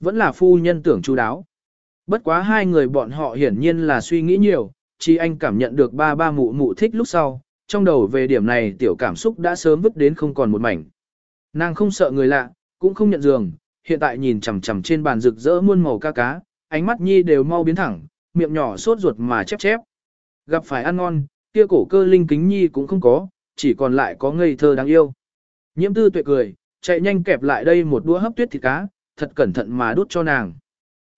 Vẫn là phu nhân tưởng chú đáo. Bất quá hai người bọn họ hiển nhiên là suy nghĩ nhiều, chỉ anh cảm nhận được ba ba mụ mụ thích lúc sau, trong đầu về điểm này tiểu cảm xúc đã sớm vứt đến không còn một mảnh. Nàng không sợ người lạ, cũng không nhận giường, hiện tại nhìn chằm chằm trên bàn rực rỡ muôn màu ca cá, ánh mắt nhi đều mau biến thẳng, miệng nhỏ sốt ruột mà chép chép. Gặp phải ăn ngon, kia cổ cơ linh kính nhi cũng không có, chỉ còn lại có ngây thơ đáng yêu. Nhiễm tư tuệ cười, chạy nhanh kẹp lại đây một đũa hấp tuyết thịt cá, thật cẩn thận mà đút cho nàng.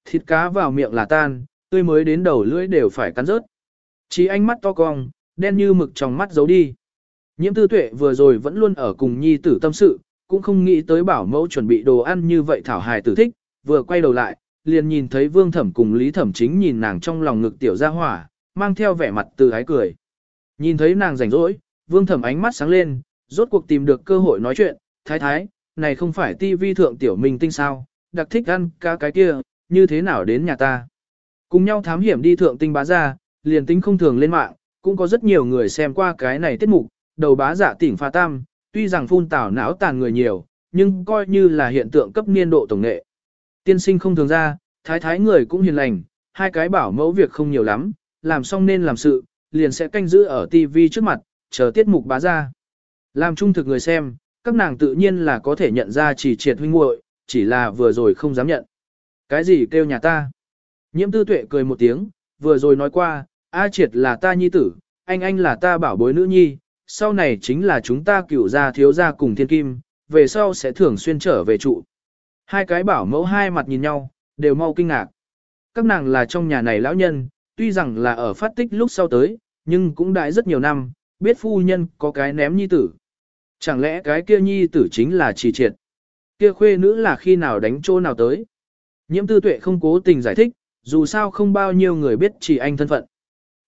Thịt cá vào miệng là tan, tươi mới đến đầu lưỡi đều phải cắn rớt. Chỉ ánh mắt to cong, đen như mực trong mắt giấu đi. Nhiễm tư tuệ vừa rồi vẫn luôn ở cùng nhi tử tâm sự, cũng không nghĩ tới bảo mẫu chuẩn bị đồ ăn như vậy thảo hài tử thích, vừa quay đầu lại, liền nhìn thấy vương thẩm cùng lý thẩm chính nhìn nàng trong lòng ngực tiểu ra hỏa, mang theo vẻ mặt từ ái cười. Nhìn thấy nàng rảnh rỗi, vương thẩm ánh mắt sáng lên, rốt cuộc tìm được cơ hội nói chuyện, thái thái, này không phải ti vi thượng tiểu minh tinh sao, đặc thích ăn cá cái kia, như thế nào đến nhà ta. Cùng nhau thám hiểm đi thượng tinh bá ra, liền tính không thường lên mạng, cũng có rất nhiều người xem qua cái này tiết mục, đầu bá giả tỉnh pha tam, tuy rằng phun tảo não tàn người nhiều, nhưng coi như là hiện tượng cấp niên độ tổng nghệ. Tiên sinh không thường ra, thái thái người cũng hiền lành, hai cái bảo mẫu việc không nhiều lắm, làm xong nên làm sự, liền sẽ canh giữ ở TV trước mặt, chờ tiết mục bá ra. Làm trung thực người xem, các nàng tự nhiên là có thể nhận ra chỉ triệt huynh muội, chỉ là vừa rồi không dám nhận. Cái gì kêu nhà ta? Nhiễm tư tuệ cười một tiếng, vừa rồi nói qua, A triệt là ta nhi tử, anh anh là ta bảo bối nữ nhi, sau này chính là chúng ta cửu gia thiếu gia cùng thiên kim, về sau sẽ thường xuyên trở về trụ. Hai cái bảo mẫu hai mặt nhìn nhau, đều mau kinh ngạc. Các nàng là trong nhà này lão nhân, tuy rằng là ở phát tích lúc sau tới, nhưng cũng đãi rất nhiều năm, biết phu nhân có cái ném nhi tử. Chẳng lẽ cái kia nhi tử chính là trì triệt? Kia khuê nữ là khi nào đánh chỗ nào tới? Nhiễm tư tuệ không cố tình giải thích, dù sao không bao nhiêu người biết chỉ anh thân phận.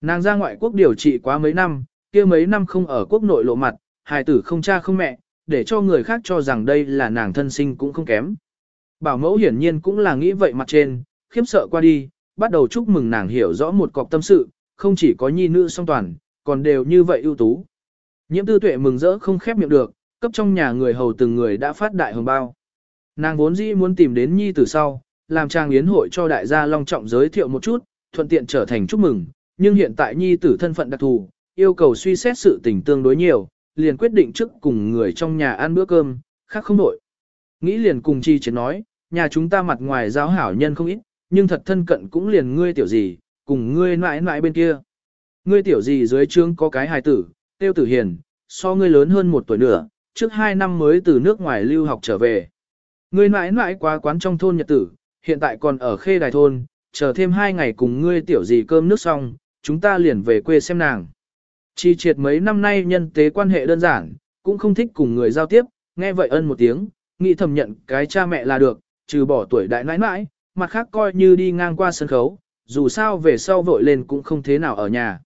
Nàng ra ngoại quốc điều trị quá mấy năm, kia mấy năm không ở quốc nội lộ mặt, hài tử không cha không mẹ, để cho người khác cho rằng đây là nàng thân sinh cũng không kém. Bảo mẫu hiển nhiên cũng là nghĩ vậy mặt trên, khiếp sợ qua đi, bắt đầu chúc mừng nàng hiểu rõ một cọc tâm sự, không chỉ có nhi nữ song toàn, còn đều như vậy ưu tú. Nhiễm tư tuệ mừng rỡ không khép miệng được, cấp trong nhà người hầu từng người đã phát đại hồng bao. Nàng vốn dĩ muốn tìm đến nhi từ sau, làm trang yến hội cho đại gia long trọng giới thiệu một chút, thuận tiện trở thành chúc mừng, nhưng hiện tại nhi tử thân phận đặc thù, yêu cầu suy xét sự tình tương đối nhiều, liền quyết định trước cùng người trong nhà ăn bữa cơm, khác không đổi. Nghĩ liền cùng chi chiến nói, nhà chúng ta mặt ngoài giáo hảo nhân không ít, nhưng thật thân cận cũng liền ngươi tiểu gì, cùng ngươi mãi mãi bên kia. Ngươi tiểu gì dưới trương có cái hài tử, tiêu tử hiền, so ngươi lớn hơn một tuổi nữa, trước hai năm mới từ nước ngoài lưu học trở về. Ngươi mãi mãi quá quán trong thôn nhật tử, hiện tại còn ở khê đài thôn, chờ thêm hai ngày cùng ngươi tiểu gì cơm nước xong, chúng ta liền về quê xem nàng. Chi triệt mấy năm nay nhân tế quan hệ đơn giản, cũng không thích cùng người giao tiếp, nghe vậy ân một tiếng, nghĩ thầm nhận cái cha mẹ là được, trừ bỏ tuổi đại nãi nãi, mặt khác coi như đi ngang qua sân khấu, dù sao về sau vội lên cũng không thế nào ở nhà.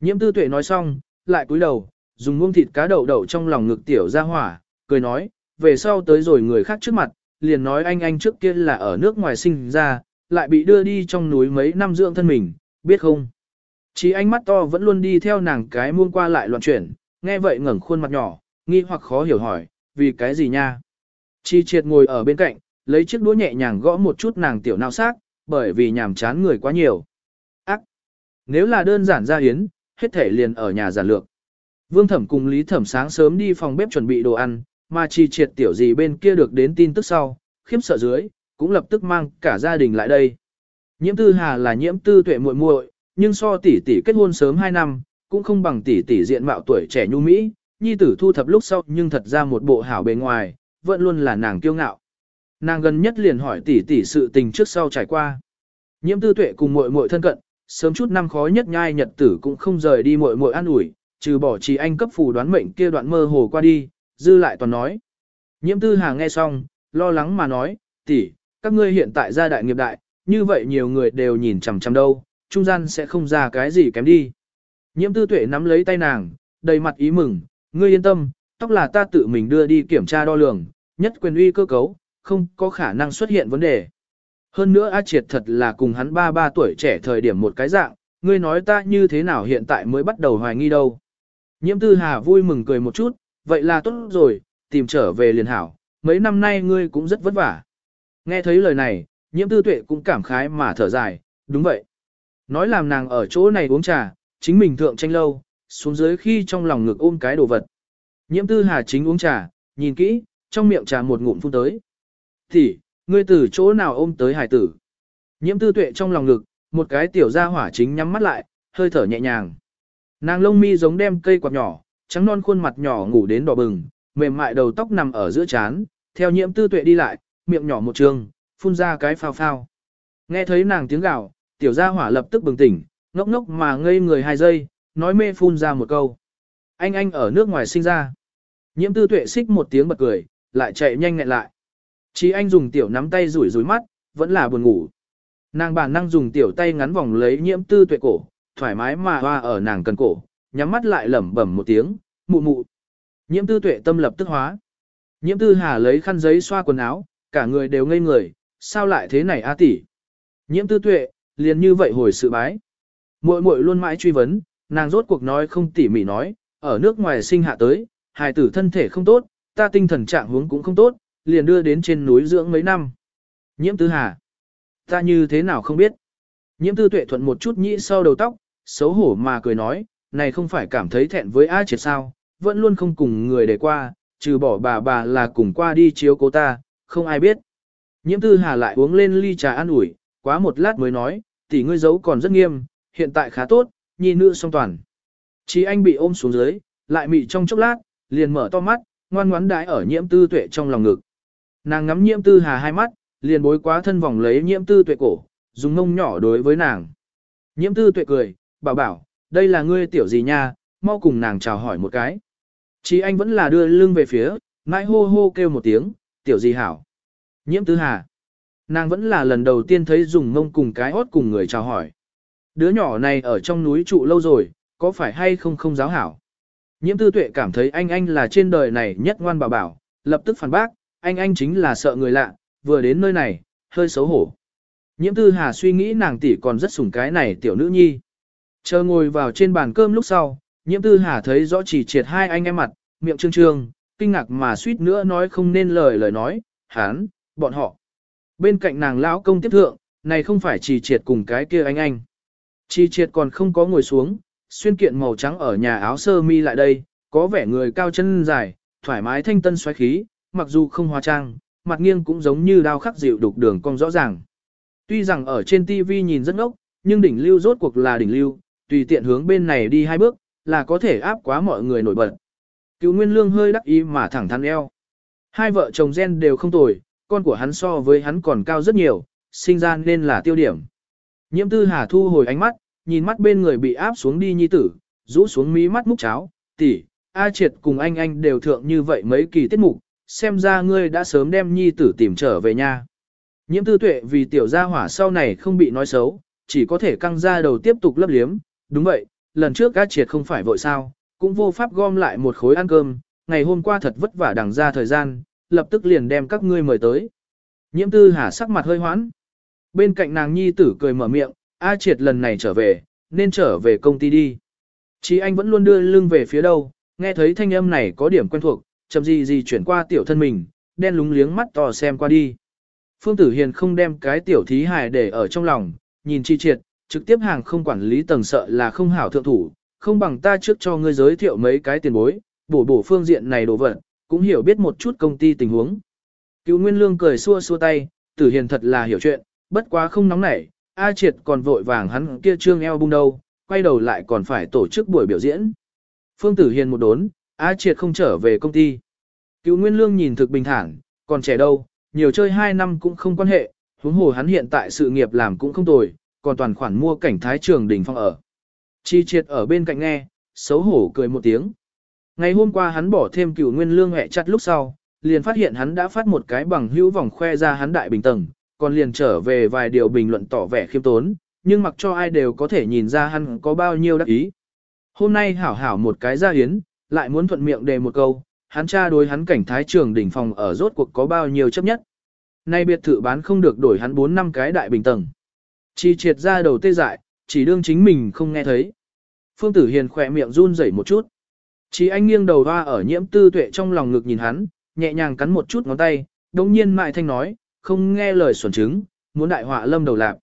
Nhiễm tư tuệ nói xong, lại cúi đầu, dùng muông thịt cá đậu đậu trong lòng ngực tiểu ra hỏa, cười nói, về sau tới rồi người khác trước mặt, liền nói anh anh trước kia là ở nước ngoài sinh ra, lại bị đưa đi trong núi mấy năm dưỡng thân mình, biết không? Chỉ ánh mắt to vẫn luôn đi theo nàng cái muôn qua lại loạn chuyển, nghe vậy ngẩng khuôn mặt nhỏ, nghi hoặc khó hiểu hỏi, vì cái gì nha? Chi triệt ngồi ở bên cạnh, lấy chiếc đũa nhẹ nhàng gõ một chút nàng tiểu nao xác, bởi vì nhàm chán người quá nhiều. Ác! Nếu là đơn giản ra hiến, hết thể liền ở nhà giản lược. Vương thẩm cùng Lý thẩm sáng sớm đi phòng bếp chuẩn bị đồ ăn, mà chi triệt tiểu gì bên kia được đến tin tức sau, khiếm sợ dưới, cũng lập tức mang cả gia đình lại đây. Nhiễm tư hà là nhiễm tư tuệ muội muội, nhưng so tỷ tỷ kết hôn sớm 2 năm, cũng không bằng tỷ tỷ diện mạo tuổi trẻ nhu mỹ, nhi tử thu thập lúc sau nhưng thật ra một bộ hảo bề ngoài, vẫn luôn là nàng kiêu ngạo. Nàng gần nhất liền hỏi tỷ tỷ sự tình trước sau trải qua. Nhiễm tư tuệ cùng muội muội thân cận, sớm chút năm khó nhất nhai nhật tử cũng không rời đi muội muội an ủi, trừ bỏ chỉ anh cấp phù đoán mệnh kia đoạn mơ hồ qua đi, dư lại toàn nói. Nhiễm tư hà nghe xong, lo lắng mà nói, tỷ, các ngươi hiện tại gia đại nghiệp đại, như vậy nhiều người đều nhìn chằm chằm đâu, trung gian sẽ không ra cái gì kém đi. Nhiễm tư tuệ nắm lấy tay nàng, đầy mặt ý mừng, ngươi yên tâm, tóc là ta tự mình đưa đi kiểm tra đo lường, nhất quyền uy cơ cấu, không có khả năng xuất hiện vấn đề. Hơn nữa A Triệt thật là cùng hắn ba ba tuổi trẻ thời điểm một cái dạng, ngươi nói ta như thế nào hiện tại mới bắt đầu hoài nghi đâu. Nhiễm tư hà vui mừng cười một chút, vậy là tốt rồi, tìm trở về liền hảo, mấy năm nay ngươi cũng rất vất vả. Nghe thấy lời này, nhiễm tư tuệ cũng cảm khái mà thở dài, đúng vậy. Nói làm nàng ở chỗ này uống trà, chính mình thượng tranh lâu, xuống dưới khi trong lòng ngực ôm cái đồ vật. Nhiễm tư hà chính uống trà, nhìn kỹ, trong miệng trà một ngụm phun tới. Thì, ngươi từ chỗ nào ôm tới hải tử? Nhiễm tư tuệ trong lòng ngực, một cái tiểu gia hỏa chính nhắm mắt lại, hơi thở nhẹ nhàng. Nàng lông mi giống đem cây quạt nhỏ, trắng non khuôn mặt nhỏ ngủ đến đỏ bừng, mềm mại đầu tóc nằm ở giữa chán, theo nhiễm tư tuệ đi lại, miệng nhỏ một trường, phun ra cái phao phao. Nghe thấy nàng tiếng gào, tiểu gia hỏa lập tức bừng tỉnh, ngốc ngốc mà ngây người hai giây, nói mê phun ra một câu. Anh anh ở nước ngoài sinh ra. Nhiễm tư tuệ xích một tiếng bật cười, lại chạy nhanh ngẹn lại. Chí anh dùng tiểu nắm tay rủi rủi mắt, vẫn là buồn ngủ. Nàng bản năng dùng tiểu tay ngắn vòng lấy nhiễm tư tuệ cổ, thoải mái mà hoa ở nàng cần cổ, nhắm mắt lại lẩm bẩm một tiếng, mụ mụ. Nhiễm tư tuệ tâm lập tức hóa. Nhiễm tư hà lấy khăn giấy xoa quần áo, cả người đều ngây người, sao lại thế này a tỷ? Nhiễm tư tuệ, liền như vậy hồi sự bái. Muội muội luôn mãi truy vấn, nàng rốt cuộc nói không tỉ mỉ nói, ở nước ngoài sinh hạ tới, hài tử thân thể không tốt, ta tinh thần trạng huống cũng không tốt, liền đưa đến trên núi dưỡng mấy năm. Nhiễm tư hà. Ta như thế nào không biết. Nhiễm tư tuệ thuận một chút nhĩ sau đầu tóc, xấu hổ mà cười nói, này không phải cảm thấy thẹn với ai triệt sao, vẫn luôn không cùng người để qua, trừ bỏ bà bà là cùng qua đi chiếu cố ta, không ai biết. Nhiễm tư hà lại uống lên ly trà an ủi, quá một lát mới nói, tỷ ngươi giấu còn rất nghiêm, hiện tại khá tốt, nhi nữ song toàn. Chí anh bị ôm xuống dưới, lại mị trong chốc lát, liền mở to mắt, ngoan ngoãn đái ở nhiễm tư tuệ trong lòng ngực. Nàng ngắm nhiễm tư hà hai mắt, liền bối quá thân vòng lấy nhiễm tư tuệ cổ, dùng ngông nhỏ đối với nàng. Nhiễm tư tuệ cười, bảo bảo, đây là ngươi tiểu gì nha, mau cùng nàng chào hỏi một cái. Chí anh vẫn là đưa lưng về phía, mãi hô hô kêu một tiếng, tiểu gì hảo. Nhiễm tư hà. Nàng vẫn là lần đầu tiên thấy dùng mông cùng cái hót cùng người chào hỏi. Đứa nhỏ này ở trong núi trụ lâu rồi, có phải hay không không giáo hảo. Nhiễm tư tuệ cảm thấy anh anh là trên đời này nhất ngoan bảo bảo, lập tức phản bác, anh anh chính là sợ người lạ, vừa đến nơi này, hơi xấu hổ. Nhiễm tư hà suy nghĩ nàng tỷ còn rất sủng cái này tiểu nữ nhi. Chờ ngồi vào trên bàn cơm lúc sau, nhiễm tư hà thấy rõ chỉ triệt hai anh em mặt, miệng trương trương, kinh ngạc mà suýt nữa nói không nên lời lời nói, hán, bọn họ. Bên cạnh nàng lão công tiếp thượng, này không phải chỉ triệt cùng cái kia anh anh. Chỉ triệt còn không có ngồi xuống, xuyên kiện màu trắng ở nhà áo sơ mi lại đây, có vẻ người cao chân dài, thoải mái thanh tân xoáy khí, mặc dù không hóa trang, mặt nghiêng cũng giống như đao khắc dịu đục đường cong rõ ràng. Tuy rằng ở trên TV nhìn rất ngốc, nhưng đỉnh lưu rốt cuộc là đỉnh lưu, tùy tiện hướng bên này đi hai bước, là có thể áp quá mọi người nổi bật. Cựu Nguyên Lương hơi đắc ý mà thẳng thắn eo. Hai vợ chồng gen đều không tồi, con của hắn so với hắn còn cao rất nhiều, sinh ra nên là tiêu điểm. Nhiễm tư hà thu hồi ánh mắt, nhìn mắt bên người bị áp xuống đi nhi tử, rũ xuống mí mắt múc cháo, tỷ, A triệt cùng anh anh đều thượng như vậy mấy kỳ tiết mục, xem ra ngươi đã sớm đem nhi tử tìm trở về nhà. Nhiễm tư tuệ vì tiểu gia hỏa sau này không bị nói xấu, chỉ có thể căng ra đầu tiếp tục lấp liếm, đúng vậy, lần trước A triệt không phải vội sao, cũng vô pháp gom lại một khối ăn cơm, ngày hôm qua thật vất vả đằng ra thời gian, lập tức liền đem các ngươi mời tới. Nhiễm tư hà sắc mặt hơi hoãn. Bên cạnh nàng nhi tử cười mở miệng, A triệt lần này trở về, nên trở về công ty đi. Chí anh vẫn luôn đưa lưng về phía đâu, nghe thấy thanh âm này có điểm quen thuộc, chậm gì gì chuyển qua tiểu thân mình, đen lúng liếng mắt to xem qua đi. Phương Tử Hiền không đem cái tiểu thí hài để ở trong lòng, nhìn chi triệt, trực tiếp hàng không quản lý tầng sợ là không hảo thượng thủ, không bằng ta trước cho ngươi giới thiệu mấy cái tiền bối, bổ bổ phương diện này đồ vật, cũng hiểu biết một chút công ty tình huống. Cựu Nguyên Lương cười xua xua tay, Tử Hiền thật là hiểu chuyện, bất quá không nóng nảy, A Triệt còn vội vàng hắn kia trương eo bung đâu, quay đầu lại còn phải tổ chức buổi biểu diễn. Phương Tử Hiền một đốn, A Triệt không trở về công ty. Cựu Nguyên Lương nhìn thực bình thản, còn trẻ đâu, nhiều chơi 2 năm cũng không quan hệ, huống hồ hắn hiện tại sự nghiệp làm cũng không tồi, còn toàn khoản mua cảnh thái trường đỉnh phong ở. Chi Triệt ở bên cạnh nghe, xấu hổ cười một tiếng. Ngày hôm qua hắn bỏ thêm cựu Nguyên Lương hẹ chặt lúc sau, liền phát hiện hắn đã phát một cái bằng hữu vòng khoe ra hắn đại bình tầng, còn liền trở về vài điều bình luận tỏ vẻ khiêm tốn, nhưng mặc cho ai đều có thể nhìn ra hắn có bao nhiêu đắc ý. Hôm nay hảo hảo một cái ra hiến, lại muốn thuận miệng đề một câu, hắn tra đối hắn cảnh thái trường đỉnh phòng ở rốt cuộc có bao nhiêu chấp nhất. Nay biệt thự bán không được đổi hắn 4 năm cái đại bình tầng. Chi triệt ra đầu tê dại, chỉ đương chính mình không nghe thấy. Phương Tử Hiền khỏe miệng run rẩy một chút. Chỉ anh nghiêng đầu hoa ở nhiễm tư tuệ trong lòng ngực nhìn hắn, nhẹ nhàng cắn một chút ngón tay, đồng nhiên mại thanh nói, không nghe lời xuẩn chứng, muốn đại họa lâm đầu lạp.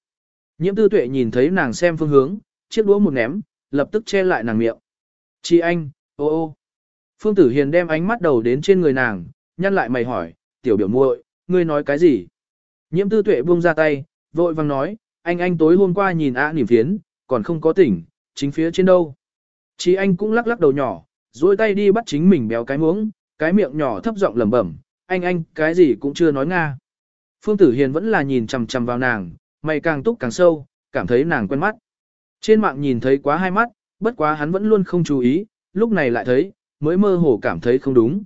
Nhiễm tư tuệ nhìn thấy nàng xem phương hướng, chiếc đũa một ném, lập tức che lại nàng miệng. Chị anh, ô ô. Phương tử hiền đem ánh mắt đầu đến trên người nàng, nhăn lại mày hỏi, tiểu biểu muội, ngươi nói cái gì? Nhiễm tư tuệ buông ra tay, vội vàng nói, anh anh tối hôm qua nhìn ạ niềm phiến, còn không có tỉnh, chính phía trên đâu. Chí anh cũng lắc lắc đầu nhỏ, duỗi tay đi bắt chính mình béo cái muỗng, cái miệng nhỏ thấp giọng lẩm bẩm, anh anh, cái gì cũng chưa nói nga. Phương Tử Hiền vẫn là nhìn chằm chằm vào nàng, mày càng túc càng sâu, cảm thấy nàng quen mắt. Trên mạng nhìn thấy quá hai mắt, bất quá hắn vẫn luôn không chú ý, lúc này lại thấy, mới mơ hồ cảm thấy không đúng.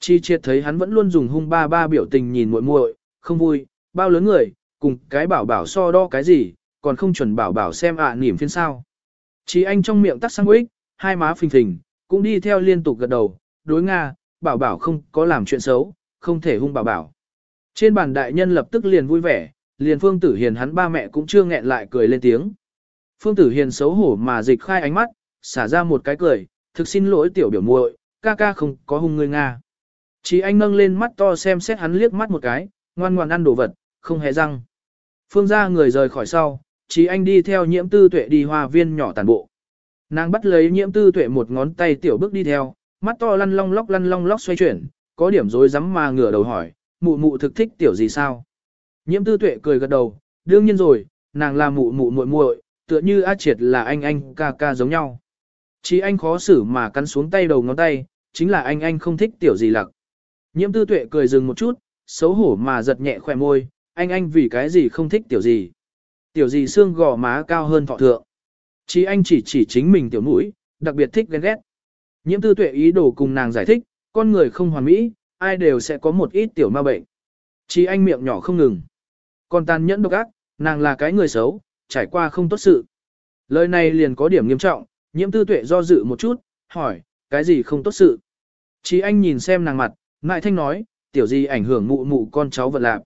Chi triệt thấy hắn vẫn luôn dùng hung ba ba biểu tình nhìn muội muội, không vui, bao lớn người, cùng cái bảo bảo so đo cái gì, còn không chuẩn bảo bảo xem ạ à, niềm phiên sao. Chí anh trong miệng tắc sang ích, hai má phình phình, cũng đi theo liên tục gật đầu, đối Nga, bảo bảo không có làm chuyện xấu, không thể hung bảo bảo. Trên bàn đại nhân lập tức liền vui vẻ, liền Phương Tử Hiền hắn ba mẹ cũng chưa nghẹn lại cười lên tiếng. Phương Tử Hiền xấu hổ mà dịch khai ánh mắt, xả ra một cái cười, thực xin lỗi tiểu biểu muội, ca ca không có hung người Nga. Chí anh nâng lên mắt to xem xét hắn liếc mắt một cái, ngoan ngoan ăn đồ vật, không hề răng. Phương gia người rời khỏi sau, chỉ anh đi theo nhiễm tư tuệ đi hoa viên nhỏ tàn bộ. Nàng bắt lấy nhiễm tư tuệ một ngón tay tiểu bước đi theo, mắt to lăn long lóc lăn long lóc xoay chuyển, có điểm rối rắm mà ngửa đầu hỏi, mụ mụ thực thích tiểu gì sao? Nhiễm tư tuệ cười gật đầu, đương nhiên rồi, nàng là mụ mụ muội muội, tựa như A triệt là anh anh ca ca giống nhau. Chỉ anh khó xử mà cắn xuống tay đầu ngón tay, chính là anh anh không thích tiểu gì lặc. Nhiễm tư tuệ cười dừng một chút, xấu hổ mà giật nhẹ khỏe môi, anh anh vì cái gì không thích tiểu gì. Tiểu gì xương gò má cao hơn thọ thượng. Chỉ anh chỉ chỉ chính mình tiểu mũi, đặc biệt thích ghen ghét. Nhiễm tư tuệ ý đồ cùng nàng giải thích, con người không hoàn mỹ, ai đều sẽ có một ít tiểu ma bệnh. Chỉ anh miệng nhỏ không ngừng. Còn tàn nhẫn độc ác, nàng là cái người xấu, trải qua không tốt sự. Lời này liền có điểm nghiêm trọng, nhiễm tư tuệ do dự một chút, hỏi, cái gì không tốt sự. Chỉ anh nhìn xem nàng mặt, ngại thanh nói, tiểu gì ảnh hưởng mụ mụ con cháu vật lạc.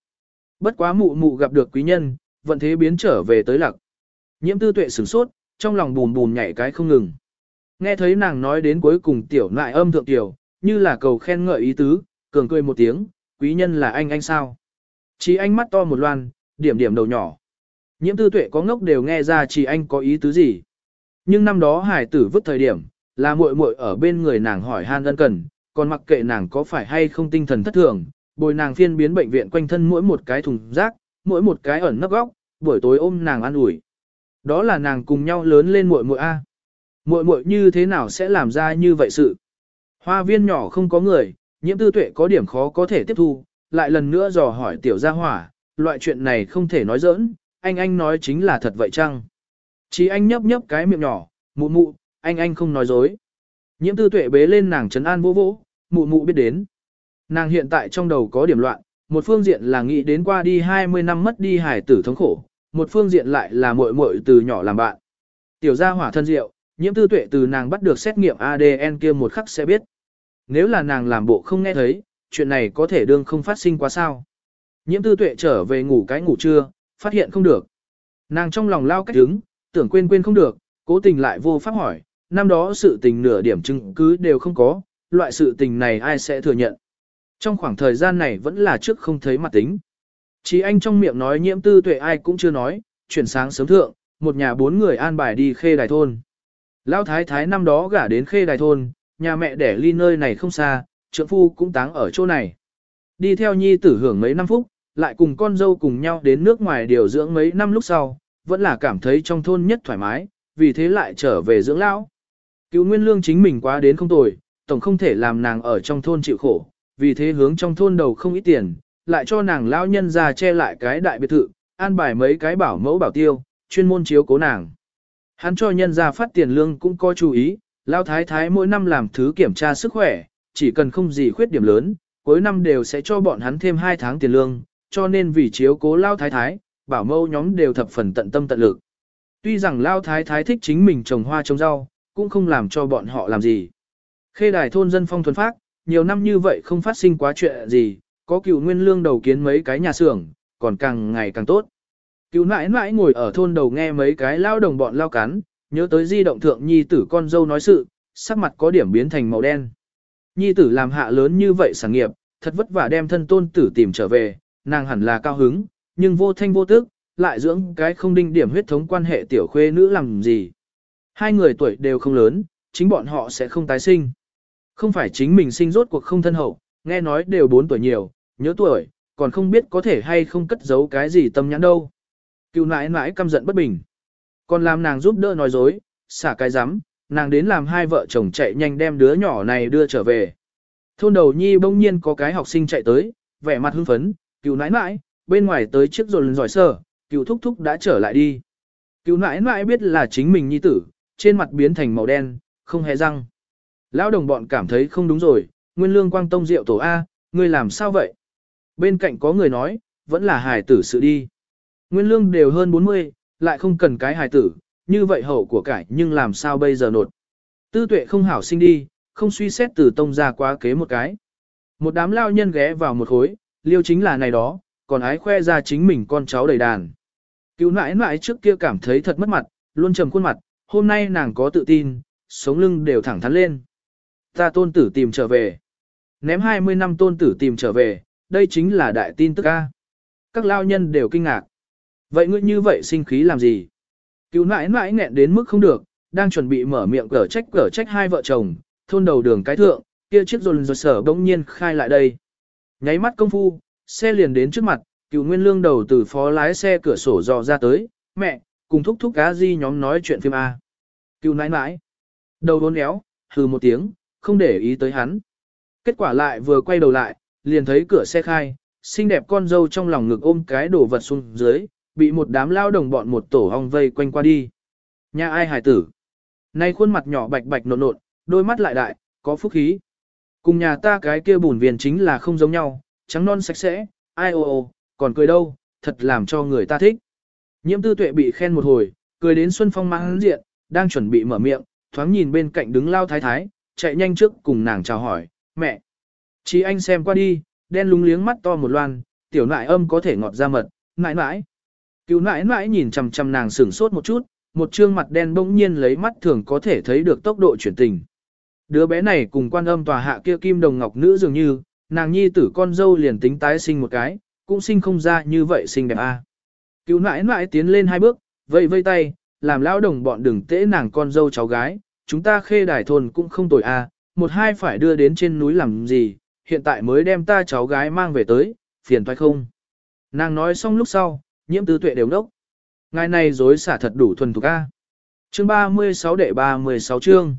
Bất quá mụ mụ gặp được quý nhân, vận thế biến trở về tới lạc. Nhiễm tư tuệ sửng sốt, trong lòng bùn bùn nhảy cái không ngừng. Nghe thấy nàng nói đến cuối cùng tiểu lại âm thượng tiểu, như là cầu khen ngợi ý tứ, cường cười một tiếng, quý nhân là anh anh sao. Chỉ anh mắt to một loan, điểm điểm đầu nhỏ. Nhiễm tư tuệ có ngốc đều nghe ra chỉ anh có ý tứ gì. Nhưng năm đó hải tử vứt thời điểm, là muội muội ở bên người nàng hỏi han ân cần, còn mặc kệ nàng có phải hay không tinh thần thất thường, bồi nàng phiên biến bệnh viện quanh thân mỗi một cái thùng rác, mỗi một cái ẩn nấp góc, buổi tối ôm nàng ăn ủi. Đó là nàng cùng nhau lớn lên muội muội a. Muội muội như thế nào sẽ làm ra như vậy sự? Hoa viên nhỏ không có người, nhiễm tư tuệ có điểm khó có thể tiếp thu, lại lần nữa dò hỏi tiểu gia hỏa, loại chuyện này không thể nói giỡn, anh anh nói chính là thật vậy chăng? Chỉ anh nhấp nhấp cái miệng nhỏ, mụ mụ, anh anh không nói dối. Nhiễm tư tuệ bế lên nàng trấn an vô vỗ, mụ mụ biết đến. Nàng hiện tại trong đầu có điểm loạn, một phương diện là nghĩ đến qua đi 20 năm mất đi hải tử thống khổ, một phương diện lại là muội muội từ nhỏ làm bạn. Tiểu gia hỏa thân diệu, nhiễm tư tuệ từ nàng bắt được xét nghiệm ADN kia một khắc sẽ biết. Nếu là nàng làm bộ không nghe thấy, chuyện này có thể đương không phát sinh quá sao. Nhiễm tư tuệ trở về ngủ cái ngủ trưa, phát hiện không được. Nàng trong lòng lao cách đứng, tưởng quên quên không được, cố tình lại vô pháp hỏi, năm đó sự tình nửa điểm chứng cứ đều không có, loại sự tình này ai sẽ thừa nhận. Trong khoảng thời gian này vẫn là trước không thấy mặt tính. Chỉ anh trong miệng nói nhiễm tư tuệ ai cũng chưa nói, chuyển sáng sớm thượng, một nhà bốn người an bài đi khê đài thôn. Lão thái thái năm đó gả đến khê đài thôn, nhà mẹ đẻ ly nơi này không xa, trượng phu cũng táng ở chỗ này. Đi theo nhi tử hưởng mấy năm phúc, lại cùng con dâu cùng nhau đến nước ngoài điều dưỡng mấy năm lúc sau, vẫn là cảm thấy trong thôn nhất thoải mái, vì thế lại trở về dưỡng lão. Cứu Nguyên Lương chính mình quá đến không tồi, tổng không thể làm nàng ở trong thôn chịu khổ, vì thế hướng trong thôn đầu không ít tiền, lại cho nàng lão nhân ra che lại cái đại biệt thự, an bài mấy cái bảo mẫu bảo tiêu, chuyên môn chiếu cố nàng. Hắn cho nhân ra phát tiền lương cũng có chú ý, lão thái thái mỗi năm làm thứ kiểm tra sức khỏe, chỉ cần không gì khuyết điểm lớn, cuối năm đều sẽ cho bọn hắn thêm 2 tháng tiền lương, cho nên vì chiếu cố lão thái thái, bảo mẫu nhóm đều thập phần tận tâm tận lực. Tuy rằng lão thái thái thích chính mình trồng hoa trồng rau, cũng không làm cho bọn họ làm gì. Khê đài thôn dân phong thuần phát, nhiều năm như vậy không phát sinh quá chuyện gì, có cựu nguyên lương đầu kiến mấy cái nhà xưởng, còn càng ngày càng tốt. Cựu nãi nãi ngồi ở thôn đầu nghe mấy cái lao đồng bọn lao cắn, nhớ tới di động thượng nhi tử con dâu nói sự, sắc mặt có điểm biến thành màu đen. Nhi tử làm hạ lớn như vậy sản nghiệp, thật vất vả đem thân tôn tử tìm trở về, nàng hẳn là cao hứng, nhưng vô thanh vô tức, lại dưỡng cái không đinh điểm huyết thống quan hệ tiểu khuê nữ làm gì. Hai người tuổi đều không lớn, chính bọn họ sẽ không tái sinh. Không phải chính mình sinh rốt cuộc không thân hậu, nghe nói đều 4 tuổi nhiều, nhớ tuổi, còn không biết có thể hay không cất giấu cái gì tâm nhãn đâu. Cựu nãi nãi căm giận bất bình. Còn làm nàng giúp đỡ nói dối, xả cái rắm nàng đến làm hai vợ chồng chạy nhanh đem đứa nhỏ này đưa trở về. Thôn đầu nhi bỗng nhiên có cái học sinh chạy tới, vẻ mặt hưng phấn, cựu nãi nãi, bên ngoài tới chiếc rồi giỏi sờ cựu thúc thúc đã trở lại đi. Cựu nãi nãi biết là chính mình nhi tử, trên mặt biến thành màu đen, không hề răng. Lão đồng bọn cảm thấy không đúng rồi, nguyên lương quang tông rượu tổ A, ngươi làm sao vậy? Bên cạnh có người nói, vẫn là hài tử sự đi. Nguyên lương đều hơn 40, lại không cần cái hài tử, như vậy hậu của cải nhưng làm sao bây giờ nột. Tư tuệ không hảo sinh đi, không suy xét từ tông ra quá kế một cái. Một đám lao nhân ghé vào một khối, liêu chính là này đó, còn ái khoe ra chính mình con cháu đầy đàn. Cứu nãi nãi trước kia cảm thấy thật mất mặt, luôn trầm khuôn mặt, hôm nay nàng có tự tin, sống lưng đều thẳng thắn lên. Ta tôn tử tìm trở về. Ném 20 năm tôn tử tìm trở về, đây chính là đại tin tức ca. Các lao nhân đều kinh ngạc. Vậy ngươi như vậy sinh khí làm gì? Cứu nãi nãi nghẹn đến mức không được, đang chuẩn bị mở miệng cở trách cở trách hai vợ chồng, thôn đầu đường cái thượng, kia chiếc rồn rồn sở bỗng nhiên khai lại đây. Nháy mắt công phu, xe liền đến trước mặt, cựu nguyên lương đầu từ phó lái xe cửa sổ dò ra tới, mẹ, cùng thúc thúc cá di nhóm nói chuyện phim A. Cựu nãi nãi, đầu đốn éo, hừ một tiếng, không để ý tới hắn. Kết quả lại vừa quay đầu lại, liền thấy cửa xe khai, xinh đẹp con dâu trong lòng ngực ôm cái đồ vật xuống dưới, bị một đám lao đồng bọn một tổ hong vây quanh qua đi. Nhà ai hải tử? Nay khuôn mặt nhỏ bạch bạch nộn nộn, đôi mắt lại đại, có phúc khí. Cùng nhà ta cái kia bùn viền chính là không giống nhau, trắng non sạch sẽ, ai ô ô, còn cười đâu, thật làm cho người ta thích. Nhiễm tư tuệ bị khen một hồi, cười đến Xuân Phong mang hắn diện, đang chuẩn bị mở miệng, thoáng nhìn bên cạnh đứng lao thái thái, chạy nhanh trước cùng nàng chào hỏi, mẹ. Chí anh xem qua đi, đen lúng liếng mắt to một loan, tiểu nại âm có thể ngọt ra mật, nãi nãi. Cứu nãi nãi nhìn chằm chằm nàng sửng sốt một chút, một trương mặt đen bỗng nhiên lấy mắt thường có thể thấy được tốc độ chuyển tình. Đứa bé này cùng quan âm tòa hạ kia kim đồng ngọc nữ dường như, nàng nhi tử con dâu liền tính tái sinh một cái, cũng sinh không ra như vậy xinh đẹp a. À. Cứu nãi nãi tiến lên hai bước, vây vây tay, làm lão đồng bọn đừng tễ nàng con dâu cháu gái, chúng ta khê đài thôn cũng không tồi a, à, một hai phải đưa đến trên núi làm gì, hiện tại mới đem ta cháu gái mang về tới, phiền toái không. Nàng nói xong lúc sau, nhiễm tứ tuệ đều đốc. Ngài này dối xả thật đủ thuần thục a. Chương 36 đệ 36 chương.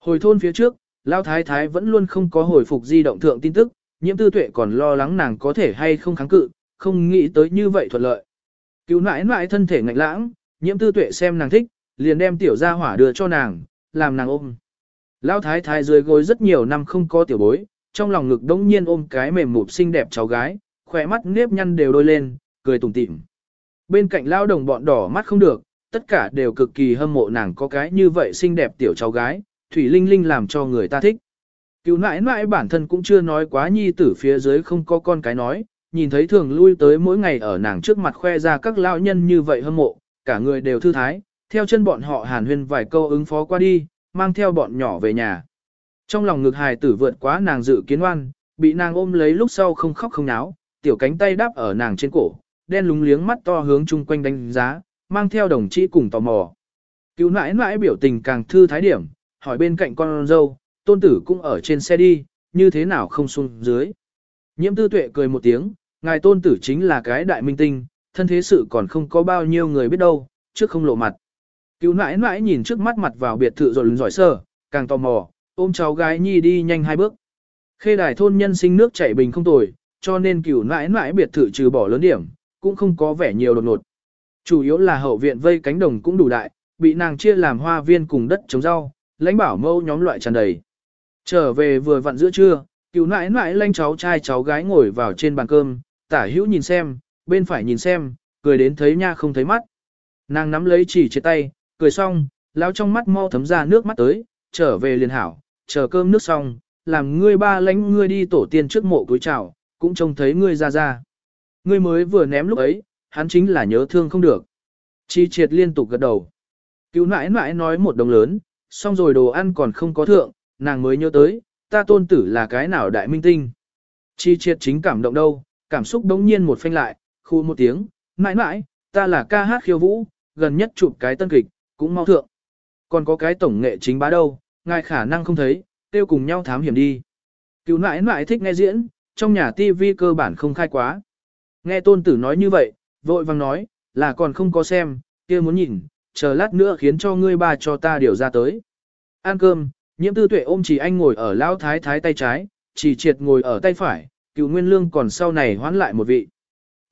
Hồi thôn phía trước, Lão Thái Thái vẫn luôn không có hồi phục di động thượng tin tức, nhiễm tư tuệ còn lo lắng nàng có thể hay không kháng cự, không nghĩ tới như vậy thuận lợi. Cứu nãi nãi thân thể ngạnh lãng, nhiễm tư tuệ xem nàng thích, liền đem tiểu gia hỏa đưa cho nàng, làm nàng ôm. Lão thái thái dưới gối rất nhiều năm không có tiểu bối, trong lòng ngực đống nhiên ôm cái mềm mụp xinh đẹp cháu gái, khỏe mắt nếp nhăn đều đôi lên, cười tủm tỉm. Bên cạnh lao đồng bọn đỏ mắt không được, tất cả đều cực kỳ hâm mộ nàng có cái như vậy xinh đẹp tiểu cháu gái, Thủy Linh Linh làm cho người ta thích. Cứu nãi nãi bản thân cũng chưa nói quá nhi tử phía dưới không có con cái nói, nhìn thấy thường lui tới mỗi ngày ở nàng trước mặt khoe ra các lao nhân như vậy hâm mộ, cả người đều thư thái, theo chân bọn họ hàn huyên vài câu ứng phó qua đi, mang theo bọn nhỏ về nhà. Trong lòng ngực hài tử vượt quá nàng dự kiến oan, bị nàng ôm lấy lúc sau không khóc không náo, tiểu cánh tay đáp ở nàng trên cổ, đen lúng liếng mắt to hướng chung quanh đánh giá, mang theo đồng chí cùng tò mò. Cứu nãi nãi biểu tình càng thư thái điểm, hỏi bên cạnh con dâu, tôn tử cũng ở trên xe đi, như thế nào không xuống dưới. Nhiễm tư tuệ cười một tiếng, ngài tôn tử chính là cái đại minh tinh, thân thế sự còn không có bao nhiêu người biết đâu, trước không lộ mặt. Cứu nãi nãi nhìn trước mắt mặt vào biệt thự rồi lưng giỏi sơ, càng tò mò, ôm cháu gái nhi đi nhanh hai bước. Khê đài thôn nhân sinh nước chảy bình không tồi, cho nên cửu nãi nãi biệt thự trừ bỏ lớn điểm, cũng không có vẻ nhiều đột ngột. Chủ yếu là hậu viện vây cánh đồng cũng đủ đại, bị nàng chia làm hoa viên cùng đất trồng rau, lãnh bảo mâu nhóm loại tràn đầy. Trở về vừa vặn giữa trưa, cửu nãi nãi lanh cháu trai cháu gái ngồi vào trên bàn cơm, tả hữu nhìn xem, bên phải nhìn xem, cười đến thấy nha không thấy mắt. Nàng nắm lấy chỉ trên tay, cười xong, lão trong mắt mau thấm ra nước mắt tới, trở về liền hảo, chờ cơm nước xong, làm ngươi ba lánh ngươi đi tổ tiên trước mộ cúi chào, cũng trông thấy ngươi ra ra. Ngươi mới vừa ném lúc ấy, hắn chính là nhớ thương không được. Chi triệt liên tục gật đầu. Cứu nãi nãi nói một đồng lớn, xong rồi đồ ăn còn không có thượng, nàng mới nhớ tới, ta tôn tử là cái nào đại minh tinh. Chi triệt chính cảm động đâu, cảm xúc đống nhiên một phanh lại, Khu một tiếng, mãi mãi, ta là ca hát khiêu vũ, gần nhất chụp cái tân kịch, cũng mau thượng. Còn có cái tổng nghệ chính bá đâu, ngài khả năng không thấy, tiêu cùng nhau thám hiểm đi. Cứu nãi nãi thích nghe diễn, trong nhà tivi cơ bản không khai quá. Nghe tôn tử nói như vậy, vội vàng nói, là còn không có xem, kia muốn nhìn, chờ lát nữa khiến cho ngươi bà cho ta điều ra tới. Ăn cơm, nhiễm tư tuệ ôm chỉ anh ngồi ở lão thái thái tay trái, chỉ triệt ngồi ở tay phải, cựu nguyên lương còn sau này hoán lại một vị.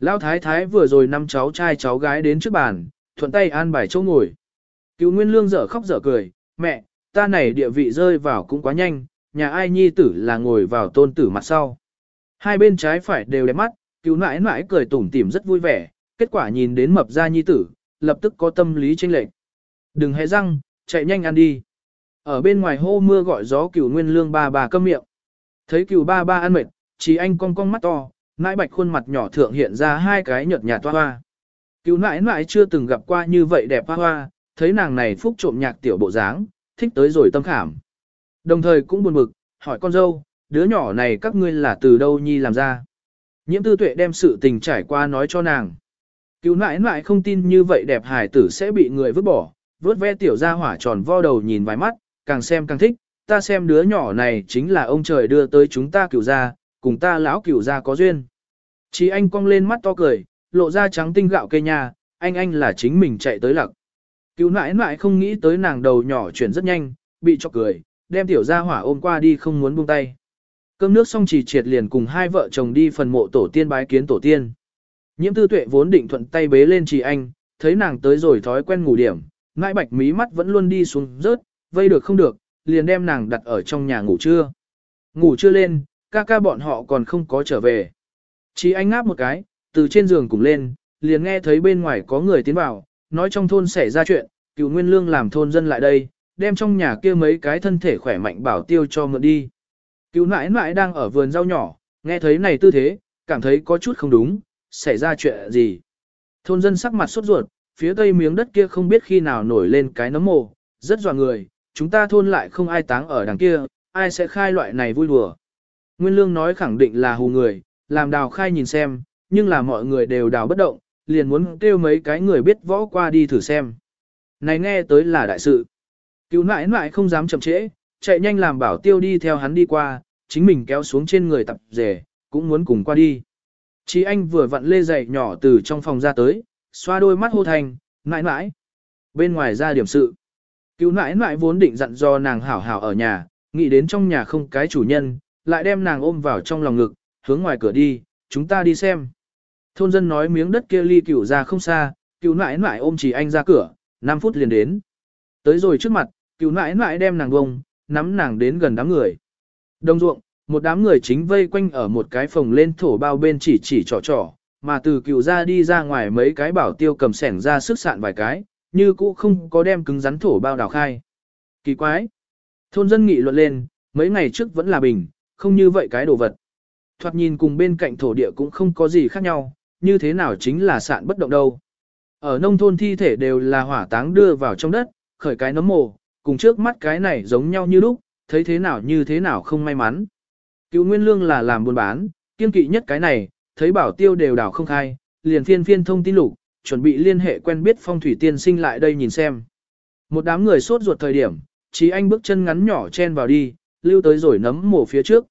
Lão thái thái vừa rồi năm cháu trai cháu gái đến trước bàn, thuận tay an bài chỗ ngồi. Cựu nguyên lương dở khóc dở cười, mẹ, ta này địa vị rơi vào cũng quá nhanh, nhà ai nhi tử là ngồi vào tôn tử mặt sau. Hai bên trái phải đều đẹp mắt, cứu nãi nãi cười tủm tỉm rất vui vẻ, kết quả nhìn đến mập ra nhi tử, lập tức có tâm lý tranh lệch. Đừng hé răng, chạy nhanh ăn đi. Ở bên ngoài hô mưa gọi gió cửu nguyên lương ba bà câm miệng. Thấy cửu ba ba ăn mệt, chỉ anh cong cong mắt to, nãi bạch khuôn mặt nhỏ thượng hiện ra hai cái nhợt nhạt toa hoa. Cửu nãi nãi chưa từng gặp qua như vậy đẹp hoa hoa, thấy nàng này phúc trộm nhạc tiểu bộ dáng, thích tới rồi tâm khảm. Đồng thời cũng buồn bực, hỏi con dâu, đứa nhỏ này các ngươi là từ đâu nhi làm ra. Nhiễm tư tuệ đem sự tình trải qua nói cho nàng. Cứu nãi nãi không tin như vậy đẹp hải tử sẽ bị người vứt bỏ, vớt ve tiểu ra hỏa tròn vo đầu nhìn vài mắt, càng xem càng thích, ta xem đứa nhỏ này chính là ông trời đưa tới chúng ta cửu ra, cùng ta lão cửu ra có duyên. Chí anh cong lên mắt to cười, lộ ra trắng tinh gạo cây nhà, anh anh là chính mình chạy tới lặc. Cứu nãi nãi không nghĩ tới nàng đầu nhỏ chuyển rất nhanh, bị cho cười, đem tiểu gia hỏa ôm qua đi không muốn buông tay. Cơm nước xong chỉ triệt liền cùng hai vợ chồng đi phần mộ tổ tiên bái kiến tổ tiên. Nhiễm tư tuệ vốn định thuận tay bế lên chị anh, thấy nàng tới rồi thói quen ngủ điểm, nãi bạch mí mắt vẫn luôn đi xuống rớt, vây được không được, liền đem nàng đặt ở trong nhà ngủ trưa. Ngủ chưa lên, ca ca bọn họ còn không có trở về. Chị anh ngáp một cái, từ trên giường cùng lên, liền nghe thấy bên ngoài có người tiến vào, nói trong thôn xảy ra chuyện, cựu nguyên lương làm thôn dân lại đây, đem trong nhà kia mấy cái thân thể khỏe mạnh bảo tiêu cho mượn đi. Cựu nãi nãi đang ở vườn rau nhỏ, nghe thấy này tư thế, cảm thấy có chút không đúng, xảy ra chuyện gì. Thôn dân sắc mặt sốt ruột, phía tây miếng đất kia không biết khi nào nổi lên cái nấm mồ, rất dọa người, chúng ta thôn lại không ai táng ở đằng kia, ai sẽ khai loại này vui đùa. Nguyên Lương nói khẳng định là hù người, làm đào khai nhìn xem, nhưng là mọi người đều đào bất động, liền muốn kêu mấy cái người biết võ qua đi thử xem. Này nghe tới là đại sự. Cứu nãi nãi không dám chậm trễ, chạy nhanh làm bảo tiêu đi theo hắn đi qua, chính mình kéo xuống trên người tập rể, cũng muốn cùng qua đi. Chí anh vừa vặn lê dậy nhỏ từ trong phòng ra tới, xoa đôi mắt hô thành, nãi nãi. Bên ngoài ra điểm sự. Cứu nãi nãi vốn định dặn do nàng hảo hảo ở nhà, nghĩ đến trong nhà không cái chủ nhân, lại đem nàng ôm vào trong lòng ngực, hướng ngoài cửa đi, chúng ta đi xem. Thôn dân nói miếng đất kia ly cửu ra không xa, cửu nãi nãi ôm chỉ anh ra cửa, 5 phút liền đến. Tới rồi trước mặt, cửu nãi nãi đem nàng bông, nắm nàng đến gần đám người. đồng ruộng, một đám người chính vây quanh ở một cái phòng lên thổ bao bên chỉ chỉ trò trò, mà từ cửu ra đi ra ngoài mấy cái bảo tiêu cầm sẻng ra sức sạn vài cái, như cũ không có đem cứng rắn thổ bao đào khai. Kỳ quái! Thôn dân nghị luận lên, mấy ngày trước vẫn là bình, không như vậy cái đồ vật. Thoạt nhìn cùng bên cạnh thổ địa cũng không có gì khác nhau, như thế nào chính là sạn bất động đâu. Ở nông thôn thi thể đều là hỏa táng đưa vào trong đất, khởi cái nấm mồ, cùng trước mắt cái này giống nhau như lúc, thấy thế nào như thế nào không may mắn. Cựu Nguyên Lương là làm buôn bán, kiên kỵ nhất cái này, thấy bảo tiêu đều đảo không khai, liền phiên phiên thông tin lục, chuẩn bị liên hệ quen biết phong thủy tiên sinh lại đây nhìn xem. Một đám người sốt ruột thời điểm, chỉ anh bước chân ngắn nhỏ chen vào đi, lưu tới rồi nấm mồ phía trước.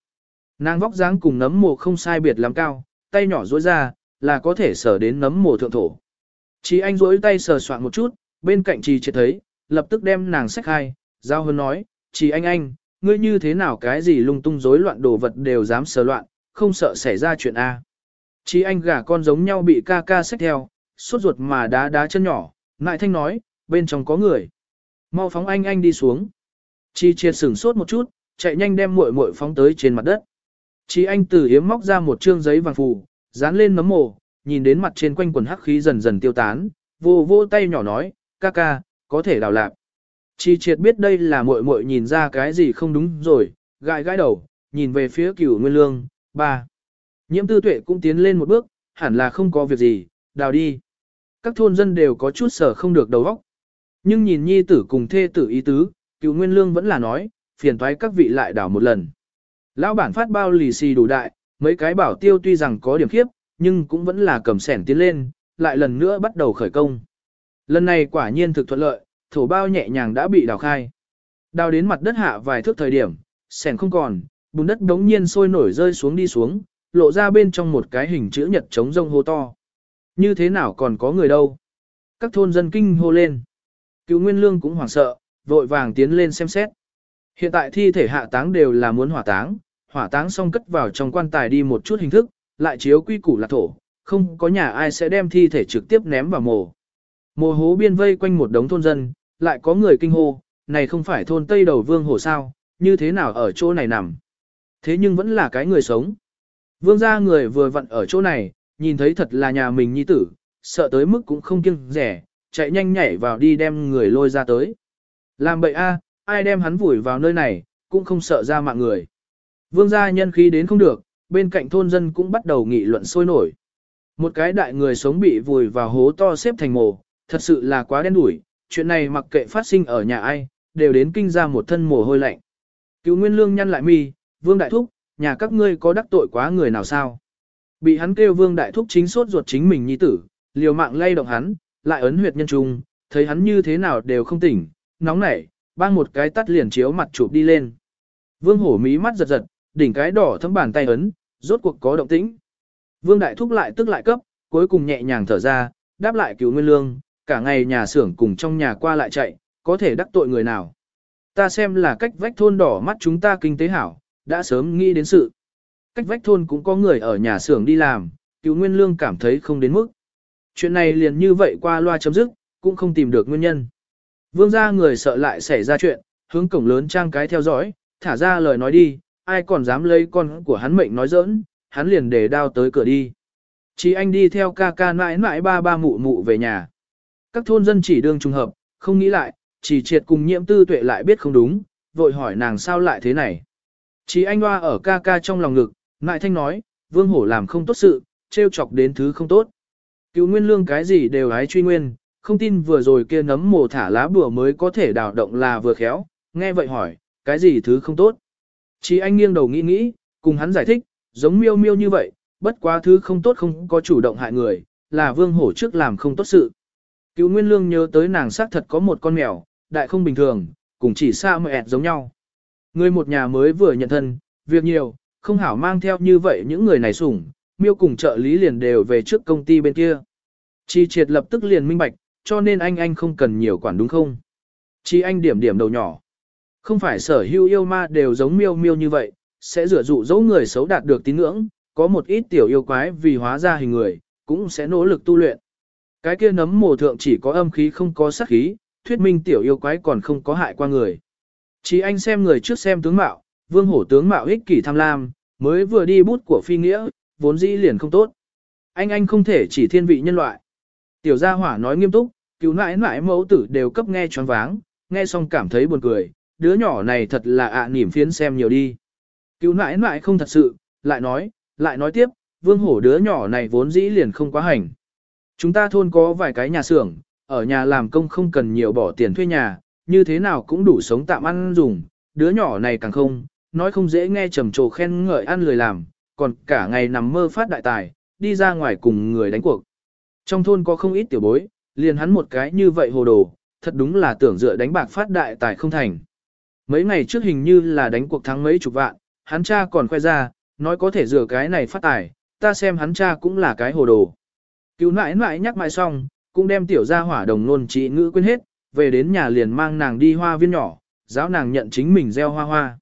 Nàng vóc dáng cùng nấm mồ không sai biệt lắm cao, tay nhỏ rối ra, là có thể sở đến nấm mồ thượng thổ. Chí anh rỗi tay sờ soạn một chút, bên cạnh trì triệt thấy, lập tức đem nàng sách hai, giao hơn nói, chỉ anh anh, ngươi như thế nào cái gì lung tung rối loạn đồ vật đều dám sờ loạn, không sợ xảy ra chuyện A. Chí anh gả con giống nhau bị ca ca sách theo, sốt ruột mà đá đá chân nhỏ, ngại thanh nói, bên trong có người. Mau phóng anh anh đi xuống. Chi triệt sửng sốt một chút, chạy nhanh đem muội muội phóng tới trên mặt đất. Chi anh từ hiếm móc ra một trương giấy vàng phù, dán lên nấm mồ, nhìn đến mặt trên quanh quần hắc khí dần dần tiêu tán, vô vô tay nhỏ nói, ca ca, có thể đào lạc. Chi triệt biết đây là muội muội nhìn ra cái gì không đúng rồi, gãi gãi đầu, nhìn về phía cửu nguyên lương, ba. Nhiễm tư tuệ cũng tiến lên một bước, hẳn là không có việc gì, đào đi. Các thôn dân đều có chút sở không được đầu óc. Nhưng nhìn nhi tử cùng thê tử ý tứ, cửu nguyên lương vẫn là nói, phiền toái các vị lại đào một lần. Lão bản phát bao lì xì đủ đại, mấy cái bảo tiêu tuy rằng có điểm khiếp, nhưng cũng vẫn là cầm sẻn tiến lên, lại lần nữa bắt đầu khởi công. Lần này quả nhiên thực thuận lợi, thổ bao nhẹ nhàng đã bị đào khai. Đào đến mặt đất hạ vài thước thời điểm, sẻn không còn, bùn đất đống nhiên sôi nổi rơi xuống đi xuống, lộ ra bên trong một cái hình chữ nhật trống rông hô to. Như thế nào còn có người đâu? Các thôn dân kinh hô lên. Cựu Nguyên Lương cũng hoảng sợ, vội vàng tiến lên xem xét. Hiện tại thi thể hạ táng đều là muốn hỏa táng, hỏa táng xong cất vào trong quan tài đi một chút hình thức, lại chiếu quy củ là thổ, không có nhà ai sẽ đem thi thể trực tiếp ném vào mồ. Mồ hố biên vây quanh một đống thôn dân, lại có người kinh hô, này không phải thôn Tây Đầu Vương Hồ sao, như thế nào ở chỗ này nằm. Thế nhưng vẫn là cái người sống. Vương gia người vừa vặn ở chỗ này, nhìn thấy thật là nhà mình nhi tử, sợ tới mức cũng không kiêng rẻ, chạy nhanh nhảy vào đi đem người lôi ra tới. Làm bậy a, ai đem hắn vùi vào nơi này, cũng không sợ ra mạng người. Vương gia nhân khí đến không được, bên cạnh thôn dân cũng bắt đầu nghị luận sôi nổi. Một cái đại người sống bị vùi vào hố to xếp thành mồ, thật sự là quá đen đủi, chuyện này mặc kệ phát sinh ở nhà ai, đều đến kinh ra một thân mồ hôi lạnh. Cứu Nguyên Lương nhăn lại mi, Vương Đại Thúc, nhà các ngươi có đắc tội quá người nào sao? Bị hắn kêu Vương Đại Thúc chính sốt ruột chính mình nhi tử, liều mạng lay động hắn, lại ấn huyệt nhân trung, thấy hắn như thế nào đều không tỉnh, nóng nảy, bang một cái tắt liền chiếu mặt chụp đi lên. Vương Hổ mí mắt giật giật, đỉnh cái đỏ thấm bàn tay ấn, rốt cuộc có động tĩnh. Vương Đại Thúc lại tức lại cấp, cuối cùng nhẹ nhàng thở ra, đáp lại cứu Nguyên Lương, cả ngày nhà xưởng cùng trong nhà qua lại chạy, có thể đắc tội người nào. Ta xem là cách vách thôn đỏ mắt chúng ta kinh tế hảo, đã sớm nghĩ đến sự. Cách vách thôn cũng có người ở nhà xưởng đi làm, cứu Nguyên Lương cảm thấy không đến mức. Chuyện này liền như vậy qua loa chấm dứt, cũng không tìm được nguyên nhân. Vương gia người sợ lại xảy ra chuyện, hướng cổng lớn trang cái theo dõi, thả ra lời nói đi, ai còn dám lấy con của hắn mệnh nói giỡn, hắn liền để đao tới cửa đi. Chỉ anh đi theo ca ca mãi mãi ba ba mụ mụ về nhà. Các thôn dân chỉ đương trùng hợp, không nghĩ lại, chỉ triệt cùng nhiễm tư tuệ lại biết không đúng, vội hỏi nàng sao lại thế này. Chỉ anh hoa ở ca ca trong lòng ngực, ngại thanh nói, vương hổ làm không tốt sự, trêu chọc đến thứ không tốt. Cứu nguyên lương cái gì đều hái truy nguyên, không tin vừa rồi kia nấm mồ thả lá bùa mới có thể đào động là vừa khéo, nghe vậy hỏi, cái gì thứ không tốt. Chỉ anh nghiêng đầu nghĩ nghĩ, cùng hắn giải thích, giống miêu miêu như vậy, bất quá thứ không tốt không có chủ động hại người, là vương hổ trước làm không tốt sự. Cứu Nguyên Lương nhớ tới nàng xác thật có một con mèo, đại không bình thường, cùng chỉ xa mẹ giống nhau. Người một nhà mới vừa nhận thân, việc nhiều, không hảo mang theo như vậy những người này sủng, miêu cùng trợ lý liền đều về trước công ty bên kia. Chi triệt lập tức liền minh bạch, cho nên anh anh không cần nhiều quản đúng không? Chi anh điểm điểm đầu nhỏ. Không phải sở hữu yêu ma đều giống miêu miêu như vậy, sẽ rửa dụ dỗ người xấu đạt được tín ngưỡng, có một ít tiểu yêu quái vì hóa ra hình người, cũng sẽ nỗ lực tu luyện. Cái kia nấm mồ thượng chỉ có âm khí không có sát khí, thuyết minh tiểu yêu quái còn không có hại qua người. Chỉ anh xem người trước xem tướng mạo, vương hổ tướng mạo ích kỷ tham lam, mới vừa đi bút của phi nghĩa, vốn dĩ liền không tốt. Anh anh không thể chỉ thiên vị nhân loại. Tiểu gia hỏa nói nghiêm túc, cứu nãi nãi mẫu tử đều cấp nghe choáng váng, nghe xong cảm thấy buồn cười, đứa nhỏ này thật là ạ à, niềm phiến xem nhiều đi. Cứu nãi nãi không thật sự, lại nói, lại nói tiếp, vương hổ đứa nhỏ này vốn dĩ liền không quá hành. Chúng ta thôn có vài cái nhà xưởng, ở nhà làm công không cần nhiều bỏ tiền thuê nhà, như thế nào cũng đủ sống tạm ăn dùng, đứa nhỏ này càng không, nói không dễ nghe trầm trồ khen ngợi ăn lười làm, còn cả ngày nằm mơ phát đại tài, đi ra ngoài cùng người đánh cuộc. Trong thôn có không ít tiểu bối, liền hắn một cái như vậy hồ đồ, thật đúng là tưởng dựa đánh bạc phát đại tài không thành. Mấy ngày trước hình như là đánh cuộc thắng mấy chục vạn, hắn cha còn khoe ra, nói có thể rửa cái này phát tài, ta xem hắn cha cũng là cái hồ đồ. Cứu nãi nãi nhắc mãi xong, cũng đem tiểu gia hỏa đồng nôn trị ngữ quên hết, về đến nhà liền mang nàng đi hoa viên nhỏ, giáo nàng nhận chính mình gieo hoa hoa.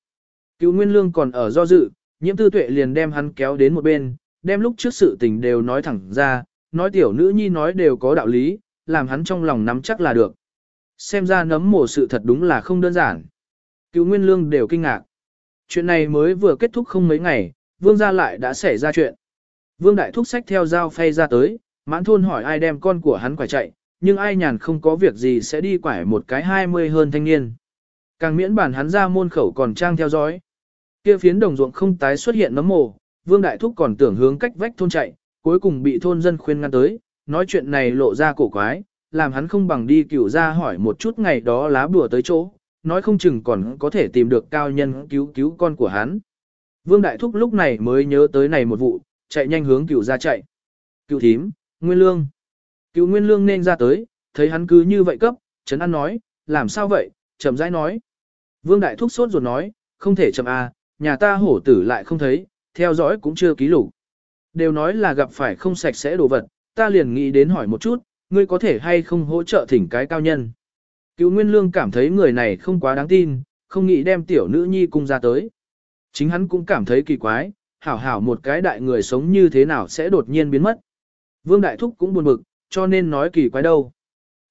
Cứu Nguyên Lương còn ở do dự, nhiễm tư tuệ liền đem hắn kéo đến một bên, đem lúc trước sự tình đều nói thẳng ra, nói tiểu nữ nhi nói đều có đạo lý, làm hắn trong lòng nắm chắc là được. Xem ra nấm mồ sự thật đúng là không đơn giản. Cứu Nguyên Lương đều kinh ngạc. Chuyện này mới vừa kết thúc không mấy ngày, Vương gia lại đã xảy ra chuyện. Vương Đại Thúc sách theo dao phay ra tới, mãn thôn hỏi ai đem con của hắn quải chạy, nhưng ai nhàn không có việc gì sẽ đi quải một cái hai mươi hơn thanh niên. Càng miễn bản hắn ra môn khẩu còn trang theo dõi. Kia phiến đồng ruộng không tái xuất hiện nấm mồ, Vương Đại Thúc còn tưởng hướng cách vách thôn chạy, cuối cùng bị thôn dân khuyên ngăn tới, nói chuyện này lộ ra cổ quái, làm hắn không bằng đi cửu ra hỏi một chút ngày đó lá bùa tới chỗ, nói không chừng còn có thể tìm được cao nhân cứu cứu con của hắn. Vương Đại Thúc lúc này mới nhớ tới này một vụ, chạy nhanh hướng cựu ra chạy. Cựu thím, Nguyên Lương. Cựu Nguyên Lương nên ra tới, thấy hắn cứ như vậy cấp, Trấn An nói, làm sao vậy, chậm rãi nói. Vương Đại Thúc sốt ruột nói, không thể chậm à, nhà ta hổ tử lại không thấy, theo dõi cũng chưa ký lục. Đều nói là gặp phải không sạch sẽ đồ vật, ta liền nghĩ đến hỏi một chút, ngươi có thể hay không hỗ trợ thỉnh cái cao nhân. Cựu Nguyên Lương cảm thấy người này không quá đáng tin, không nghĩ đem tiểu nữ nhi cung ra tới. Chính hắn cũng cảm thấy kỳ quái, hảo hảo một cái đại người sống như thế nào sẽ đột nhiên biến mất. Vương Đại Thúc cũng buồn bực, cho nên nói kỳ quái đâu.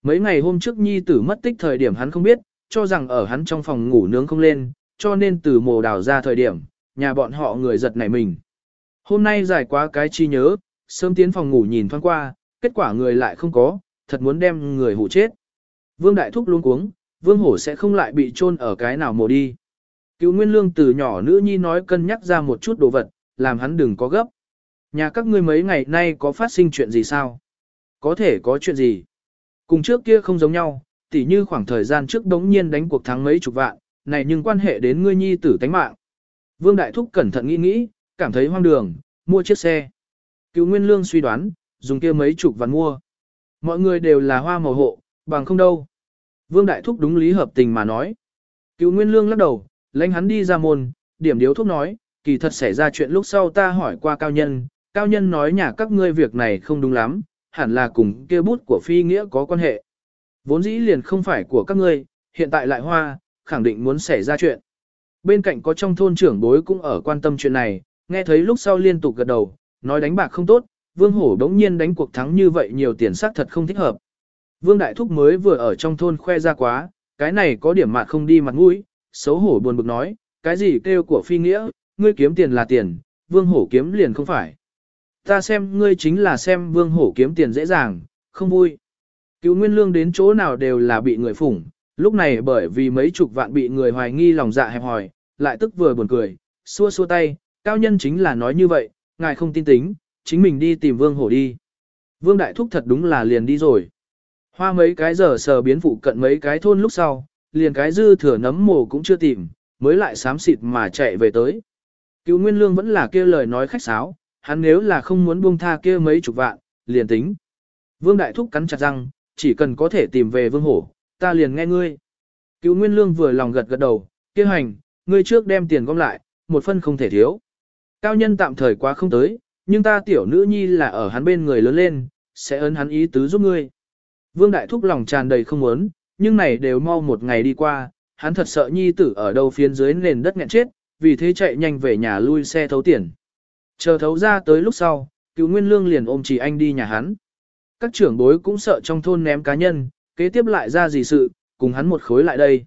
Mấy ngày hôm trước nhi tử mất tích thời điểm hắn không biết, cho rằng ở hắn trong phòng ngủ nướng không lên, cho nên từ mồ đào ra thời điểm, nhà bọn họ người giật nảy mình. Hôm nay giải quá cái chi nhớ, sớm tiến phòng ngủ nhìn thoáng qua, kết quả người lại không có, thật muốn đem người hủ chết. Vương Đại Thúc luôn cuống, Vương Hổ sẽ không lại bị chôn ở cái nào mồ đi. Cựu Nguyên Lương từ nhỏ nữ nhi nói cân nhắc ra một chút đồ vật, làm hắn đừng có gấp. Nhà các ngươi mấy ngày nay có phát sinh chuyện gì sao? Có thể có chuyện gì? Cùng trước kia không giống nhau, tỉ như khoảng thời gian trước đống nhiên đánh cuộc thắng mấy chục vạn, này nhưng quan hệ đến ngươi nhi tử tánh mạng. Vương Đại Thúc cẩn thận nghĩ nghĩ, cảm thấy hoang đường, mua chiếc xe. Cựu Nguyên Lương suy đoán, dùng kia mấy chục vạn mua. Mọi người đều là hoa màu hộ, bằng không đâu. Vương Đại Thúc đúng lý hợp tình mà nói. Cựu Nguyên Lương lắc đầu, lãnh hắn đi ra môn, điểm điếu thuốc nói, kỳ thật xảy ra chuyện lúc sau ta hỏi qua cao nhân, cao nhân nói nhà các ngươi việc này không đúng lắm, hẳn là cùng kia bút của phi nghĩa có quan hệ. Vốn dĩ liền không phải của các ngươi, hiện tại lại hoa, khẳng định muốn xảy ra chuyện. Bên cạnh có trong thôn trưởng bối cũng ở quan tâm chuyện này, nghe thấy lúc sau liên tục gật đầu, nói đánh bạc không tốt, Vương Hổ đống nhiên đánh cuộc thắng như vậy nhiều tiền xác thật không thích hợp. Vương Đại Thúc mới vừa ở trong thôn khoe ra quá, cái này có điểm mà không đi mặt mũi, xấu hổ buồn bực nói, cái gì kêu của phi nghĩa, ngươi kiếm tiền là tiền, Vương Hổ kiếm liền không phải. Ta xem ngươi chính là xem Vương Hổ kiếm tiền dễ dàng, không vui. Cứu Nguyên Lương đến chỗ nào đều là bị người phủng, lúc này bởi vì mấy chục vạn bị người hoài nghi lòng dạ hẹp hòi, lại tức vừa buồn cười, xua xua tay, cao nhân chính là nói như vậy, ngài không tin tính, chính mình đi tìm Vương Hổ đi. Vương Đại Thúc thật đúng là liền đi rồi. Hoa mấy cái giờ sờ biến phụ cận mấy cái thôn lúc sau, liền cái dư thừa nấm mồ cũng chưa tìm, mới lại xám xịt mà chạy về tới. Cựu Nguyên Lương vẫn là kia lời nói khách sáo, hắn nếu là không muốn buông tha kia mấy chục vạn, liền tính. Vương Đại Thúc cắn chặt răng, chỉ cần có thể tìm về Vương Hổ, ta liền nghe ngươi. Cựu Nguyên Lương vừa lòng gật gật đầu, kia hành, ngươi trước đem tiền gom lại, một phân không thể thiếu. Cao nhân tạm thời quá không tới, nhưng ta tiểu nữ nhi là ở hắn bên người lớn lên, sẽ ơn hắn ý tứ giúp ngươi. Vương Đại Thúc lòng tràn đầy không muốn, nhưng này đều mau một ngày đi qua, hắn thật sợ nhi tử ở đâu phiến dưới nền đất nghẹn chết, vì thế chạy nhanh về nhà lui xe thấu tiền. Chờ thấu ra tới lúc sau, cứu Nguyên Lương liền ôm chỉ anh đi nhà hắn. Các trưởng bối cũng sợ trong thôn ném cá nhân, kế tiếp lại ra gì sự, cùng hắn một khối lại đây.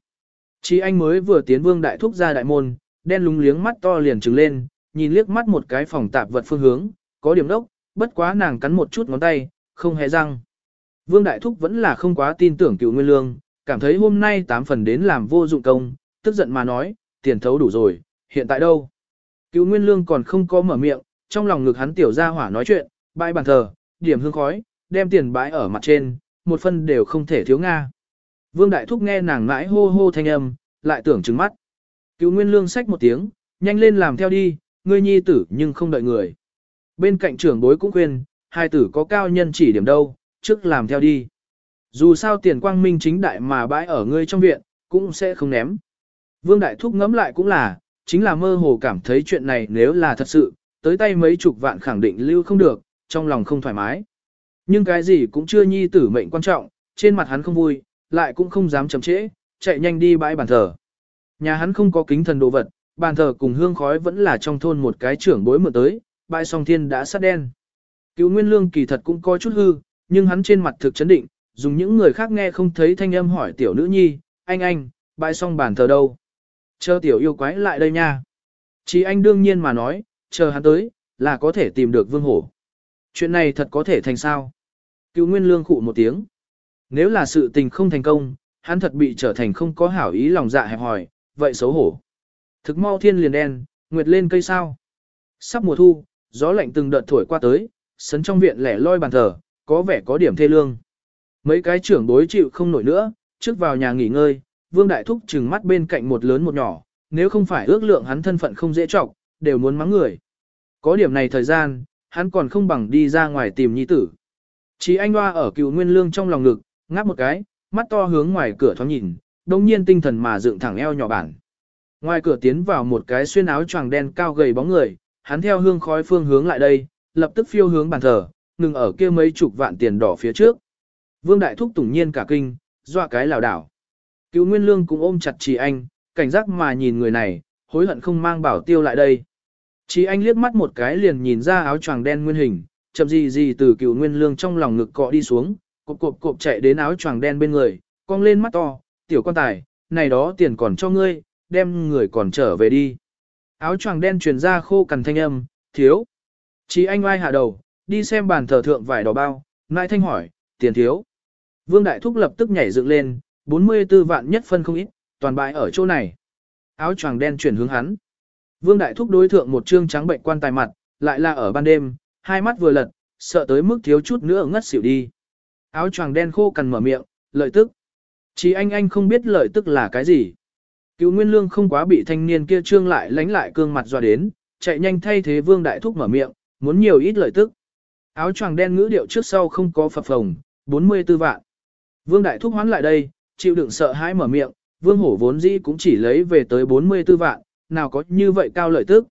Chỉ anh mới vừa tiến Vương Đại Thúc ra đại môn, đen lúng liếng mắt to liền trừng lên, nhìn liếc mắt một cái phòng tạp vật phương hướng, có điểm đốc, bất quá nàng cắn một chút ngón tay, không hề răng. Vương Đại Thúc vẫn là không quá tin tưởng cựu nguyên lương, cảm thấy hôm nay tám phần đến làm vô dụng công, tức giận mà nói, tiền thấu đủ rồi, hiện tại đâu? Cựu nguyên lương còn không có mở miệng, trong lòng ngực hắn tiểu ra hỏa nói chuyện, bãi bàn thờ, điểm hương khói, đem tiền bãi ở mặt trên, một phân đều không thể thiếu Nga. Vương Đại Thúc nghe nàng mãi hô hô thanh âm, lại tưởng trừng mắt. Cựu nguyên lương xách một tiếng, nhanh lên làm theo đi, ngươi nhi tử nhưng không đợi người. Bên cạnh trưởng bối cũng khuyên, hai tử có cao nhân chỉ điểm đâu, trước làm theo đi. Dù sao tiền quang minh chính đại mà bãi ở ngươi trong viện, cũng sẽ không ném. Vương Đại Thúc ngẫm lại cũng là, chính là mơ hồ cảm thấy chuyện này nếu là thật sự, tới tay mấy chục vạn khẳng định lưu không được, trong lòng không thoải mái. Nhưng cái gì cũng chưa nhi tử mệnh quan trọng, trên mặt hắn không vui, lại cũng không dám chậm trễ, chạy nhanh đi bãi bàn thờ. Nhà hắn không có kính thần đồ vật, bàn thờ cùng hương khói vẫn là trong thôn một cái trưởng bối mượn tới, bãi song thiên đã sát đen. Cứu Nguyên Lương kỳ thật cũng có chút hư, nhưng hắn trên mặt thực chấn định, dùng những người khác nghe không thấy thanh âm hỏi tiểu nữ nhi, anh anh, bãi xong bàn thờ đâu? Chờ tiểu yêu quái lại đây nha. Chỉ anh đương nhiên mà nói, chờ hắn tới, là có thể tìm được vương hổ. Chuyện này thật có thể thành sao? Cựu Nguyên Lương khụ một tiếng. Nếu là sự tình không thành công, hắn thật bị trở thành không có hảo ý lòng dạ hẹp hòi, vậy xấu hổ. Thực mau thiên liền đen, nguyệt lên cây sao. Sắp mùa thu, gió lạnh từng đợt thổi qua tới, sấn trong viện lẻ loi bàn thờ, có vẻ có điểm thê lương. Mấy cái trưởng đối chịu không nổi nữa, trước vào nhà nghỉ ngơi, Vương Đại Thúc trừng mắt bên cạnh một lớn một nhỏ, nếu không phải ước lượng hắn thân phận không dễ trọng, đều muốn mắng người. Có điểm này thời gian, hắn còn không bằng đi ra ngoài tìm nhi tử. Chí anh hoa ở cựu nguyên lương trong lòng ngực, ngáp một cái, mắt to hướng ngoài cửa thoáng nhìn, đồng nhiên tinh thần mà dựng thẳng eo nhỏ bản. Ngoài cửa tiến vào một cái xuyên áo choàng đen cao gầy bóng người, hắn theo hương khói phương hướng lại đây, lập tức phiêu hướng bàn thờ, ngừng ở kia mấy chục vạn tiền đỏ phía trước. Vương Đại Thúc tủng nhiên cả kinh, dọa cái lảo đảo. Cứu Nguyên Lương cũng ôm chặt Trì Anh, cảnh giác mà nhìn người này, hối hận không mang bảo tiêu lại đây. Trì Anh liếc mắt một cái liền nhìn ra áo choàng đen nguyên hình, chậm gì gì từ cựu Nguyên Lương trong lòng ngực cọ đi xuống, cộp cộp cộp chạy đến áo choàng đen bên người, cong lên mắt to, tiểu quan tài, này đó tiền còn cho ngươi, đem người còn trở về đi. Áo choàng đen truyền ra khô cằn thanh âm, thiếu. Chí anh oai hạ đầu, đi xem bàn thờ thượng vải đỏ bao, nại thanh hỏi, tiền thiếu. Vương Đại Thúc lập tức nhảy dựng lên, 44 vạn nhất phân không ít, toàn bại ở chỗ này. Áo choàng đen chuyển hướng hắn. Vương Đại Thúc đối thượng một trương trắng bệnh quan tài mặt, lại là ở ban đêm, hai mắt vừa lật, sợ tới mức thiếu chút nữa ngất xỉu đi. Áo choàng đen khô cằn mở miệng, lợi tức. Chỉ anh anh không biết lợi tức là cái gì. Cựu Nguyên Lương không quá bị thanh niên kia trương lại lánh lại cương mặt dọa đến, chạy nhanh thay thế Vương Đại Thúc mở miệng, muốn nhiều ít lợi tức. Áo choàng đen ngữ điệu trước sau không có phập phồng, 44 vạn. Vương Đại Thúc hoán lại đây, chịu đựng sợ hãi mở miệng, Vương Hổ vốn dĩ cũng chỉ lấy về tới 44 vạn, nào có như vậy cao lợi tức.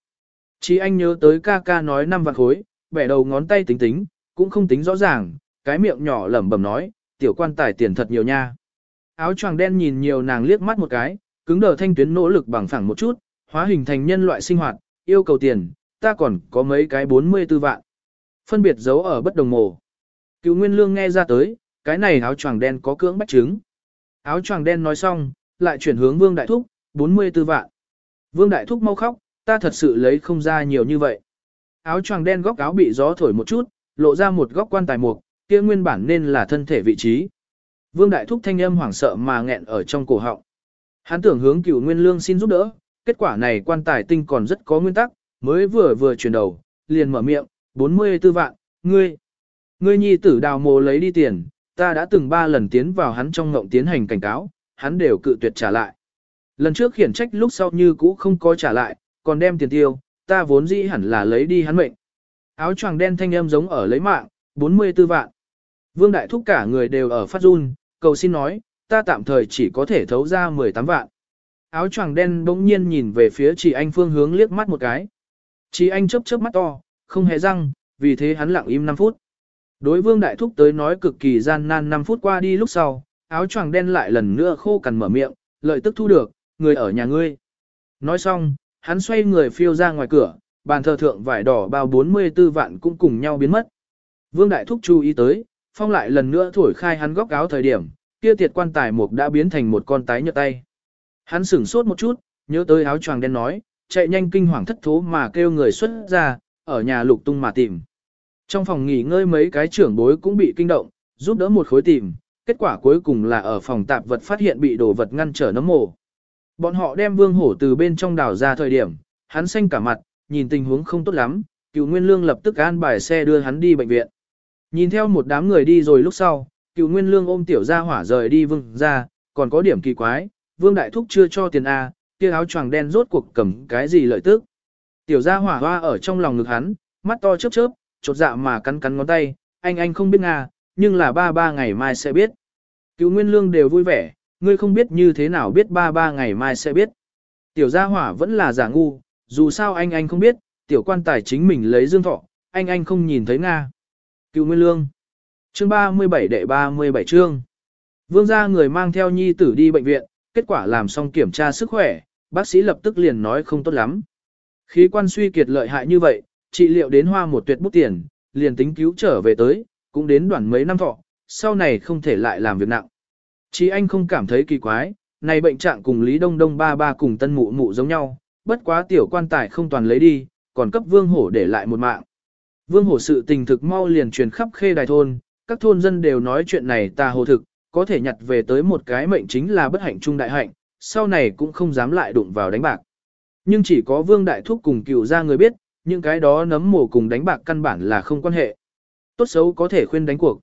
Chỉ anh nhớ tới ca ca nói 5 vạn khối, bẻ đầu ngón tay tính tính, cũng không tính rõ ràng, cái miệng nhỏ lẩm bẩm nói, tiểu quan tài tiền thật nhiều nha. Áo choàng đen nhìn nhiều nàng liếc mắt một cái, cứng đờ thanh tuyến nỗ lực bằng phẳng một chút, hóa hình thành nhân loại sinh hoạt, yêu cầu tiền, ta còn có mấy cái 44 vạn. Phân biệt giấu ở bất đồng mồ. Cựu Nguyên Lương nghe ra tới, cái này áo choàng đen có cưỡng bách chứng. Áo choàng đen nói xong, lại chuyển hướng Vương Đại Thúc, 44 vạn. Vương Đại Thúc mau khóc, ta thật sự lấy không ra nhiều như vậy. Áo choàng đen góc áo bị gió thổi một chút, lộ ra một góc quan tài mục, kia nguyên bản nên là thân thể vị trí. Vương Đại Thúc thanh âm hoảng sợ mà nghẹn ở trong cổ họng. Hắn tưởng hướng cửu nguyên lương xin giúp đỡ, kết quả này quan tài tinh còn rất có nguyên tắc, mới vừa vừa chuyển đầu, liền mở miệng, 44 vạn, ngươi, ngươi nhi tử đào mồ lấy đi tiền, ta đã từng ba lần tiến vào hắn trong ngộng tiến hành cảnh cáo, hắn đều cự tuyệt trả lại. Lần trước khiển trách lúc sau như cũ không có trả lại, còn đem tiền tiêu, ta vốn dĩ hẳn là lấy đi hắn mệnh. Áo choàng đen thanh âm giống ở lấy mạng, 44 vạn. Vương Đại Thúc cả người đều ở phát run, cầu xin nói, ta tạm thời chỉ có thể thấu ra 18 vạn. Áo choàng đen bỗng nhiên nhìn về phía chị anh phương hướng liếc mắt một cái. Chị anh chớp chớp mắt to, không hề răng, vì thế hắn lặng im 5 phút. Đối vương đại thúc tới nói cực kỳ gian nan 5 phút qua đi lúc sau, áo choàng đen lại lần nữa khô cằn mở miệng, lợi tức thu được, người ở nhà ngươi. Nói xong, hắn xoay người phiêu ra ngoài cửa, bàn thờ thượng vải đỏ bao 44 vạn cũng cùng nhau biến mất. Vương đại thúc chú ý tới, phong lại lần nữa thổi khai hắn góc áo thời điểm, kia tiệt quan tài mục đã biến thành một con tái nhợt tay. Hắn sửng sốt một chút, nhớ tới áo choàng đen nói, chạy nhanh kinh hoàng thất thố mà kêu người xuất ra, ở nhà lục tung mà tìm. Trong phòng nghỉ ngơi mấy cái trưởng bối cũng bị kinh động, giúp đỡ một khối tìm, kết quả cuối cùng là ở phòng tạp vật phát hiện bị đồ vật ngăn trở nấm mồ. Bọn họ đem vương hổ từ bên trong đảo ra thời điểm, hắn xanh cả mặt, nhìn tình huống không tốt lắm, cựu nguyên lương lập tức an bài xe đưa hắn đi bệnh viện. Nhìn theo một đám người đi rồi lúc sau, cựu nguyên lương ôm tiểu gia hỏa rời đi vương ra, còn có điểm kỳ quái, vương đại thúc chưa cho tiền A, kia áo choàng đen rốt cuộc cầm cái gì lợi tức. Tiểu gia hỏa hoa ở trong lòng ngực hắn, mắt to chớp chớp, chột dạ mà cắn cắn ngón tay, anh anh không biết Nga, nhưng là ba ba ngày mai sẽ biết. Cựu nguyên lương đều vui vẻ, ngươi không biết như thế nào biết ba ba ngày mai sẽ biết. Tiểu gia hỏa vẫn là giả ngu, dù sao anh anh không biết, tiểu quan tài chính mình lấy dương thọ, anh anh không nhìn thấy Nga. Cựu nguyên lương. Chương 37 đệ 37 chương. Vương gia người mang theo nhi tử đi bệnh viện, kết quả làm xong kiểm tra sức khỏe, bác sĩ lập tức liền nói không tốt lắm. Khí quan suy kiệt lợi hại như vậy, trị liệu đến hoa một tuyệt bút tiền, liền tính cứu trở về tới, cũng đến đoạn mấy năm thọ, sau này không thể lại làm việc nặng. Chí anh không cảm thấy kỳ quái, này bệnh trạng cùng Lý Đông Đông ba ba cùng tân mụ mụ giống nhau, bất quá tiểu quan tài không toàn lấy đi, còn cấp vương hổ để lại một mạng. Vương hổ sự tình thực mau liền truyền khắp khê đài thôn, các thôn dân đều nói chuyện này ta hồ thực, có thể nhặt về tới một cái mệnh chính là bất hạnh trung đại hạnh, sau này cũng không dám lại đụng vào đánh bạc. Nhưng chỉ có vương đại thúc cùng cựu ra người biết, những cái đó nấm mồ cùng đánh bạc căn bản là không quan hệ. Tốt xấu có thể khuyên đánh cuộc.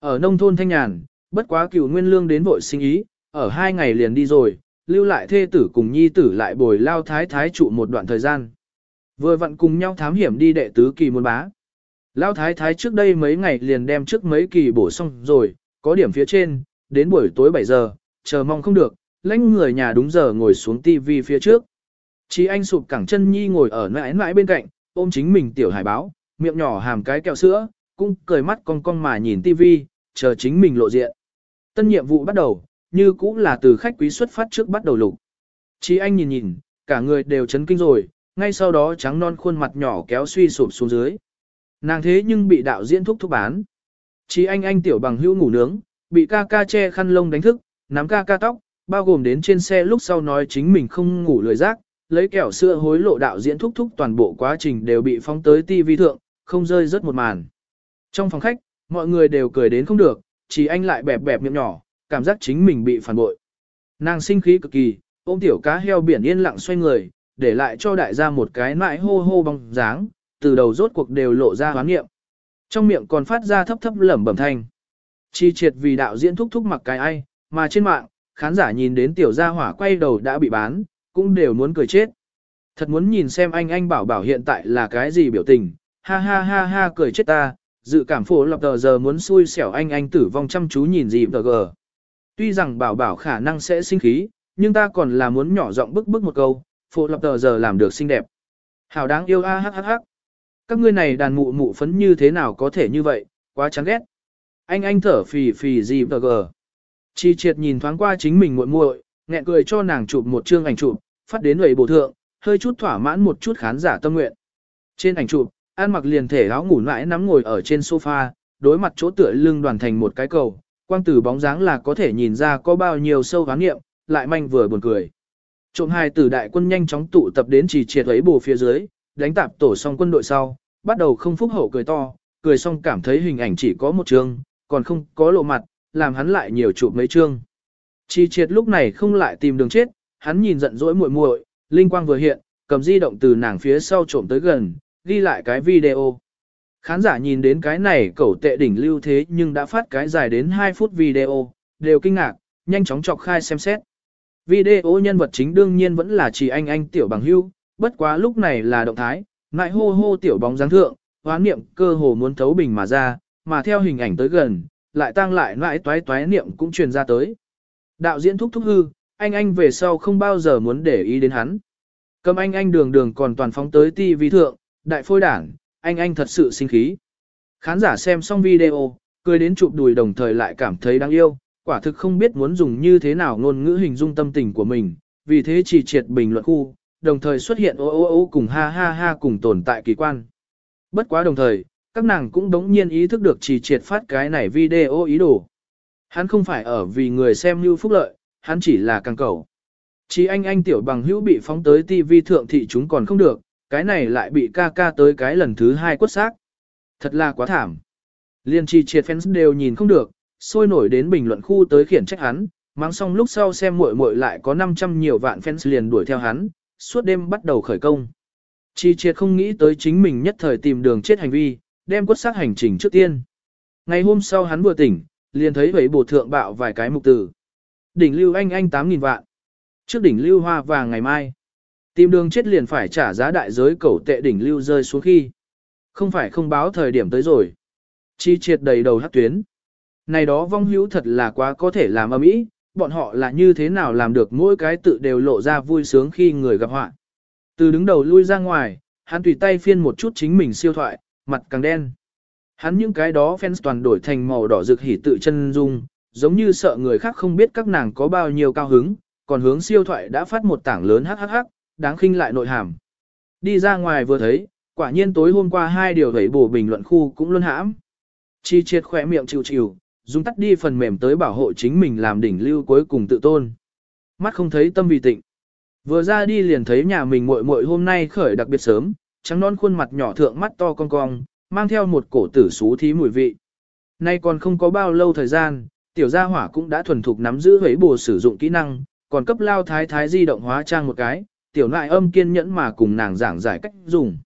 Ở nông thôn thanh nhàn, bất quá cựu nguyên lương đến vội sinh ý, ở hai ngày liền đi rồi, lưu lại thê tử cùng nhi tử lại bồi lao thái thái trụ một đoạn thời gian. Vừa vặn cùng nhau thám hiểm đi đệ tứ kỳ môn bá. lao thái thái trước đây mấy ngày liền đem trước mấy kỳ bổ xong rồi, có điểm phía trên, đến buổi tối 7 giờ, chờ mong không được, lãnh người nhà đúng giờ ngồi xuống tivi phía trước. Chí anh sụp cẳng chân nhi ngồi ở mãi mãi bên cạnh, ôm chính mình tiểu hải báo, miệng nhỏ hàm cái kẹo sữa, cũng cười mắt cong cong mà nhìn tivi, chờ chính mình lộ diện. Tân nhiệm vụ bắt đầu, như cũng là từ khách quý xuất phát trước bắt đầu lục. Chí anh nhìn nhìn, cả người đều chấn kinh rồi, ngay sau đó trắng non khuôn mặt nhỏ kéo suy sụp xuống dưới. Nàng thế nhưng bị đạo diễn thúc thúc bán. Chí anh anh tiểu bằng hữu ngủ nướng, bị ca ca che khăn lông đánh thức, nắm ca ca tóc, bao gồm đến trên xe lúc sau nói chính mình không ngủ lười giác, lấy kẹo sữa hối lộ đạo diễn thúc thúc toàn bộ quá trình đều bị phóng tới TV thượng, không rơi rớt một màn. Trong phòng khách, mọi người đều cười đến không được, chỉ anh lại bẹp bẹp miệng nhỏ, cảm giác chính mình bị phản bội. Nàng sinh khí cực kỳ, ôm tiểu cá heo biển yên lặng xoay người, để lại cho đại gia một cái mãi hô hô bóng dáng, từ đầu rốt cuộc đều lộ ra hoán nghiệm. Trong miệng còn phát ra thấp thấp lẩm bẩm thanh. Chi triệt vì đạo diễn thúc thúc mặc cái ai, mà trên mạng, khán giả nhìn đến tiểu gia hỏa quay đầu đã bị bán, cũng đều muốn cười chết. Thật muốn nhìn xem anh anh bảo bảo hiện tại là cái gì biểu tình, ha ha ha ha cười chết ta, dự cảm phổ lập tờ giờ muốn xui xẻo anh anh tử vong chăm chú nhìn gì tờ gờ. Tuy rằng bảo bảo khả năng sẽ sinh khí, nhưng ta còn là muốn nhỏ giọng bức bức một câu, phổ lập tờ giờ làm được xinh đẹp. Hảo đáng yêu a ha ha, hắc. Các ngươi này đàn mụ mụ phấn như thế nào có thể như vậy, quá chán ghét. Anh anh thở phì phì gì tờ gờ. Chi triệt nhìn thoáng qua chính mình muội muội, nghẹn cười cho nàng chụp một chương ảnh chụp, phát đến người bổ thượng, hơi chút thỏa mãn một chút khán giả tâm nguyện. Trên ảnh chụp, An mặc liền thể áo ngủ mãi nắm ngồi ở trên sofa, đối mặt chỗ tựa lưng đoàn thành một cái cầu, quang tử bóng dáng là có thể nhìn ra có bao nhiêu sâu hán nghiệm, lại manh vừa buồn cười. Trộm hai tử đại quân nhanh chóng tụ tập đến chỉ triệt ấy bù phía dưới, đánh tạp tổ xong quân đội sau, bắt đầu không phúc hậu cười to, cười xong cảm thấy hình ảnh chỉ có một chương, còn không có lộ mặt, làm hắn lại nhiều chụp mấy chương. Chi triệt lúc này không lại tìm đường chết, hắn nhìn giận dỗi muội muội, linh quang vừa hiện, cầm di động từ nàng phía sau trộm tới gần, ghi lại cái video. Khán giả nhìn đến cái này cẩu tệ đỉnh lưu thế nhưng đã phát cái dài đến 2 phút video, đều kinh ngạc, nhanh chóng chọc khai xem xét. Video nhân vật chính đương nhiên vẫn là chỉ anh anh tiểu bằng hưu, bất quá lúc này là động thái, ngại hô hô tiểu bóng dáng thượng, hoán niệm cơ hồ muốn thấu bình mà ra, mà theo hình ảnh tới gần, lại tăng lại ngại toái toái niệm cũng truyền ra tới. Đạo diễn thúc thúc hư, anh anh về sau không bao giờ muốn để ý đến hắn. Cầm anh anh đường đường còn toàn phóng tới ti vi thượng, đại phôi đảng, anh anh thật sự sinh khí. Khán giả xem xong video, cười đến chụp đùi đồng thời lại cảm thấy đáng yêu, quả thực không biết muốn dùng như thế nào ngôn ngữ hình dung tâm tình của mình, vì thế chỉ triệt bình luận khu, đồng thời xuất hiện ô ô ô cùng ha ha ha cùng tồn tại kỳ quan. Bất quá đồng thời, các nàng cũng đống nhiên ý thức được chỉ triệt phát cái này video ý đồ. Hắn không phải ở vì người xem như phúc lợi, hắn chỉ là càng cầu. Chỉ anh anh tiểu bằng hữu bị phóng tới TV thượng thị chúng còn không được, cái này lại bị ca ca tới cái lần thứ hai quất xác. Thật là quá thảm. Liên chi triệt fans đều nhìn không được, sôi nổi đến bình luận khu tới khiển trách hắn, mang xong lúc sau xem muội muội lại có 500 nhiều vạn fans liền đuổi theo hắn, suốt đêm bắt đầu khởi công. Chi triệt không nghĩ tới chính mình nhất thời tìm đường chết hành vi, đem quất xác hành trình trước tiên. Ngày hôm sau hắn vừa tỉnh, liền thấy vậy bổ thượng bạo vài cái mục tử. Đỉnh lưu anh anh 8.000 vạn. Trước đỉnh lưu hoa vàng ngày mai. Tìm đường chết liền phải trả giá đại giới cẩu tệ đỉnh lưu rơi xuống khi. Không phải không báo thời điểm tới rồi. Chi triệt đầy đầu hát tuyến. Này đó vong hữu thật là quá có thể làm âm ý, bọn họ là như thế nào làm được mỗi cái tự đều lộ ra vui sướng khi người gặp họa. Từ đứng đầu lui ra ngoài, hắn tùy tay phiên một chút chính mình siêu thoại, mặt càng đen. Hắn những cái đó fans toàn đổi thành màu đỏ rực hỉ tự chân dung, giống như sợ người khác không biết các nàng có bao nhiêu cao hứng, còn hướng siêu thoại đã phát một tảng lớn hắc hắc hắc, đáng khinh lại nội hàm. Đi ra ngoài vừa thấy, quả nhiên tối hôm qua hai điều thấy bổ bình luận khu cũng luôn hãm. Chi triệt khỏe miệng chịu chịu, dùng tắt đi phần mềm tới bảo hộ chính mình làm đỉnh lưu cuối cùng tự tôn. Mắt không thấy tâm vì tịnh. Vừa ra đi liền thấy nhà mình muội muội hôm nay khởi đặc biệt sớm, trắng non khuôn mặt nhỏ thượng mắt to cong cong, mang theo một cổ tử xú thí mùi vị. Nay còn không có bao lâu thời gian, tiểu gia hỏa cũng đã thuần thục nắm giữ hấy bồ sử dụng kỹ năng, còn cấp lao thái thái di động hóa trang một cái, tiểu nại âm kiên nhẫn mà cùng nàng giảng giải cách dùng.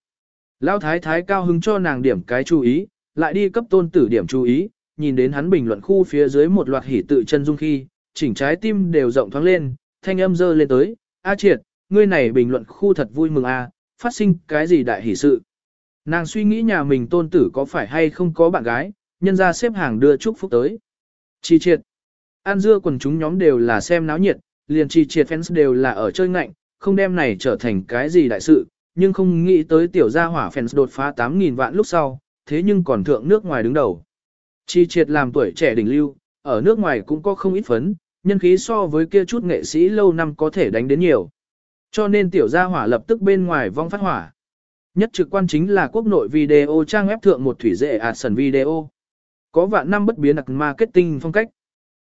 Lao thái thái cao hứng cho nàng điểm cái chú ý, lại đi cấp tôn tử điểm chú ý, nhìn đến hắn bình luận khu phía dưới một loạt hỉ tự chân dung khi, chỉnh trái tim đều rộng thoáng lên, thanh âm dơ lên tới, A triệt, ngươi này bình luận khu thật vui mừng a, phát sinh cái gì đại hỉ sự. Nàng suy nghĩ nhà mình tôn tử có phải hay không có bạn gái, nhân ra xếp hàng đưa chúc phúc tới. Chi triệt. An dưa quần chúng nhóm đều là xem náo nhiệt, liền chi triệt fans đều là ở chơi ngạnh, không đem này trở thành cái gì đại sự, nhưng không nghĩ tới tiểu gia hỏa fans đột phá 8.000 vạn lúc sau, thế nhưng còn thượng nước ngoài đứng đầu. Chi triệt làm tuổi trẻ đỉnh lưu, ở nước ngoài cũng có không ít phấn, nhân khí so với kia chút nghệ sĩ lâu năm có thể đánh đến nhiều. Cho nên tiểu gia hỏa lập tức bên ngoài vong phát hỏa. Nhất trực quan chính là quốc nội video trang web thượng một thủy dệ ạt sần video. Có vạn năm bất biến đặc marketing phong cách.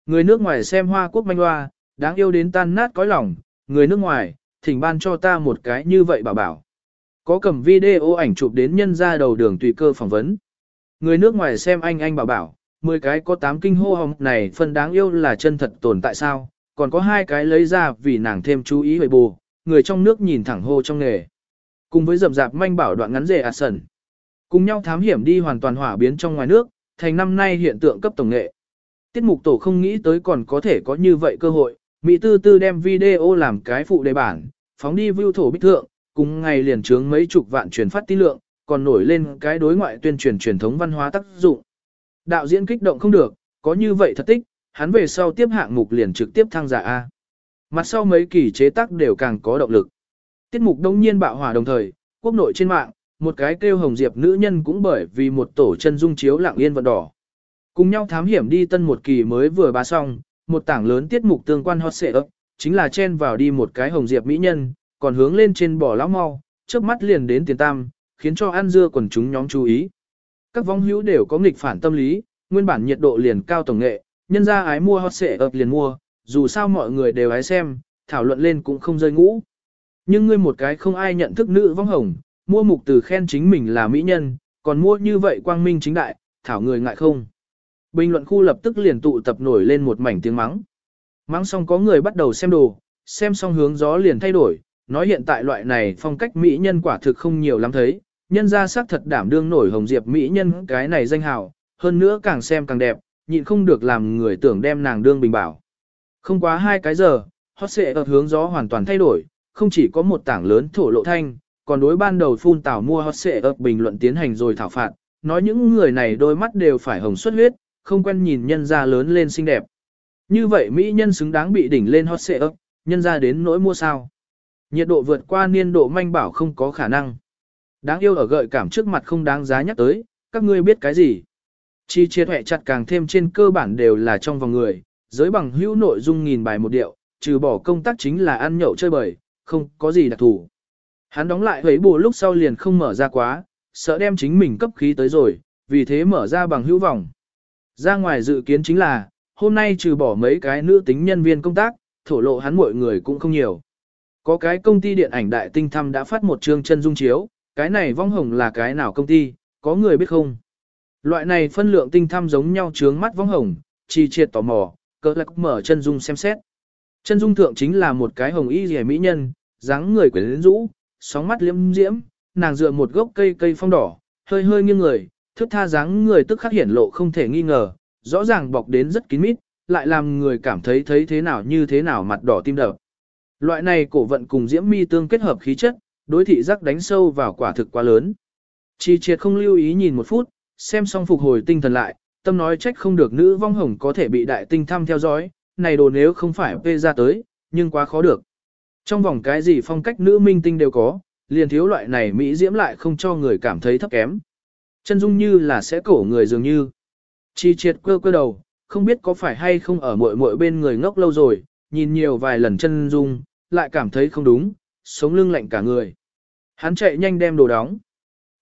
Người nước ngoài xem hoa quốc manh hoa, đáng yêu đến tan nát cõi lòng, người nước ngoài, thỉnh ban cho ta một cái như vậy bảo bảo. Có cầm video ảnh chụp đến nhân ra đầu đường tùy cơ phỏng vấn. Người nước ngoài xem anh anh bảo bảo, 10 cái có 8 kinh hô hồng này phần đáng yêu là chân thật tồn tại sao, còn có hai cái lấy ra vì nàng thêm chú ý về bù, người trong nước nhìn thẳng hô trong nghề. Cùng với rậm rạp manh bảo đoạn ngắn rể ạt sần. Cùng nhau thám hiểm đi hoàn toàn hỏa biến trong ngoài nước, thành năm nay hiện tượng cấp tổng nghệ. Tiết mục tổ không nghĩ tới còn có thể có như vậy cơ hội, Mỹ tư tư đem video làm cái phụ đề bản, phóng đi view thổ bích thượng, cùng ngày liền trướng mấy chục vạn truyền phát tin lượng, còn nổi lên cái đối ngoại tuyên truyền truyền thống văn hóa tác dụng. Đạo diễn kích động không được, có như vậy thật tích, hắn về sau tiếp hạng mục liền trực tiếp thăng giả A. Mặt sau mấy kỳ chế tác đều càng có động lực. Tiết mục đông nhiên bạo hỏa đồng thời, quốc nội trên mạng, một cái kêu hồng diệp nữ nhân cũng bởi vì một tổ chân dung chiếu lạng yên vận đỏ. Cùng nhau thám hiểm đi tân một kỳ mới vừa bá xong, một tảng lớn tiết mục tương quan hot xệ ấp, chính là chen vào đi một cái hồng diệp mỹ nhân, còn hướng lên trên bỏ lão mau, trước mắt liền đến tiền tam, khiến cho ăn dưa quần chúng nhóm chú ý. Các vong hữu đều có nghịch phản tâm lý, nguyên bản nhiệt độ liền cao tổng nghệ, nhân ra ái mua hot xệ ấp liền mua, dù sao mọi người đều ái xem, thảo luận lên cũng không rơi ngũ. Nhưng ngươi một cái không ai nhận thức nữ vong hồng, mua mục từ khen chính mình là mỹ nhân, còn mua như vậy quang minh chính đại, thảo người ngại không. Bình luận khu lập tức liền tụ tập nổi lên một mảnh tiếng mắng. Mắng xong có người bắt đầu xem đồ, xem xong hướng gió liền thay đổi, nói hiện tại loại này phong cách mỹ nhân quả thực không nhiều lắm thấy, nhân ra sắc thật đảm đương nổi hồng diệp mỹ nhân cái này danh hào, hơn nữa càng xem càng đẹp, nhịn không được làm người tưởng đem nàng đương bình bảo. Không quá hai cái giờ, hot xệ ở hướng gió hoàn toàn thay đổi, không chỉ có một tảng lớn thổ lộ thanh, còn đối ban đầu phun tảo mua hot xệ ập bình luận tiến hành rồi thảo phạt, nói những người này đôi mắt đều phải hồng xuất huyết, không quen nhìn nhân ra lớn lên xinh đẹp. Như vậy Mỹ nhân xứng đáng bị đỉnh lên hot xệ ấp, nhân ra đến nỗi mua sao. Nhiệt độ vượt qua niên độ manh bảo không có khả năng. Đáng yêu ở gợi cảm trước mặt không đáng giá nhắc tới, các ngươi biết cái gì. Chi chia hẹ chặt càng thêm trên cơ bản đều là trong vòng người, giới bằng hữu nội dung nghìn bài một điệu, trừ bỏ công tác chính là ăn nhậu chơi bời, không có gì đặc thù. Hắn đóng lại hấy bù lúc sau liền không mở ra quá, sợ đem chính mình cấp khí tới rồi, vì thế mở ra bằng hữu vọng. Ra ngoài dự kiến chính là, hôm nay trừ bỏ mấy cái nữ tính nhân viên công tác, thổ lộ hắn mọi người cũng không nhiều. Có cái công ty điện ảnh đại tinh thăm đã phát một chương chân dung chiếu, cái này vong hồng là cái nào công ty, có người biết không? Loại này phân lượng tinh thăm giống nhau trướng mắt vong hồng, trì triệt tò mò, cỡ lạc mở chân dung xem xét. Chân dung thượng chính là một cái hồng y rẻ mỹ nhân, dáng người quyến rũ, sóng mắt liễm diễm, nàng dựa một gốc cây cây phong đỏ, hơi hơi nghiêng người, thước tha dáng người tức khắc hiển lộ không thể nghi ngờ, rõ ràng bọc đến rất kín mít, lại làm người cảm thấy thấy thế nào như thế nào mặt đỏ tim đập. Loại này cổ vận cùng diễm mi tương kết hợp khí chất, đối thị giác đánh sâu vào quả thực quá lớn. Chi triệt không lưu ý nhìn một phút, xem xong phục hồi tinh thần lại, tâm nói trách không được nữ vong hồng có thể bị đại tinh thăm theo dõi, này đồ nếu không phải vê ra tới, nhưng quá khó được. Trong vòng cái gì phong cách nữ minh tinh đều có, liền thiếu loại này Mỹ diễm lại không cho người cảm thấy thấp kém. Chân dung như là sẽ cổ người dường như. Chi triệt cơ cơ đầu, không biết có phải hay không ở muội muội bên người ngốc lâu rồi, nhìn nhiều vài lần chân dung, lại cảm thấy không đúng, sống lưng lạnh cả người. Hắn chạy nhanh đem đồ đóng.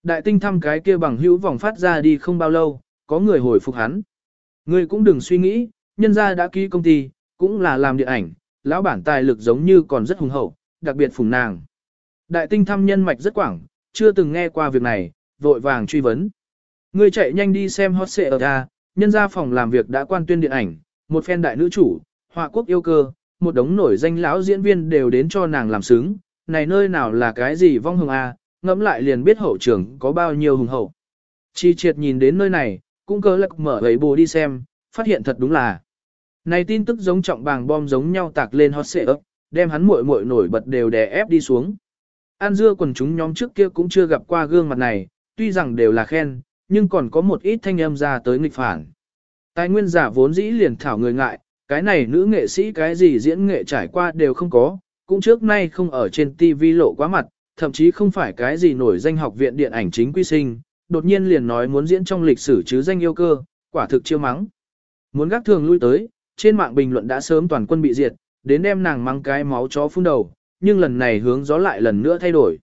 Đại tinh thăm cái kia bằng hữu vòng phát ra đi không bao lâu, có người hồi phục hắn. Ngươi cũng đừng suy nghĩ, nhân gia đã ký công ty, cũng là làm điện ảnh, lão bản tài lực giống như còn rất hùng hậu, đặc biệt phùng nàng. Đại tinh thăm nhân mạch rất quảng, chưa từng nghe qua việc này, vội vàng truy vấn. Ngươi chạy nhanh đi xem hot xệ ở ra, nhân ra phòng làm việc đã quan tuyên điện ảnh, một phen đại nữ chủ, họa quốc yêu cơ, một đống nổi danh lão diễn viên đều đến cho nàng làm sướng, này nơi nào là cái gì vong hồng a, à, ngẫm lại liền biết hậu trưởng có bao nhiêu hùng hậu. Chi triệt nhìn đến nơi này, cũng cơ lắc mở ấy bồ đi xem, phát hiện thật đúng là. Này tin tức giống trọng bàng bom giống nhau tạc lên hot xệ ấp, đem hắn muội muội nổi bật đều đè ép đi xuống. An dưa quần chúng nhóm trước kia cũng chưa gặp qua gương mặt này, tuy rằng đều là khen, nhưng còn có một ít thanh âm ra tới nghịch phản. Tài nguyên giả vốn dĩ liền thảo người ngại, cái này nữ nghệ sĩ cái gì diễn nghệ trải qua đều không có, cũng trước nay không ở trên TV lộ quá mặt, thậm chí không phải cái gì nổi danh học viện điện ảnh chính quy sinh, đột nhiên liền nói muốn diễn trong lịch sử chứ danh yêu cơ, quả thực chiêu mắng. Muốn gác thường lui tới, trên mạng bình luận đã sớm toàn quân bị diệt, đến đem nàng mang cái máu chó phun đầu, nhưng lần này hướng gió lại lần nữa thay đổi.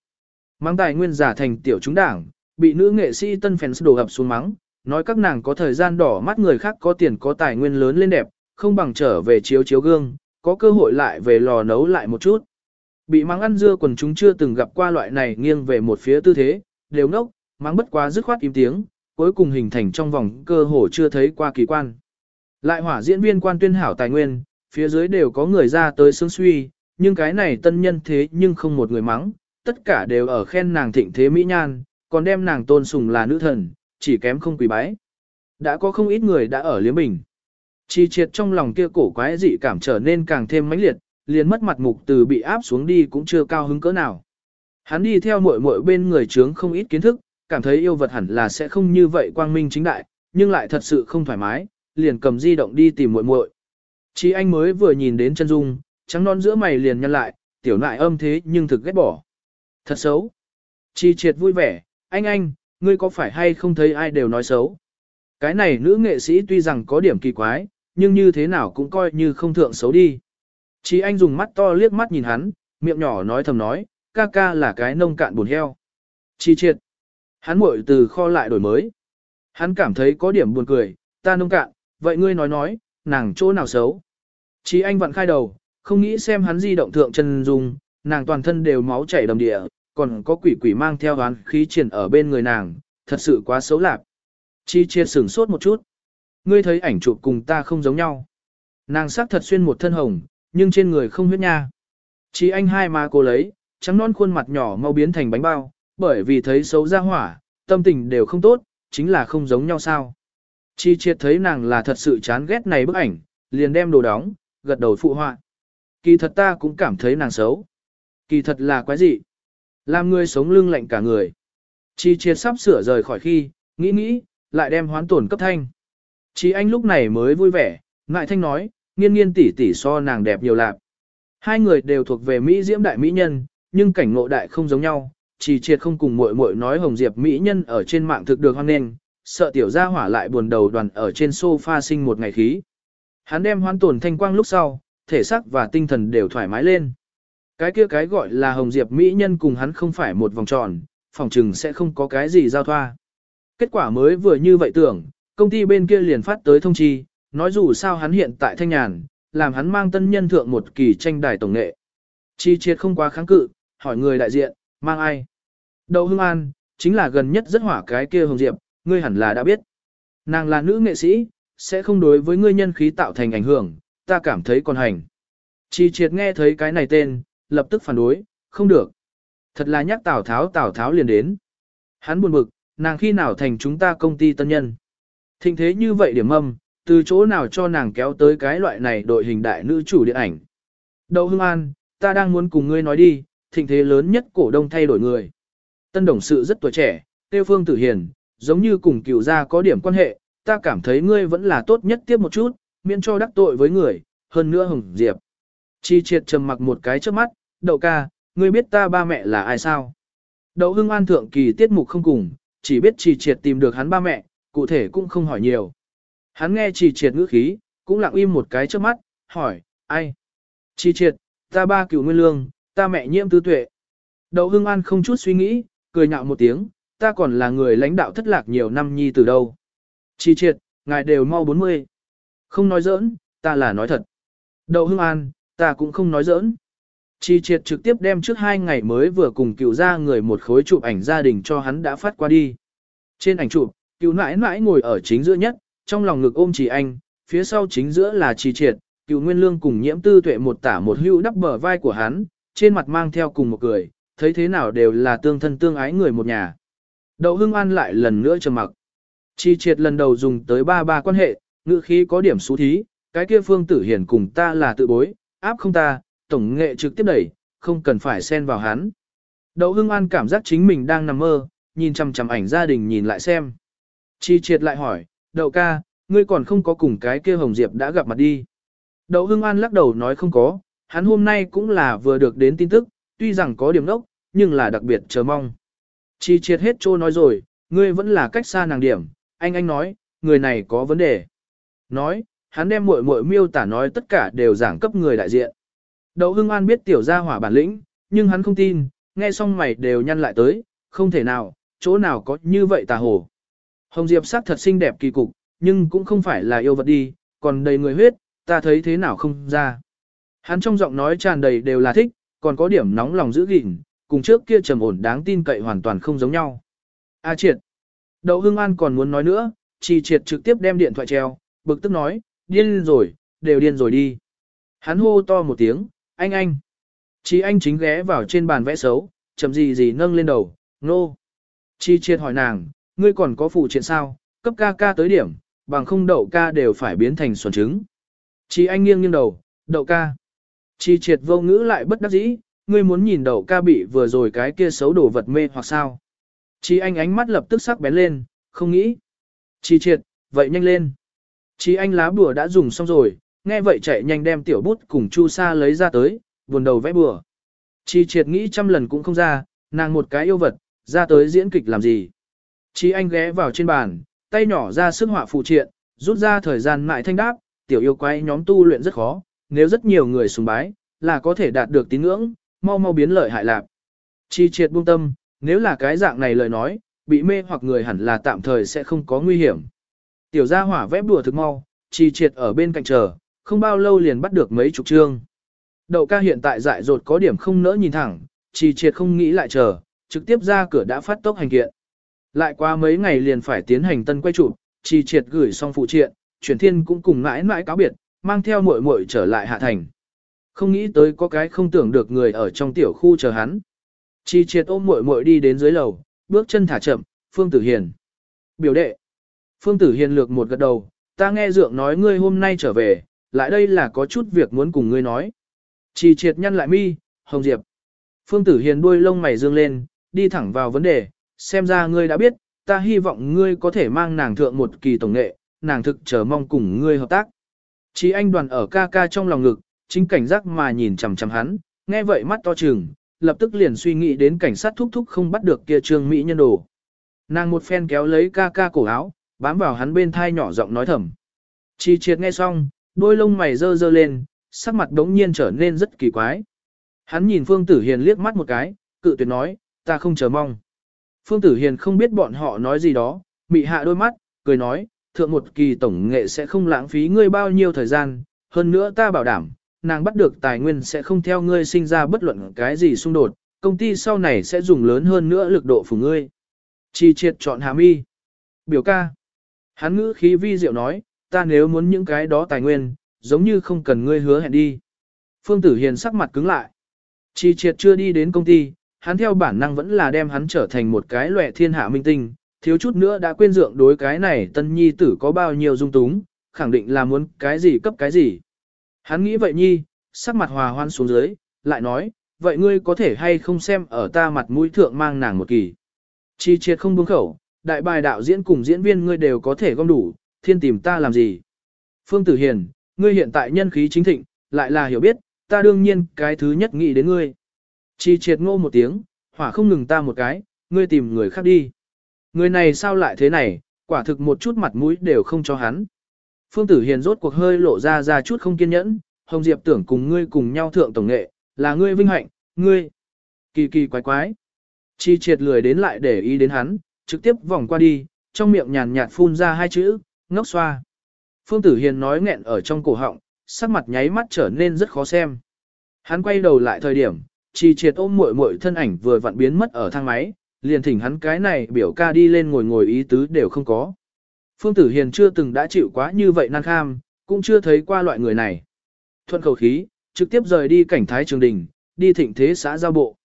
Mang tài nguyên giả thành tiểu chúng đảng, bị nữ nghệ sĩ tân fans đổ ập xuống mắng, nói các nàng có thời gian đỏ mắt người khác có tiền có tài nguyên lớn lên đẹp, không bằng trở về chiếu chiếu gương, có cơ hội lại về lò nấu lại một chút. Bị mắng ăn dưa quần chúng chưa từng gặp qua loại này nghiêng về một phía tư thế, đều ngốc, mắng bất quá dứt khoát im tiếng, cuối cùng hình thành trong vòng cơ hồ chưa thấy qua kỳ quan. Lại hỏa diễn viên quan tuyên hảo tài nguyên, phía dưới đều có người ra tới sướng suy, nhưng cái này tân nhân thế nhưng không một người mắng, tất cả đều ở khen nàng thịnh thế mỹ nhan, còn đem nàng tôn sùng là nữ thần, chỉ kém không quỳ bái. Đã có không ít người đã ở liếm bình. Chi triệt trong lòng kia cổ quái dị cảm trở nên càng thêm mãnh liệt, liền mất mặt mục từ bị áp xuống đi cũng chưa cao hứng cỡ nào. Hắn đi theo muội muội bên người trướng không ít kiến thức, cảm thấy yêu vật hẳn là sẽ không như vậy quang minh chính đại, nhưng lại thật sự không thoải mái, liền cầm di động đi tìm muội muội. Chi anh mới vừa nhìn đến chân dung, trắng non giữa mày liền nhăn lại, tiểu nại âm thế nhưng thực ghét bỏ. Thật xấu. Chi triệt vui vẻ, anh anh, ngươi có phải hay không thấy ai đều nói xấu. Cái này nữ nghệ sĩ tuy rằng có điểm kỳ quái, nhưng như thế nào cũng coi như không thượng xấu đi. Chi anh dùng mắt to liếc mắt nhìn hắn, miệng nhỏ nói thầm nói, ca ca là cái nông cạn buồn heo. Chi triệt. Hắn muội từ kho lại đổi mới. Hắn cảm thấy có điểm buồn cười, ta nông cạn, vậy ngươi nói nói, nàng chỗ nào xấu. chí anh vặn khai đầu, không nghĩ xem hắn di động thượng chân dung, nàng toàn thân đều máu chảy đầm địa, còn có quỷ quỷ mang theo hắn khí triển ở bên người nàng, thật sự quá xấu lạc. Chi chia sửng sốt một chút. Ngươi thấy ảnh chụp cùng ta không giống nhau. Nàng sắc thật xuyên một thân hồng, nhưng trên người không huyết nha. chí anh hai mà cô lấy, trắng non khuôn mặt nhỏ mau biến thành bánh bao, bởi vì thấy xấu ra hỏa, tâm tình đều không tốt, chính là không giống nhau sao. Chi triệt thấy nàng là thật sự chán ghét này bức ảnh, liền đem đồ đóng, gật đầu phụ họa. Kỳ thật ta cũng cảm thấy nàng xấu. Kỳ thật là quái gì? Làm người sống lưng lạnh cả người. Chi triệt sắp sửa rời khỏi khi, nghĩ nghĩ, lại đem hoán tổn cấp thanh. Chi anh lúc này mới vui vẻ, ngại thanh nói, nghiên nghiên tỷ tỷ so nàng đẹp nhiều lạc. Hai người đều thuộc về Mỹ diễm đại mỹ nhân, nhưng cảnh ngộ đại không giống nhau. Chỉ triệt không cùng muội muội nói Hồng Diệp mỹ nhân ở trên mạng thực được hoan nghênh, sợ tiểu gia hỏa lại buồn đầu đoàn ở trên sofa sinh một ngày khí. Hắn đem hoán tổn thanh quang lúc sau, thể xác và tinh thần đều thoải mái lên. Cái kia cái gọi là Hồng Diệp Mỹ nhân cùng hắn không phải một vòng tròn, phòng trừng sẽ không có cái gì giao thoa. Kết quả mới vừa như vậy tưởng, công ty bên kia liền phát tới thông chi, nói dù sao hắn hiện tại thanh nhàn, làm hắn mang tân nhân thượng một kỳ tranh đài tổng nghệ. Chi triệt không quá kháng cự, hỏi người đại diện, mang ai? Đậu Hưng An, chính là gần nhất rất hỏa cái kia Hồng Diệp, ngươi hẳn là đã biết. Nàng là nữ nghệ sĩ, sẽ không đối với ngươi nhân khí tạo thành ảnh hưởng, ta cảm thấy còn hành. Chi triệt nghe thấy cái này tên, lập tức phản đối, không được. Thật là nhắc Tào Tháo Tào Tháo liền đến. Hắn buồn bực, nàng khi nào thành chúng ta công ty tân nhân. Thịnh thế như vậy điểm âm, từ chỗ nào cho nàng kéo tới cái loại này đội hình đại nữ chủ điện ảnh. Đậu Hưng An, ta đang muốn cùng ngươi nói đi, thịnh thế lớn nhất cổ đông thay đổi người. Tân đồng sự rất tuổi trẻ, tiêu phương tử hiền, giống như cùng cựu gia có điểm quan hệ, ta cảm thấy ngươi vẫn là tốt nhất tiếp một chút, miễn cho đắc tội với người, hơn nữa hồng diệp. Chi triệt trầm mặc một cái trước mắt, đậu ca, ngươi biết ta ba mẹ là ai sao? Đậu hưng an thượng kỳ tiết mục không cùng, chỉ biết chi triệt tìm được hắn ba mẹ, cụ thể cũng không hỏi nhiều. Hắn nghe chi triệt ngữ khí, cũng lặng im một cái trước mắt, hỏi, ai? Chi triệt, ta ba cựu nguyên lương, ta mẹ nhiễm tư tuệ. Đậu hưng an không chút suy nghĩ, cười nhạo một tiếng, ta còn là người lãnh đạo thất lạc nhiều năm nhi từ đâu. Chi triệt, ngài đều mau 40. Không nói giỡn, ta là nói thật. Đậu hưng an, Ta cũng không nói giỡn. Chi triệt trực tiếp đem trước hai ngày mới vừa cùng cựu ra người một khối chụp ảnh gia đình cho hắn đã phát qua đi. Trên ảnh chụp, cựu nãi nãi ngồi ở chính giữa nhất, trong lòng ngực ôm chỉ anh, phía sau chính giữa là chi triệt, cựu nguyên lương cùng nhiễm tư tuệ một tả một hữu đắp bờ vai của hắn, trên mặt mang theo cùng một cười, thấy thế nào đều là tương thân tương ái người một nhà. Đậu hưng an lại lần nữa trầm mặc. Chi triệt lần đầu dùng tới ba ba quan hệ, ngữ khí có điểm xú thí, cái kia phương tử hiển cùng ta là tự bối, áp không ta, tổng nghệ trực tiếp đẩy, không cần phải xen vào hắn. Đậu Hưng An cảm giác chính mình đang nằm mơ, nhìn chằm chằm ảnh gia đình nhìn lại xem. Chi triệt lại hỏi, đậu ca, ngươi còn không có cùng cái kia Hồng Diệp đã gặp mặt đi. Đậu Hưng An lắc đầu nói không có, hắn hôm nay cũng là vừa được đến tin tức, tuy rằng có điểm đốc, nhưng là đặc biệt chờ mong. Chi triệt hết trô nói rồi, ngươi vẫn là cách xa nàng điểm, anh anh nói, người này có vấn đề. Nói, hắn đem muội muội miêu tả nói tất cả đều giảng cấp người đại diện. Đậu Hưng An biết tiểu gia hỏa bản lĩnh, nhưng hắn không tin, nghe xong mày đều nhăn lại tới, không thể nào, chỗ nào có như vậy tà hồ. Hồng Diệp sắc thật xinh đẹp kỳ cục, nhưng cũng không phải là yêu vật đi, còn đầy người huyết, ta thấy thế nào không ra. Hắn trong giọng nói tràn đầy đều là thích, còn có điểm nóng lòng giữ gìn, cùng trước kia trầm ổn đáng tin cậy hoàn toàn không giống nhau. A triệt. Đậu Hưng An còn muốn nói nữa, chỉ triệt trực tiếp đem điện thoại treo, bực tức nói, điên rồi, đều điên rồi đi. Hắn hô to một tiếng, anh anh. Chỉ anh chính ghé vào trên bàn vẽ xấu, chậm gì gì nâng lên đầu, nô. Chi triệt hỏi nàng, ngươi còn có phụ triện sao, cấp ca ca tới điểm, bằng không đậu ca đều phải biến thành xuẩn trứng. Chi anh nghiêng nghiêng đầu, đậu ca. Chi triệt vô ngữ lại bất đắc dĩ, ngươi muốn nhìn đậu ca bị vừa rồi cái kia xấu đổ vật mê hoặc sao. Chi anh ánh mắt lập tức sắc bén lên, không nghĩ. Chi triệt, vậy nhanh lên. Chi anh lá bùa đã dùng xong rồi, nghe vậy chạy nhanh đem tiểu bút cùng chu sa lấy ra tới, buồn đầu vẽ bùa. Chi triệt nghĩ trăm lần cũng không ra, nàng một cái yêu vật, ra tới diễn kịch làm gì. Chi anh ghé vào trên bàn, tay nhỏ ra sức họa phụ triện, rút ra thời gian mại thanh đáp, tiểu yêu quái nhóm tu luyện rất khó, nếu rất nhiều người sùng bái, là có thể đạt được tín ngưỡng, mau mau biến lợi hại lạc. Chi triệt buông tâm, nếu là cái dạng này lời nói, bị mê hoặc người hẳn là tạm thời sẽ không có nguy hiểm. Tiểu gia hỏa vẽ đùa thực mau, chi triệt ở bên cạnh chờ, không bao lâu liền bắt được mấy chục chương. Đậu ca hiện tại dại dột có điểm không nỡ nhìn thẳng, chi triệt không nghĩ lại chờ, trực tiếp ra cửa đã phát tốc hành kiện. Lại qua mấy ngày liền phải tiến hành tân quay chụp, chi triệt gửi xong phụ triện, chuyển thiên cũng cùng mãi mãi cáo biệt, mang theo muội muội trở lại hạ thành. Không nghĩ tới có cái không tưởng được người ở trong tiểu khu chờ hắn. Chi triệt ôm muội muội đi đến dưới lầu, bước chân thả chậm, Phương Tử Hiền. Biểu đệ. Phương Tử Hiền lược một gật đầu, ta nghe dượng nói ngươi hôm nay trở về, lại đây là có chút việc muốn cùng ngươi nói. Chi triệt nhăn lại mi, Hồng Diệp. Phương Tử Hiền đuôi lông mày dương lên, đi thẳng vào vấn đề, xem ra ngươi đã biết, ta hy vọng ngươi có thể mang nàng thượng một kỳ tổng nghệ, nàng thực chờ mong cùng ngươi hợp tác. Chí anh đoàn ở ca ca trong lòng ngực, chính cảnh giác mà nhìn chằm chằm hắn, nghe vậy mắt to trừng, lập tức liền suy nghĩ đến cảnh sát thúc thúc không bắt được kia trương mỹ nhân đồ. Nàng một phen kéo lấy ca ca cổ áo, bám vào hắn bên thai nhỏ giọng nói thầm. Chi triệt nghe xong, đôi lông mày dơ dơ lên, sắc mặt đống nhiên trở nên rất kỳ quái. Hắn nhìn Phương Tử Hiền liếc mắt một cái, cự tuyệt nói, ta không chờ mong. Phương Tử Hiền không biết bọn họ nói gì đó, mị hạ đôi mắt, cười nói, thượng một kỳ tổng nghệ sẽ không lãng phí ngươi bao nhiêu thời gian, hơn nữa ta bảo đảm, nàng bắt được tài nguyên sẽ không theo ngươi sinh ra bất luận cái gì xung đột, công ty sau này sẽ dùng lớn hơn nữa lực độ phủ ngươi. Chi triệt chọn hàm y. Biểu ca. Hắn ngữ khí vi diệu nói, ta nếu muốn những cái đó tài nguyên, giống như không cần ngươi hứa hẹn đi. Phương Tử Hiền sắc mặt cứng lại. Chi triệt chưa đi đến công ty, hắn theo bản năng vẫn là đem hắn trở thành một cái lệ thiên hạ minh tinh, thiếu chút nữa đã quên dượng đối cái này tân nhi tử có bao nhiêu dung túng, khẳng định là muốn cái gì cấp cái gì. Hắn nghĩ vậy nhi, sắc mặt hòa hoan xuống dưới, lại nói, vậy ngươi có thể hay không xem ở ta mặt mũi thượng mang nàng một kỳ. Chi triệt không buông khẩu, đại bài đạo diễn cùng diễn viên ngươi đều có thể gom đủ, thiên tìm ta làm gì. Phương Tử Hiền, ngươi hiện tại nhân khí chính thịnh, lại là hiểu biết, ta đương nhiên cái thứ nhất nghĩ đến ngươi. Chi triệt ngô một tiếng, hỏa không ngừng ta một cái, ngươi tìm người khác đi. Người này sao lại thế này, quả thực một chút mặt mũi đều không cho hắn. Phương Tử Hiền rốt cuộc hơi lộ ra ra chút không kiên nhẫn, Hồng Diệp tưởng cùng ngươi cùng nhau thượng tổng nghệ, là ngươi vinh hạnh, ngươi. Kỳ kỳ quái quái. Chi triệt lười đến lại để ý đến hắn, trực tiếp vòng qua đi, trong miệng nhàn nhạt phun ra hai chữ, ngốc xoa. Phương Tử Hiền nói nghẹn ở trong cổ họng, sắc mặt nháy mắt trở nên rất khó xem. Hắn quay đầu lại thời điểm, chi triệt ôm muội muội thân ảnh vừa vặn biến mất ở thang máy, liền thỉnh hắn cái này biểu ca đi lên ngồi ngồi ý tứ đều không có. Phương Tử Hiền chưa từng đã chịu quá như vậy nan kham, cũng chưa thấy qua loại người này. Thuận khẩu khí, trực tiếp rời đi cảnh thái trường đình, đi thịnh thế xã giao bộ.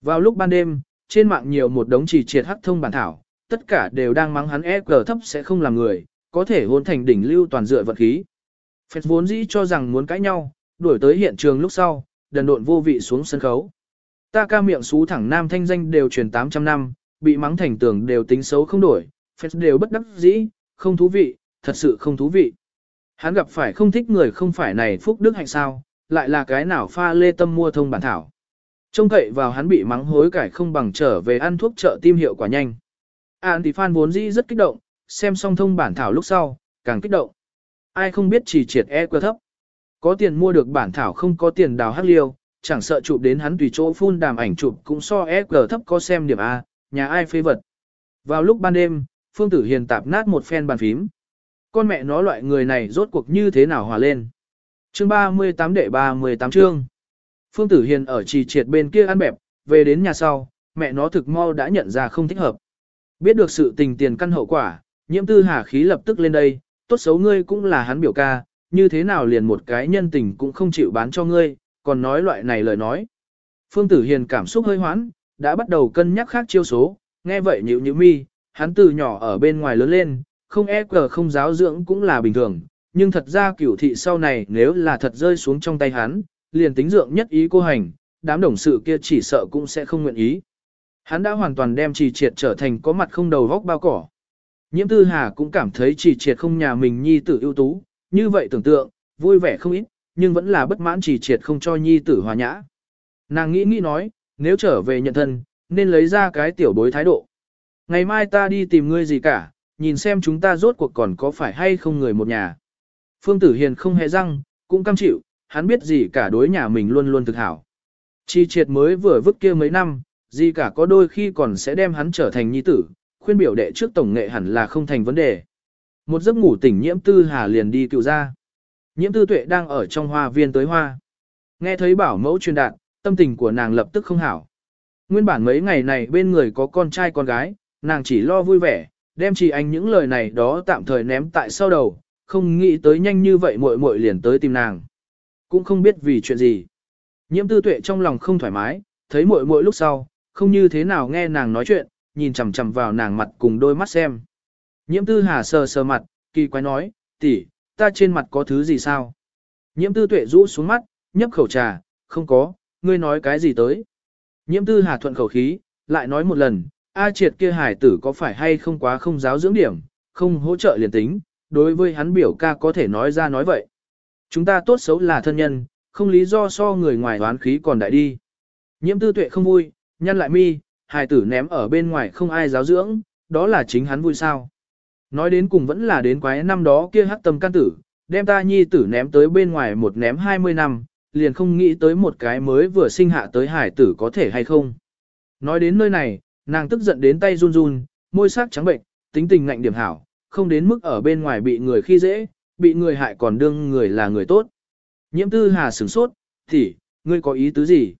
Vào lúc ban đêm, trên mạng nhiều một đống chỉ triệt hắc thông bản thảo, tất cả đều đang mắng hắn e cờ thấp sẽ không làm người, có thể hôn thành đỉnh lưu toàn dựa vật khí. Phép vốn dĩ cho rằng muốn cãi nhau, đuổi tới hiện trường lúc sau, đần độn vô vị xuống sân khấu. Ta ca miệng xú thẳng nam thanh danh đều truyền 800 năm, bị mắng thành tưởng đều tính xấu không đổi, fans đều bất đắc dĩ, không thú vị, thật sự không thú vị. Hắn gặp phải không thích người không phải này phúc đức hạnh sao, lại là cái nào pha lê tâm mua thông bản thảo. Trông cậy vào hắn bị mắng hối cải không bằng trở về ăn thuốc trợ tim hiệu quả nhanh. An thì fan vốn dĩ rất kích động, xem xong thông bản thảo lúc sau, càng kích động. Ai không biết chỉ triệt e quá thấp. Có tiền mua được bản thảo không có tiền đào hắc liêu, chẳng sợ chụp đến hắn tùy chỗ phun đàm ảnh chụp cũng so e thấp có xem điểm A, nhà ai phê vật. Vào lúc ban đêm, Phương Tử Hiền tạp nát một phen bàn phím. Con mẹ nó loại người này rốt cuộc như thế nào hòa lên. Chương 38 đệ 38 chương. Phương Tử Hiền ở trì triệt bên kia ăn bẹp, về đến nhà sau, mẹ nó thực mau đã nhận ra không thích hợp. Biết được sự tình tiền căn hậu quả, nhiễm tư hà khí lập tức lên đây, tốt xấu ngươi cũng là hắn biểu ca, như thế nào liền một cái nhân tình cũng không chịu bán cho ngươi, còn nói loại này lời nói. Phương Tử Hiền cảm xúc hơi hoãn, đã bắt đầu cân nhắc khác chiêu số, nghe vậy nhịu nhịu mi, hắn từ nhỏ ở bên ngoài lớn lên, không e cờ không giáo dưỡng cũng là bình thường, nhưng thật ra cửu thị sau này nếu là thật rơi xuống trong tay hắn, liền tính dưỡng nhất ý cô hành, đám đồng sự kia chỉ sợ cũng sẽ không nguyện ý. Hắn đã hoàn toàn đem trì triệt trở thành có mặt không đầu vóc bao cỏ. Nhiễm tư hà cũng cảm thấy trì triệt không nhà mình nhi tử ưu tú, như vậy tưởng tượng, vui vẻ không ít, nhưng vẫn là bất mãn trì triệt không cho nhi tử hòa nhã. Nàng nghĩ nghĩ nói, nếu trở về nhận thân, nên lấy ra cái tiểu bối thái độ. Ngày mai ta đi tìm ngươi gì cả, nhìn xem chúng ta rốt cuộc còn có phải hay không người một nhà. Phương Tử Hiền không hề răng, cũng cam chịu, hắn biết gì cả đối nhà mình luôn luôn thực hảo. Chi triệt mới vừa vứt kia mấy năm, gì cả có đôi khi còn sẽ đem hắn trở thành nhi tử, khuyên biểu đệ trước tổng nghệ hẳn là không thành vấn đề. Một giấc ngủ tỉnh nhiễm tư hà liền đi cựu ra. Nhiễm tư tuệ đang ở trong hoa viên tới hoa. Nghe thấy bảo mẫu truyền đạt, tâm tình của nàng lập tức không hảo. Nguyên bản mấy ngày này bên người có con trai con gái, nàng chỉ lo vui vẻ, đem chỉ anh những lời này đó tạm thời ném tại sau đầu, không nghĩ tới nhanh như vậy muội muội liền tới tìm nàng. Cũng không biết vì chuyện gì. Nhiễm tư tuệ trong lòng không thoải mái, thấy muội muội lúc sau, không như thế nào nghe nàng nói chuyện, nhìn chằm chằm vào nàng mặt cùng đôi mắt xem. Nhiễm tư hà sờ sờ mặt, kỳ quái nói, tỷ, ta trên mặt có thứ gì sao? Nhiễm tư tuệ rũ xuống mắt, nhấp khẩu trà, không có, ngươi nói cái gì tới? Nhiễm tư hà thuận khẩu khí, lại nói một lần, A triệt kia hải tử có phải hay không quá không giáo dưỡng điểm, không hỗ trợ liền tính, đối với hắn biểu ca có thể nói ra nói vậy. Chúng ta tốt xấu là thân nhân, không lý do so người ngoài đoán khí còn đại đi. Nhiễm tư tuệ không vui, nhăn lại mi, hài tử ném ở bên ngoài không ai giáo dưỡng, đó là chính hắn vui sao. Nói đến cùng vẫn là đến quái năm đó kia hắc tâm can tử, đem ta nhi tử ném tới bên ngoài một ném 20 năm, liền không nghĩ tới một cái mới vừa sinh hạ tới hải tử có thể hay không. Nói đến nơi này, nàng tức giận đến tay run run, môi sắc trắng bệnh, tính tình ngạnh điểm hảo, không đến mức ở bên ngoài bị người khi dễ, bị người hại còn đương người là người tốt. Nhiễm tư hà sửng sốt, thì, ngươi có ý tứ gì?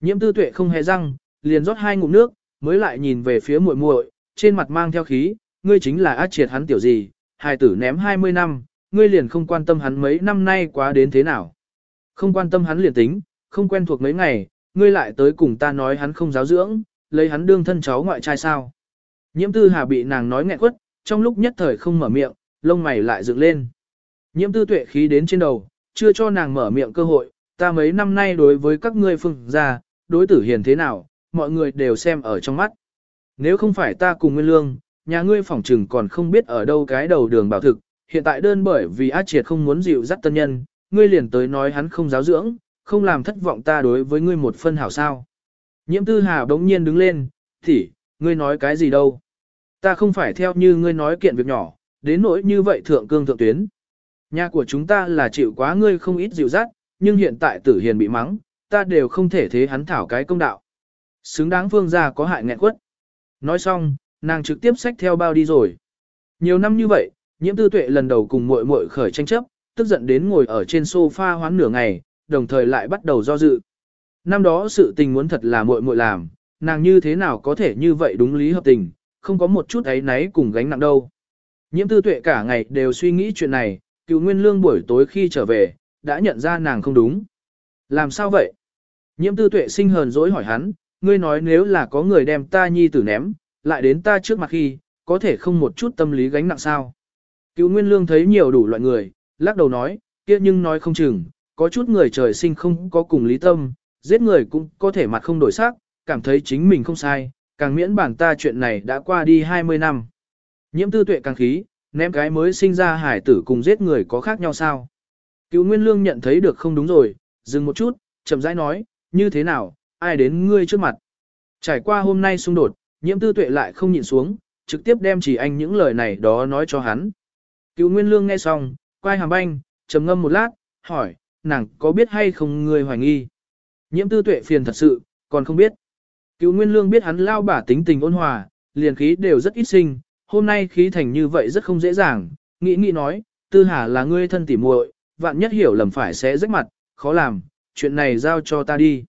Nhiễm tư tuệ không hề răng, liền rót hai ngụm nước, mới lại nhìn về phía muội muội, trên mặt mang theo khí, ngươi chính là ác triệt hắn tiểu gì, hài tử ném 20 năm, ngươi liền không quan tâm hắn mấy năm nay quá đến thế nào. Không quan tâm hắn liền tính, không quen thuộc mấy ngày, ngươi lại tới cùng ta nói hắn không giáo dưỡng, lấy hắn đương thân cháu ngoại trai sao. Nhiễm tư hà bị nàng nói nghẹn quất, trong lúc nhất thời không mở miệng, lông mày lại dựng lên. Nhiễm tư tuệ khí đến trên đầu, chưa cho nàng mở miệng cơ hội, ta mấy năm nay đối với các ngươi phương gia, đối tử hiền thế nào, mọi người đều xem ở trong mắt. Nếu không phải ta cùng Nguyên Lương, nhà ngươi phỏng trừng còn không biết ở đâu cái đầu đường bảo thực, hiện tại đơn bởi vì Át triệt không muốn dịu dắt tân nhân, ngươi liền tới nói hắn không giáo dưỡng, không làm thất vọng ta đối với ngươi một phân hảo sao. Nhiễm tư hà bỗng nhiên đứng lên, thỉ, ngươi nói cái gì đâu. Ta không phải theo như ngươi nói kiện việc nhỏ, đến nỗi như vậy thượng cương thượng tuyến. Nhà của chúng ta là chịu quá ngươi không ít dịu dắt, nhưng hiện tại tử hiền bị mắng, ta đều không thể thế hắn thảo cái công đạo. Xứng đáng phương gia có hại nghẹn quất. Nói xong, nàng trực tiếp xách theo bao đi rồi. Nhiều năm như vậy, nhiễm tư tuệ lần đầu cùng muội muội khởi tranh chấp, tức giận đến ngồi ở trên sofa hoán nửa ngày, đồng thời lại bắt đầu do dự. Năm đó sự tình muốn thật là muội muội làm, nàng như thế nào có thể như vậy đúng lý hợp tình, không có một chút ấy náy cùng gánh nặng đâu. Nhiễm tư tuệ cả ngày đều suy nghĩ chuyện này, cựu nguyên lương buổi tối khi trở về, đã nhận ra nàng không đúng. Làm sao vậy? Nhiễm tư tuệ sinh hờn dỗi hỏi hắn, ngươi nói nếu là có người đem ta nhi tử ném, lại đến ta trước mặt khi, có thể không một chút tâm lý gánh nặng sao. Cựu Nguyên Lương thấy nhiều đủ loại người, lắc đầu nói, kia nhưng nói không chừng, có chút người trời sinh không có cùng lý tâm, giết người cũng có thể mặt không đổi sắc, cảm thấy chính mình không sai, càng miễn bản ta chuyện này đã qua đi 20 năm. Nhiễm tư tuệ càng khí, ném cái mới sinh ra hải tử cùng giết người có khác nhau sao? Cựu Nguyên Lương nhận thấy được không đúng rồi, dừng một chút, chậm rãi nói, như thế nào, ai đến ngươi trước mặt. Trải qua hôm nay xung đột, nhiễm tư tuệ lại không nhịn xuống, trực tiếp đem chỉ anh những lời này đó nói cho hắn. Cựu Nguyên Lương nghe xong, quay hàm banh, trầm ngâm một lát, hỏi, nàng có biết hay không ngươi hoài nghi. Nhiễm tư tuệ phiền thật sự, còn không biết. Cựu Nguyên Lương biết hắn lao bả tính tình ôn hòa, liền khí đều rất ít sinh, hôm nay khí thành như vậy rất không dễ dàng, nghĩ nghĩ nói, tư hà là ngươi thân tỉ muội, vạn nhất hiểu lầm phải sẽ rách mặt, khó làm, chuyện này giao cho ta đi.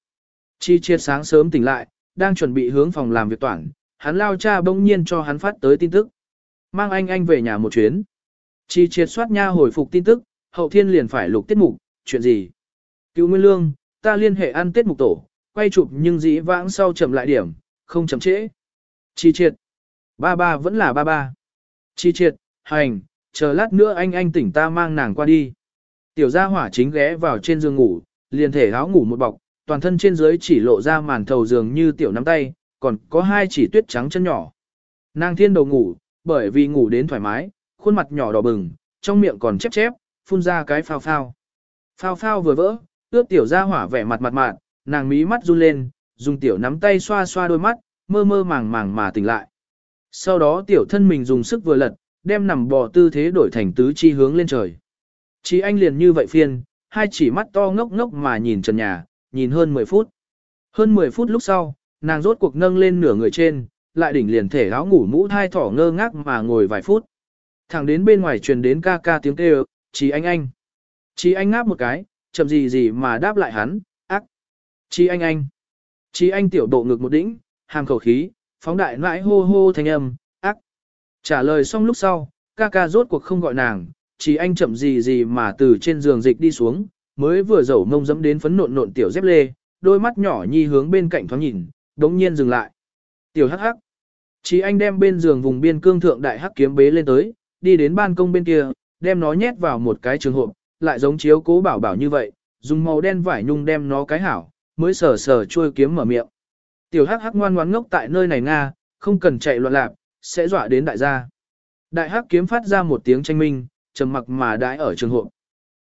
Chi triệt sáng sớm tỉnh lại, đang chuẩn bị hướng phòng làm việc toàn, hắn lao cha bỗng nhiên cho hắn phát tới tin tức. Mang anh anh về nhà một chuyến. Chi triệt soát nha hồi phục tin tức, hậu thiên liền phải lục tiết mục, chuyện gì? Cựu Nguyên Lương, ta liên hệ ăn tết mục tổ, quay chụp nhưng dĩ vãng sau chậm lại điểm, không chậm trễ. Chi triệt. Ba ba vẫn là ba ba. Chi triệt, hành, chờ lát nữa anh anh tỉnh ta mang nàng qua đi. Tiểu gia hỏa chính ghé vào trên giường ngủ, liền thể áo ngủ một bọc, toàn thân trên dưới chỉ lộ ra màn thầu giường như tiểu nắm tay, còn có hai chỉ tuyết trắng chân nhỏ. Nàng thiên đầu ngủ, bởi vì ngủ đến thoải mái, khuôn mặt nhỏ đỏ bừng, trong miệng còn chép chép, phun ra cái phao phao. Phao phao vừa vỡ, ướp tiểu ra hỏa vẻ mặt mặt mạn, nàng mí mắt run lên, dùng tiểu nắm tay xoa xoa đôi mắt, mơ mơ màng màng mà tỉnh lại. Sau đó tiểu thân mình dùng sức vừa lật, đem nằm bò tư thế đổi thành tứ chi hướng lên trời. Chí anh liền như vậy phiên, hai chỉ mắt to ngốc ngốc mà nhìn trần nhà, nhìn hơn 10 phút. Hơn 10 phút lúc sau, nàng rốt cuộc nâng lên nửa người trên, lại đỉnh liền thể áo ngủ mũ thai thỏ ngơ ngác mà ngồi vài phút. Thẳng đến bên ngoài truyền đến ca ca tiếng kêu, chí anh anh. Chí anh ngáp một cái, chậm gì gì mà đáp lại hắn, ác. Chí anh anh. Chí anh tiểu độ ngực một đỉnh, hàm khẩu khí, phóng đại nãi hô hô thanh âm, ác. Trả lời xong lúc sau, ca ca rốt cuộc không gọi nàng, chỉ anh chậm gì gì mà từ trên giường dịch đi xuống, mới vừa dẫu mông dẫm đến phấn nộn nộn tiểu dép lê, đôi mắt nhỏ nhi hướng bên cạnh thoáng nhìn, đống nhiên dừng lại. Tiểu hắc hắc. Chỉ anh đem bên giường vùng biên cương thượng đại hắc kiếm bế lên tới, đi đến ban công bên kia, đem nó nhét vào một cái trường hộp, lại giống chiếu cố bảo bảo như vậy, dùng màu đen vải nhung đem nó cái hảo, mới sờ sờ chui kiếm mở miệng. Tiểu hắc hắc ngoan ngoãn ngốc tại nơi này nga, không cần chạy loạn lạc, sẽ dọa đến đại gia. Đại hắc kiếm phát ra một tiếng tranh minh, trầm mặc mà đãi ở trường hộ.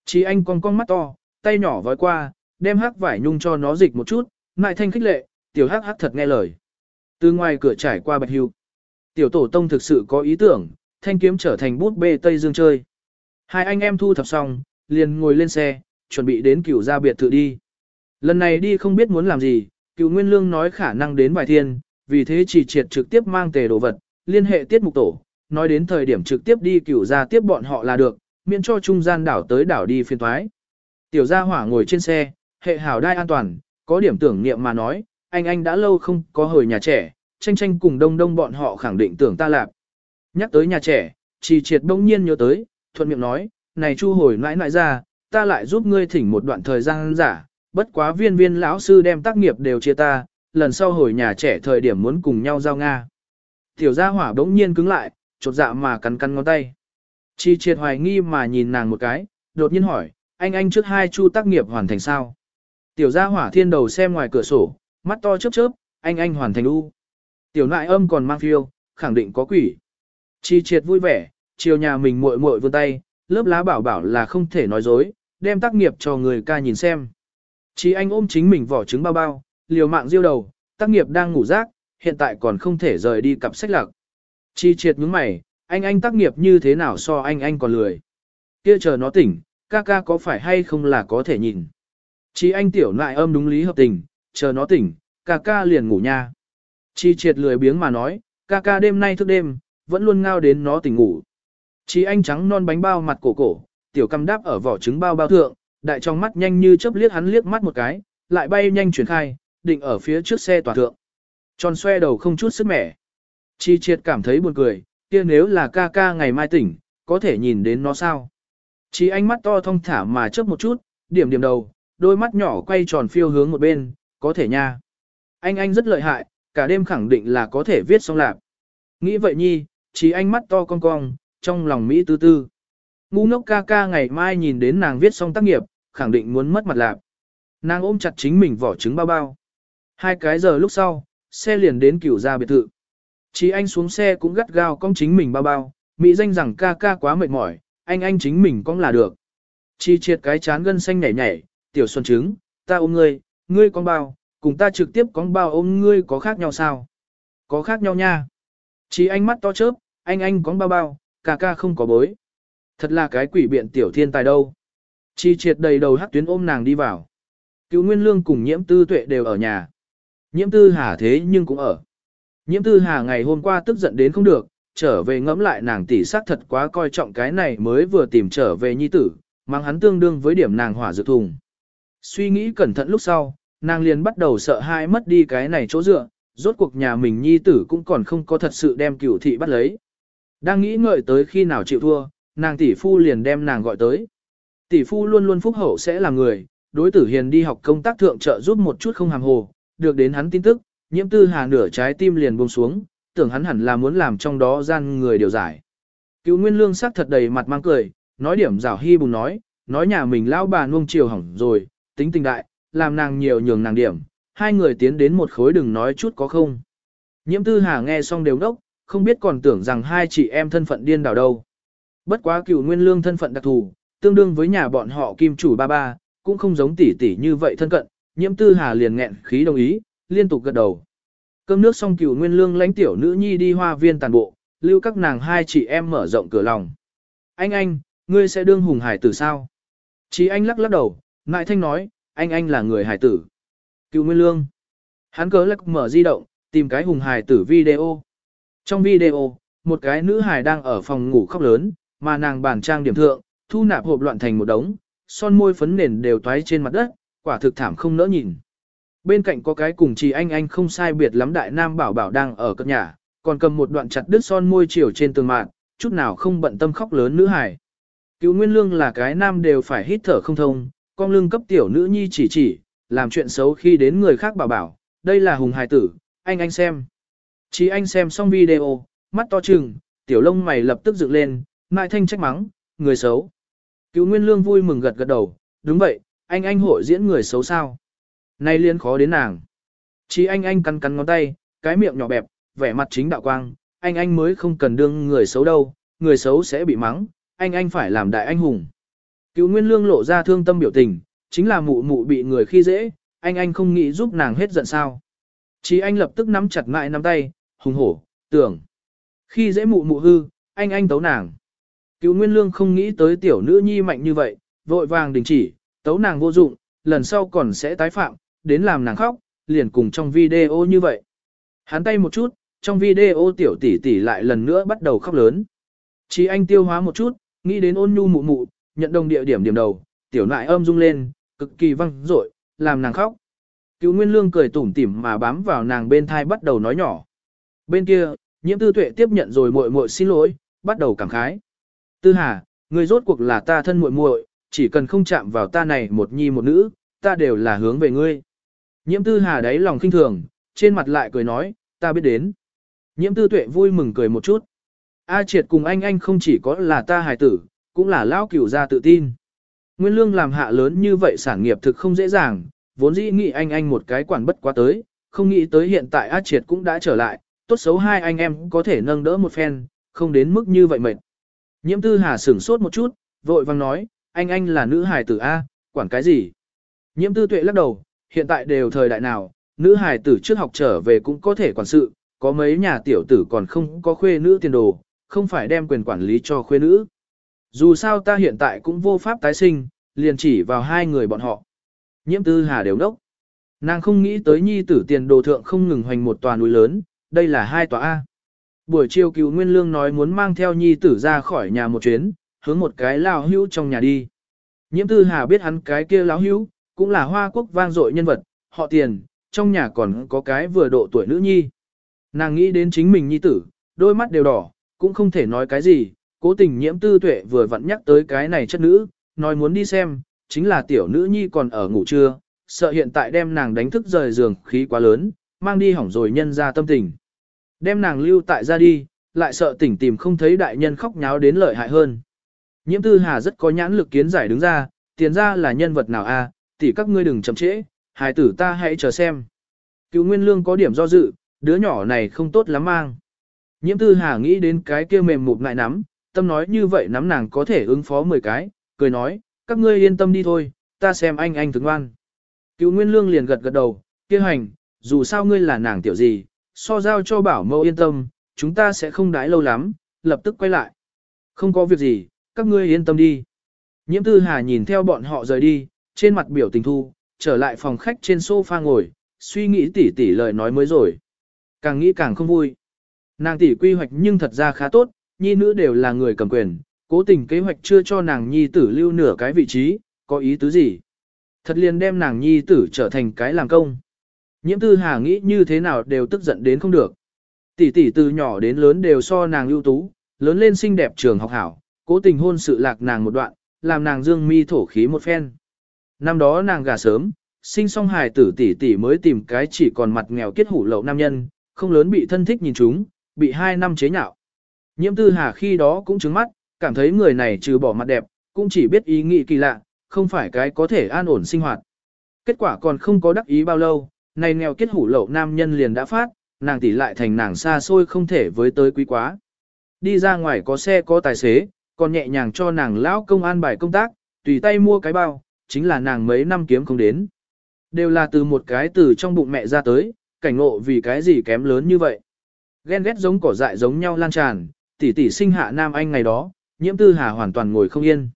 Chí anh con con mắt to, tay nhỏ vói qua, đem hắc vải nhung cho nó dịch một chút, ngại thanh khích lệ, tiểu hắc hắc thật nghe lời. Từ ngoài cửa trải qua bạch hưu. Tiểu tổ tông thực sự có ý tưởng, thanh kiếm trở thành bút bê Tây Dương chơi. Hai anh em thu thập xong, liền ngồi lên xe, chuẩn bị đến cửu gia biệt thự đi. Lần này đi không biết muốn làm gì, cựu Nguyên Lương nói khả năng đến vài thiên, vì thế chỉ triệt trực tiếp mang tề đồ vật, liên hệ tiết mục tổ, nói đến thời điểm trực tiếp đi cửu gia tiếp bọn họ là được, miễn cho trung gian đảo tới đảo đi phiên thoái. Tiểu gia hỏa ngồi trên xe, hệ hảo đai an toàn, có điểm tưởng niệm mà nói, anh anh đã lâu không có hồi nhà trẻ, tranh tranh cùng đông đông bọn họ khẳng định tưởng ta lạp. Nhắc tới nhà trẻ, chỉ triệt đông nhiên nhớ tới, thuận miệng nói, này chu hồi nãi nãi ra, ta lại giúp ngươi thỉnh một đoạn thời gian giả, bất quá viên viên lão sư đem tác nghiệp đều chia ta, lần sau hồi nhà trẻ thời điểm muốn cùng nhau giao Nga. Tiểu gia hỏa đống nhiên cứng lại, chột dạ mà cắn cắn ngón tay. Chi triệt hoài nghi mà nhìn nàng một cái, đột nhiên hỏi, anh anh trước hai chu tác nghiệp hoàn thành sao? Tiểu gia hỏa thiên đầu xem ngoài cửa sổ, mắt to chớp chớp, anh anh hoàn thành u. Tiểu nại âm còn mang phiêu, khẳng định có quỷ. Chi triệt vui vẻ, chiều nhà mình muội muội vươn tay, lớp lá bảo bảo là không thể nói dối, đem tác nghiệp cho người ca nhìn xem. Chi anh ôm chính mình vỏ trứng bao bao, liều mạng diêu đầu, tác nghiệp đang ngủ rác, hiện tại còn không thể rời đi cặp sách lạc. Chi triệt nhướng mày, anh anh tác nghiệp như thế nào so anh anh còn lười. Kia chờ nó tỉnh, ca ca có phải hay không là có thể nhìn. Chi anh tiểu lại âm đúng lý hợp tình, chờ nó tỉnh, ca ca liền ngủ nha. Chi triệt lười biếng mà nói, ca ca đêm nay thức đêm, vẫn luôn ngao đến nó tỉnh ngủ. Chi anh trắng non bánh bao mặt cổ cổ, tiểu cầm đáp ở vỏ trứng bao bao thượng, đại trong mắt nhanh như chớp liếc hắn liếc mắt một cái, lại bay nhanh chuyển khai, định ở phía trước xe tòa thượng. Tròn xoe đầu không chút sức mẻ. Chi triệt cảm thấy buồn cười, kia nếu là ca ca ngày mai tỉnh, có thể nhìn đến nó sao. Chi ánh mắt to thông thả mà chớp một chút, điểm điểm đầu, đôi mắt nhỏ quay tròn phiêu hướng một bên, có thể nha. Anh anh rất lợi hại, cả đêm khẳng định là có thể viết xong lạc. Nghĩ vậy nhi, chỉ ánh mắt to cong cong, trong lòng Mỹ tư tư. Ngu ngốc ca ca ngày mai nhìn đến nàng viết xong tác nghiệp, khẳng định muốn mất mặt lạc. Nàng ôm chặt chính mình vỏ trứng bao bao. Hai cái giờ lúc sau, xe liền đến cửu gia biệt thự. Chí anh xuống xe cũng gắt gao cong chính mình bao bao, mỹ danh rằng ca ca quá mệt mỏi, anh anh chính mình cong là được. Chi triệt cái chán gân xanh nhảy nhảy, tiểu xuân trứng, ta ôm ngươi, ngươi con bao, cùng ta trực tiếp con bao ôm ngươi có khác nhau sao? Có khác nhau nha. chi anh mắt to chớp, anh anh con bao bao, ca ca không có bối. Thật là cái quỷ biện tiểu thiên tài đâu. Chi triệt đầy đầu hắc tuyến ôm nàng đi vào. Cứu Nguyên Lương cùng nhiễm tư tuệ đều ở nhà. Nhiễm tư hà thế nhưng cũng ở. Nhiễm tư hà ngày hôm qua tức giận đến không được, trở về ngẫm lại nàng tỷ sát thật quá coi trọng cái này mới vừa tìm trở về nhi tử, mang hắn tương đương với điểm nàng hỏa dược thùng. Suy nghĩ cẩn thận lúc sau, nàng liền bắt đầu sợ hãi mất đi cái này chỗ dựa, rốt cuộc nhà mình nhi tử cũng còn không có thật sự đem cửu thị bắt lấy. Đang nghĩ ngợi tới khi nào chịu thua, nàng tỷ phu liền đem nàng gọi tới. Tỷ phu luôn luôn phúc hậu sẽ là người, đối tử hiền đi học công tác thượng trợ giúp một chút không hàm hồ, được đến hắn tin tức, nhiễm tư hà nửa trái tim liền buông xuống, tưởng hắn hẳn là muốn làm trong đó gian người điều giải. Cựu Nguyên Lương sắc thật đầy mặt mang cười, nói điểm rảo hy bùng nói, nói nhà mình lão bà nuông chiều hỏng rồi, tính tình đại, làm nàng nhiều nhường nàng điểm, hai người tiến đến một khối đừng nói chút có không. Nhiễm tư hà nghe xong đều đốc, không biết còn tưởng rằng hai chị em thân phận điên đảo đâu. Bất quá cựu nguyên lương thân phận đặc thù, tương đương với nhà bọn họ kim chủ ba ba, cũng không giống tỷ tỷ như vậy thân cận, nhiễm tư hà liền nghẹn khí đồng ý, liên tục gật đầu. Cơm nước xong cựu nguyên lương lãnh tiểu nữ nhi đi hoa viên tàn bộ, lưu các nàng hai chị em mở rộng cửa lòng. Anh anh, ngươi sẽ đương hùng hải tử sao? Chí anh lắc lắc đầu, ngại thanh nói, anh anh là người hải tử. Cựu nguyên lương. Hắn cớ lắc mở di động, tìm cái hùng hải tử video. Trong video, một cái nữ hài đang ở phòng ngủ khóc lớn, mà nàng bản trang điểm thượng, thu nạp hộp loạn thành một đống, son môi phấn nền đều toái trên mặt đất, quả thực thảm không nỡ nhìn. Bên cạnh có cái cùng chị anh anh không sai biệt lắm đại nam bảo bảo đang ở cất nhà, còn cầm một đoạn chặt đứt son môi chiều trên tường mạng, chút nào không bận tâm khóc lớn nữ hài. Cứu Nguyên Lương là cái nam đều phải hít thở không thông, con lương cấp tiểu nữ nhi chỉ chỉ, làm chuyện xấu khi đến người khác bảo bảo, đây là hùng hài tử, anh anh xem. Chí anh xem xong video, mắt to trừng, tiểu lông mày lập tức dựng lên, mại thanh trách mắng, người xấu. Cứu Nguyên Lương vui mừng gật gật đầu, đúng vậy, anh anh hội diễn người xấu sao. Nay liên khó đến nàng. Chí anh anh cắn cắn ngón tay, cái miệng nhỏ bẹp, vẻ mặt chính đạo quang, anh anh mới không cần đương người xấu đâu, người xấu sẽ bị mắng, anh anh phải làm đại anh hùng. Cứu Nguyên Lương lộ ra thương tâm biểu tình, chính là mụ mụ bị người khi dễ, anh anh không nghĩ giúp nàng hết giận sao. Chí anh lập tức nắm chặt ngại nắm tay, hùng hổ, tưởng. Khi dễ mụ mụ hư, anh anh tấu nàng. Cứu Nguyên Lương không nghĩ tới tiểu nữ nhi mạnh như vậy, vội vàng đình chỉ, tấu nàng vô dụng, lần sau còn sẽ tái phạm, đến làm nàng khóc, liền cùng trong video như vậy. Hắn tay một chút, trong video tiểu tỷ tỷ lại lần nữa bắt đầu khóc lớn. Chỉ anh tiêu hóa một chút, nghĩ đến ôn nhu mụ mụ, nhận đồng địa điểm điểm đầu, tiểu nại âm rung lên, cực kỳ văng rội, làm nàng khóc. Cứu Nguyên Lương cười tủm tỉm mà bám vào nàng bên thai bắt đầu nói nhỏ. Bên kia, nhiễm tư tuệ tiếp nhận rồi muội muội xin lỗi, bắt đầu cảm khái. Tư Hà, người rốt cuộc là ta thân muội muội, chỉ cần không chạm vào ta này một nhi một nữ, ta đều là hướng về ngươi. Nhiễm tư Hà đáy lòng khinh thường, trên mặt lại cười nói, ta biết đến. Nhiễm tư tuệ vui mừng cười một chút. A triệt cùng anh anh không chỉ có là ta hài tử, cũng là lão cửu gia tự tin. Nguyên lương làm hạ lớn như vậy sản nghiệp thực không dễ dàng, vốn dĩ nghĩ anh anh một cái quản bất quá tới, không nghĩ tới hiện tại A triệt cũng đã trở lại, tốt xấu hai anh em có thể nâng đỡ một phen, không đến mức như vậy mệt. Nhiễm tư hà sửng sốt một chút, vội vang nói, anh anh là nữ hài tử A, quản cái gì? Nhiễm tư tuệ lắc đầu, hiện tại đều thời đại nào, nữ hài tử trước học trở về cũng có thể quản sự, có mấy nhà tiểu tử còn không có khuê nữ tiền đồ, không phải đem quyền quản lý cho khuê nữ. Dù sao ta hiện tại cũng vô pháp tái sinh, liền chỉ vào hai người bọn họ. Nhiễm tư hà đều đốc. Nàng không nghĩ tới nhi tử tiền đồ thượng không ngừng hoành một tòa núi lớn, đây là hai tòa A. Buổi chiều cựu Nguyên Lương nói muốn mang theo nhi tử ra khỏi nhà một chuyến, hướng một cái lao hữu trong nhà đi. Nhiễm tư hà biết hắn cái kia lão hữu, cũng là hoa quốc vang dội nhân vật, họ tiền, trong nhà còn có cái vừa độ tuổi nữ nhi. Nàng nghĩ đến chính mình nhi tử, đôi mắt đều đỏ, cũng không thể nói cái gì, cố tình nhiễm tư tuệ vừa vặn nhắc tới cái này chất nữ, nói muốn đi xem, chính là tiểu nữ nhi còn ở ngủ trưa, sợ hiện tại đem nàng đánh thức rời giường khí quá lớn, mang đi hỏng rồi nhân ra tâm tình. Đem nàng lưu tại ra đi, lại sợ tỉnh tìm không thấy đại nhân khóc nháo đến lợi hại hơn. Nhiễm tư hà rất có nhãn lực kiến giải đứng ra, tiền ra là nhân vật nào a? À, tỷ các ngươi đừng chậm trễ, hài tử ta hãy chờ xem. Cựu Nguyên Lương có điểm do dự, đứa nhỏ này không tốt lắm mang. Nhiễm tư hà nghĩ đến cái kia mềm mụt ngại nắm, tâm nói như vậy nắm nàng có thể ứng phó 10 cái, cười nói, các ngươi yên tâm đi thôi, ta xem anh anh tướng ngoan. Cựu Nguyên Lương liền gật gật đầu, kia hành, dù sao ngươi là nàng tiểu gì, so giao cho bảo mẫu yên tâm, chúng ta sẽ không đái lâu lắm, lập tức quay lại. Không có việc gì, các ngươi yên tâm đi. Nhiễm tư hà nhìn theo bọn họ rời đi, trên mặt biểu tình thu, trở lại phòng khách trên sofa ngồi, suy nghĩ tỉ tỉ lời nói mới rồi. Càng nghĩ càng không vui. Nàng tỷ quy hoạch nhưng thật ra khá tốt, nhi nữ đều là người cầm quyền, cố tình kế hoạch chưa cho nàng nhi tử lưu nửa cái vị trí, có ý tứ gì. Thật liền đem nàng nhi tử trở thành cái làm công. Nhiễm tư hà nghĩ như thế nào đều tức giận đến không được. Tỷ tỷ từ nhỏ đến lớn đều so nàng ưu tú, lớn lên xinh đẹp trường học hảo, cố tình hôn sự lạc nàng một đoạn, làm nàng dương mi thổ khí một phen. Năm đó nàng gả sớm, sinh xong hài tử tỷ tỷ mới tìm cái chỉ còn mặt nghèo kết hủ lậu nam nhân, không lớn bị thân thích nhìn chúng, bị hai năm chế nhạo. Nhiễm tư hà khi đó cũng trứng mắt, cảm thấy người này trừ bỏ mặt đẹp, cũng chỉ biết ý nghĩ kỳ lạ, không phải cái có thể an ổn sinh hoạt. Kết quả còn không có đắc ý bao lâu, này nghèo kết hủ lậu nam nhân liền đã phát, nàng tỷ lại thành nàng xa xôi không thể với tới quý quá. Đi ra ngoài có xe có tài xế, còn nhẹ nhàng cho nàng lão công an bài công tác, tùy tay mua cái bao, chính là nàng mấy năm kiếm không đến. Đều là từ một cái từ trong bụng mẹ ra tới, cảnh ngộ vì cái gì kém lớn như vậy. Ghen ghét giống cỏ dại giống nhau lan tràn, tỷ tỷ sinh hạ nam anh ngày đó, nhiễm tư hà hoàn toàn ngồi không yên.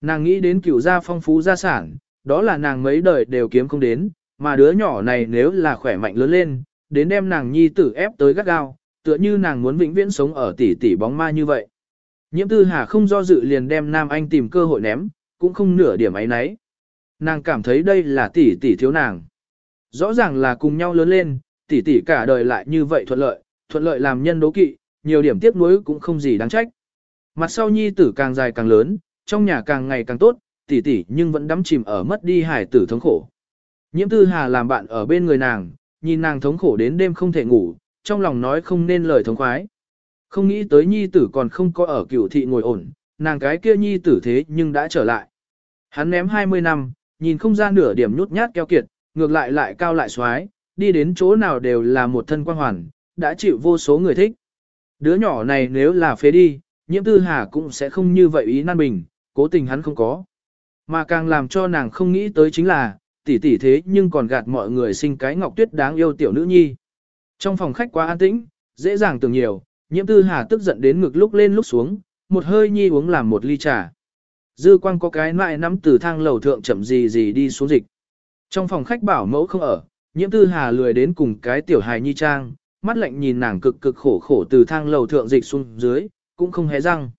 Nàng nghĩ đến cựu gia phong phú gia sản, đó là nàng mấy đời đều kiếm không đến, mà đứa nhỏ này nếu là khỏe mạnh lớn lên, đến đem nàng nhi tử ép tới gắt gao, tựa như nàng muốn vĩnh viễn sống ở tỷ tỷ bóng ma như vậy. Nhiễm tư hà không do dự liền đem nam anh tìm cơ hội ném, cũng không nửa điểm ấy nấy. Nàng cảm thấy đây là tỷ tỷ thiếu nàng. Rõ ràng là cùng nhau lớn lên, tỷ tỷ cả đời lại như vậy thuận lợi, thuận lợi làm nhân đố kỵ, nhiều điểm tiếc nuối cũng không gì đáng trách. Mặt sau nhi tử càng dài càng lớn, trong nhà càng ngày càng tốt, tỷ tỷ nhưng vẫn đắm chìm ở mất đi hải tử thống khổ. Nhiễm tư hà làm bạn ở bên người nàng, nhìn nàng thống khổ đến đêm không thể ngủ, trong lòng nói không nên lời thống khoái. Không nghĩ tới nhi tử còn không có ở cửu thị ngồi ổn, nàng cái kia nhi tử thế nhưng đã trở lại. Hắn ném 20 năm, nhìn không ra nửa điểm nhút nhát keo kiệt, ngược lại lại cao lại xoái, đi đến chỗ nào đều là một thân quan hoàn, đã chịu vô số người thích. Đứa nhỏ này nếu là phế đi, nhiễm tư hà cũng sẽ không như vậy ý nan bình, cố tình hắn không có. Mà càng làm cho nàng không nghĩ tới chính là, tỷ tỷ thế nhưng còn gạt mọi người sinh cái ngọc tuyết đáng yêu tiểu nữ nhi. Trong phòng khách quá an tĩnh, dễ dàng tưởng nhiều, nhiễm tư hà tức giận đến ngực lúc lên lúc xuống, một hơi nhi uống làm một ly trà. Dư quang có cái nại nắm từ thang lầu thượng chậm gì gì đi xuống dịch. Trong phòng khách bảo mẫu không ở, nhiễm tư hà lười đến cùng cái tiểu hài nhi trang, mắt lạnh nhìn nàng cực cực khổ khổ từ thang lầu thượng dịch xuống dưới, cũng không hé răng.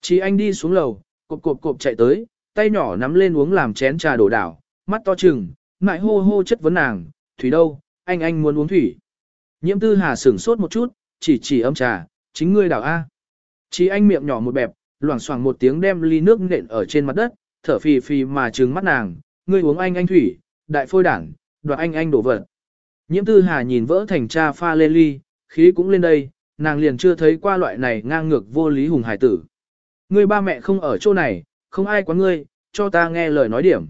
Chỉ anh đi xuống lầu, cộp cộp cộp chạy tới, tay nhỏ nắm lên uống làm chén trà đổ đảo, mắt to trừng, ngại hô hô chất vấn nàng, thủy đâu, anh anh muốn uống thủy. Nhiễm tư hà sửng sốt một chút, chỉ chỉ âm trà, chính ngươi đảo A. Chỉ anh miệng nhỏ một bẹp, loảng xoảng một tiếng đem ly nước nện ở trên mặt đất, thở phì phì mà trừng mắt nàng, ngươi uống anh anh thủy, đại phôi đảng, đoạt anh anh đổ vật. Nhiễm tư hà nhìn vỡ thành cha pha lên ly, khí cũng lên đây, nàng liền chưa thấy qua loại này ngang ngược vô lý hùng hải tử. Ngươi ba mẹ không ở chỗ này, không ai quá ngươi, cho ta nghe lời nói điểm.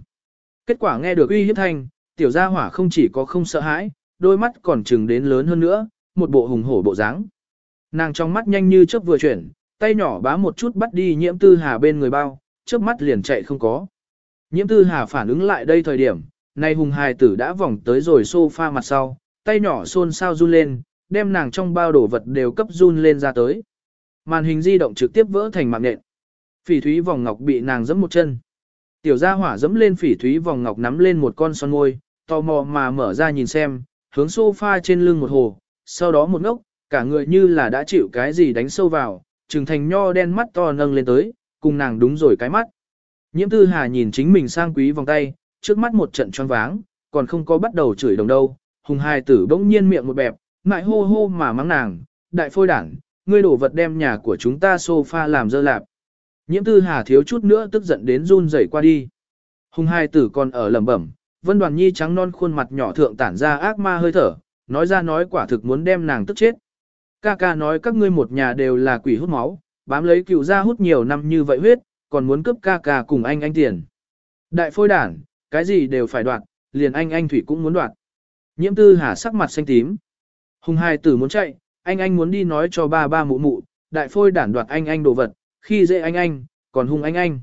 Kết quả nghe được uy hiếp thanh, tiểu gia hỏa không chỉ có không sợ hãi, đôi mắt còn trừng đến lớn hơn nữa, một bộ hùng hổ bộ dáng. Nàng trong mắt nhanh như chớp vừa chuyển, tay nhỏ bá một chút bắt đi nhiễm tư hà bên người bao, chớp mắt liền chạy không có. Nhiễm tư hà phản ứng lại đây thời điểm, nay hùng hài tử đã vòng tới rồi sofa mặt sau, tay nhỏ xôn xao run lên, đem nàng trong bao đồ vật đều cấp run lên ra tới. Màn hình di động trực tiếp vỡ thành mạng nện. Phỉ thúy vòng ngọc bị nàng giẫm một chân. Tiểu gia hỏa dẫm lên phỉ thúy vòng ngọc nắm lên một con son môi, tò mò mà mở ra nhìn xem, hướng sofa trên lưng một hồ, sau đó một ngốc, cả người như là đã chịu cái gì đánh sâu vào, trừng thành nho đen mắt to nâng lên tới, cùng nàng đúng rồi cái mắt. Nhiễm tư hà nhìn chính mình sang quý vòng tay, trước mắt một trận choáng váng, còn không có bắt đầu chửi đồng đâu, hùng hai tử bỗng nhiên miệng một bẹp, ngại hô hô mà mắng nàng, đại phôi đảng, ngươi đổ vật đem nhà của chúng ta sofa làm dơ lạp. Nhiễm tư hà thiếu chút nữa tức giận đến run rẩy qua đi. Hùng hai tử còn ở lẩm bẩm, vân đoàn nhi trắng non khuôn mặt nhỏ thượng tản ra ác ma hơi thở, nói ra nói quả thực muốn đem nàng tức chết. Ca ca nói các ngươi một nhà đều là quỷ hút máu, bám lấy cựu ra hút nhiều năm như vậy huyết, còn muốn cướp ca ca cùng anh anh tiền. Đại phôi đản, cái gì đều phải đoạt, liền anh anh thủy cũng muốn đoạt. Nhiễm tư hà sắc mặt xanh tím. Hùng hai tử muốn chạy, anh anh muốn đi nói cho ba ba mụ mụ, đại phôi đản đoạt anh anh đồ vật, khi dễ anh anh, còn hung anh anh.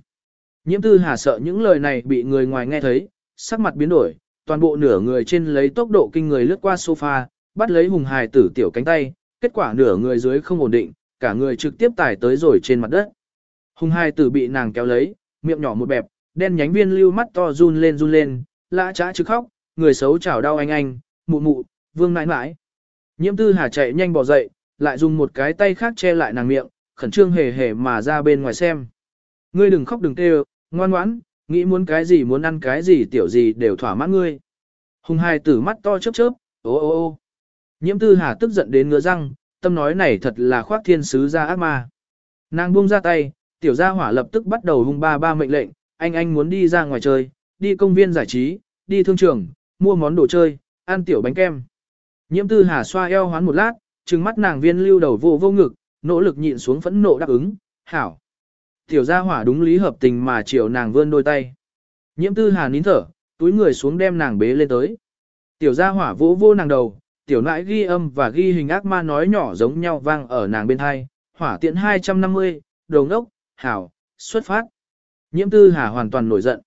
Nhiễm tư hà sợ những lời này bị người ngoài nghe thấy, sắc mặt biến đổi, toàn bộ nửa người trên lấy tốc độ kinh người lướt qua sofa, bắt lấy hùng hài tử tiểu cánh tay, kết quả nửa người dưới không ổn định, cả người trực tiếp tải tới rồi trên mặt đất. Hùng hài tử bị nàng kéo lấy, miệng nhỏ một bẹp, đen nhánh viên lưu mắt to run lên run lên, lã trá chứ khóc, người xấu chảo đau anh anh, mụ mụ, vương nãi nãi. Nhiễm tư hà chạy nhanh bỏ dậy, lại dùng một cái tay khác che lại nàng miệng, khẩn trương hề hề mà ra bên ngoài xem. Ngươi đừng khóc đừng kêu, ngoan ngoãn, nghĩ muốn cái gì muốn ăn cái gì tiểu gì đều thỏa mãn ngươi. Hùng hai tử mắt to chớp chớp, ô ô ô. Nhiễm tư hà tức giận đến ngứa răng, tâm nói này thật là khoác thiên sứ ra ác ma. Nàng buông ra tay, tiểu gia hỏa lập tức bắt đầu hung ba ba mệnh lệnh, anh anh muốn đi ra ngoài chơi, đi công viên giải trí, đi thương trường, mua món đồ chơi, ăn tiểu bánh kem. Nhiễm tư hà xoa eo hoán một lát, trừng mắt nàng viên lưu đầu vô vô ngực, nỗ lực nhịn xuống phẫn nộ đáp ứng, hảo. Tiểu gia hỏa đúng lý hợp tình mà chiều nàng vươn đôi tay. Nhiễm tư hà nín thở, túi người xuống đem nàng bế lên tới. Tiểu gia hỏa vỗ vô nàng đầu, tiểu nãi ghi âm và ghi hình ác ma nói nhỏ giống nhau vang ở nàng bên hai, hỏa tiện 250, đầu ngốc, hảo, xuất phát. Nhiễm tư hà hoàn toàn nổi giận.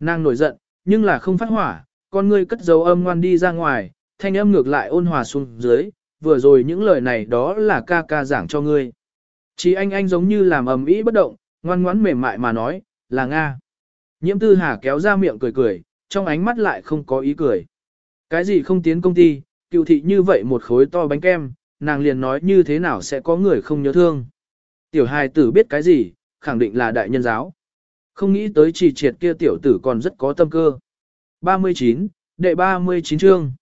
Nàng nổi giận, nhưng là không phát hỏa, con ngươi cất dấu âm ngoan đi ra ngoài, thanh âm ngược lại ôn hòa xuống dưới, vừa rồi những lời này đó là ca ca giảng cho ngươi. Chỉ anh anh giống như làm ầm ĩ bất động, ngoan ngoãn mềm mại mà nói, là Nga. Nhiễm tư hà kéo ra miệng cười cười, trong ánh mắt lại không có ý cười. Cái gì không tiến công ty, cựu thị như vậy một khối to bánh kem, nàng liền nói như thế nào sẽ có người không nhớ thương. Tiểu hài tử biết cái gì, khẳng định là đại nhân giáo. Không nghĩ tới chỉ triệt kia tiểu tử còn rất có tâm cơ. 39, đệ 39 chương.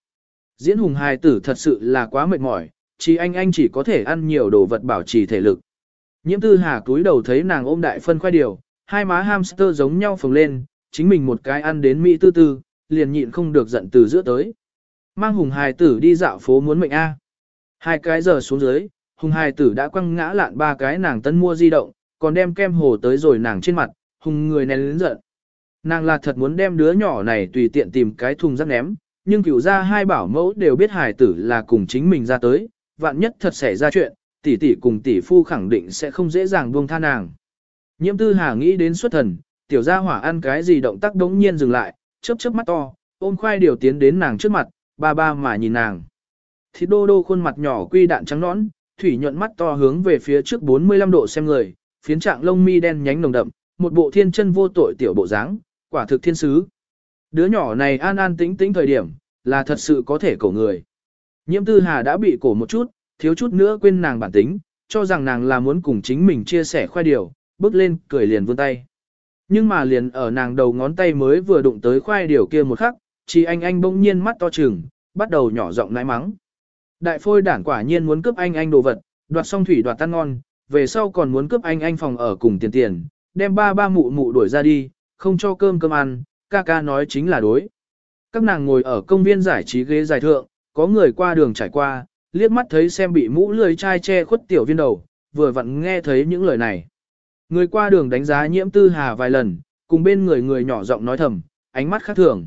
Diễn hùng hài tử thật sự là quá mệt mỏi, chỉ anh anh chỉ có thể ăn nhiều đồ vật bảo trì thể lực. Nhiễm tư hà túi đầu thấy nàng ôm đại phân khoai điều, hai má hamster giống nhau phồng lên, chính mình một cái ăn đến Mỹ tư tư, liền nhịn không được giận từ giữa tới. Mang hùng hài tử đi dạo phố muốn mệnh A. Hai cái giờ xuống dưới, hùng hài tử đã quăng ngã lạn ba cái nàng tân mua di động, còn đem kem hồ tới rồi nàng trên mặt, hùng người nén lớn giận. Nàng là thật muốn đem đứa nhỏ này tùy tiện tìm cái thùng rác ném, nhưng cửu ra hai bảo mẫu đều biết hài tử là cùng chính mình ra tới, vạn nhất thật xảy ra chuyện, tỷ tỷ cùng tỷ phu khẳng định sẽ không dễ dàng buông tha nàng. Nhiễm tư hà nghĩ đến xuất thần, tiểu gia hỏa ăn cái gì động tác đống nhiên dừng lại, chớp chớp mắt to, ôm khoai điều tiến đến nàng trước mặt, ba ba mà nhìn nàng. Thịt đô đô khuôn mặt nhỏ quy đạn trắng nõn, thủy nhuận mắt to hướng về phía trước 45 độ xem người, phiến trạng lông mi đen nhánh nồng đậm, một bộ thiên chân vô tội tiểu bộ dáng, quả thực thiên sứ. Đứa nhỏ này an an tĩnh tĩnh thời điểm, là thật sự có thể cổ người. Nhiễm tư hà đã bị cổ một chút, thiếu chút nữa quên nàng bản tính, cho rằng nàng là muốn cùng chính mình chia sẻ khoai điều, bước lên, cười liền vươn tay. Nhưng mà liền ở nàng đầu ngón tay mới vừa đụng tới khoai điều kia một khắc, chỉ anh anh bỗng nhiên mắt to trừng, bắt đầu nhỏ giọng nãi mắng. Đại phôi đản quả nhiên muốn cướp anh anh đồ vật, đoạt xong thủy đoạt tan ngon, về sau còn muốn cướp anh anh phòng ở cùng tiền tiền, đem ba ba mụ mụ đuổi ra đi, không cho cơm cơm ăn, ca ca nói chính là đối. Các nàng ngồi ở công viên giải trí ghế dài thượng, có người qua đường trải qua, liếc mắt thấy xem bị mũ lười chai che khuất tiểu viên đầu, vừa vặn nghe thấy những lời này. Người qua đường đánh giá nhiễm tư hà vài lần, cùng bên người người nhỏ giọng nói thầm, ánh mắt khác thường.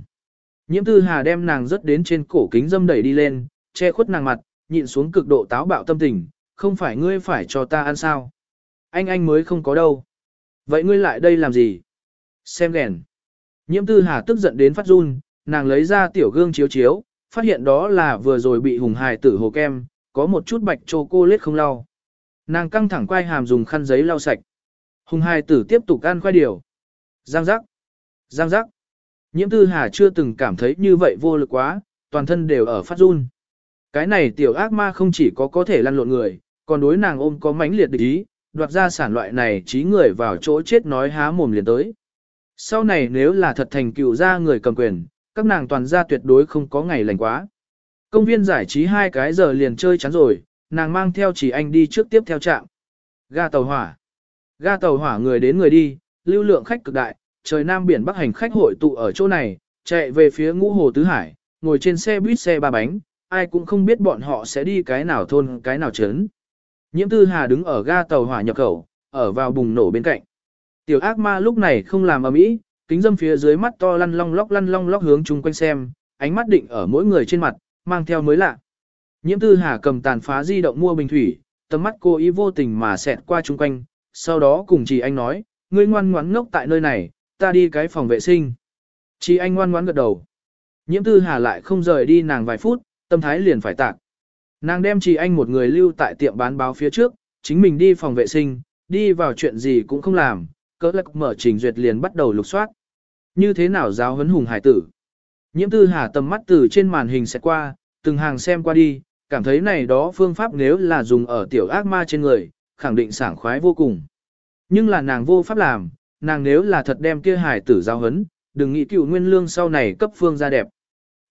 Nhiễm tư hà đem nàng rất đến trên cổ kính dâm đẩy đi lên, che khuất nàng mặt, nhịn xuống cực độ táo bạo tâm tình, không phải ngươi phải cho ta ăn sao. Anh anh mới không có đâu. Vậy ngươi lại đây làm gì? Xem ghèn. Nhiễm tư hà tức giận đến phát run, nàng lấy ra tiểu gương chiếu chiếu, phát hiện đó là vừa rồi bị hùng hài tử hồ kem, có một chút bạch chocolate không lau. Nàng căng thẳng quay hàm dùng khăn giấy lau sạch. Hùng hài tử tiếp tục ăn khoai điều. Giang giác. Giang giác. Nhiễm tư hà chưa từng cảm thấy như vậy vô lực quá, toàn thân đều ở phát run. Cái này tiểu ác ma không chỉ có có thể lăn lộn người, còn đối nàng ôm có mãnh liệt địch ý, đoạt ra sản loại này trí người vào chỗ chết nói há mồm liền tới. Sau này nếu là thật thành cựu gia người cầm quyền, các nàng toàn gia tuyệt đối không có ngày lành quá. Công viên giải trí hai cái giờ liền chơi chắn rồi, nàng mang theo chỉ anh đi trước tiếp theo trạm. Ga tàu hỏa. Ga tàu hỏa người đến người đi, lưu lượng khách cực đại, trời Nam biển Bắc hành khách hội tụ ở chỗ này, chạy về phía ngũ hồ tứ hải, ngồi trên xe buýt xe ba bánh, ai cũng không biết bọn họ sẽ đi cái nào thôn cái nào trấn. Nhiễm tư hà đứng ở ga tàu hỏa nhập khẩu, ở vào bùng nổ bên cạnh. Tiểu ác ma lúc này không làm ầm ĩ, kính dâm phía dưới mắt to lăn long lóc lăn long lóc hướng chung quanh xem, ánh mắt định ở mỗi người trên mặt, mang theo mới lạ. Nhiễm tư hà cầm tàn phá di động mua bình thủy, tầm mắt cô ý vô tình mà xẹt qua chung quanh, sau đó cùng chị anh nói, ngươi ngoan ngoãn ngốc tại nơi này, ta đi cái phòng vệ sinh. Chị anh ngoan ngoãn gật đầu. Nhiễm tư hà lại không rời đi nàng vài phút, tâm thái liền phải tạc. Nàng đem chị anh một người lưu tại tiệm bán báo phía trước, chính mình đi phòng vệ sinh, đi vào chuyện gì cũng không làm, cỡ lạc mở trình duyệt liền bắt đầu lục soát. Như thế nào giáo huấn hùng hải tử? Nhiễm tư hà tầm mắt từ trên màn hình sẽ qua, từng hàng xem qua đi, cảm thấy này đó phương pháp nếu là dùng ở tiểu ác ma trên người, khẳng định sảng khoái vô cùng. Nhưng là nàng vô pháp làm, nàng nếu là thật đem kia hải tử giáo huấn, đừng nghĩ cựu nguyên lương sau này cấp phương ra đẹp.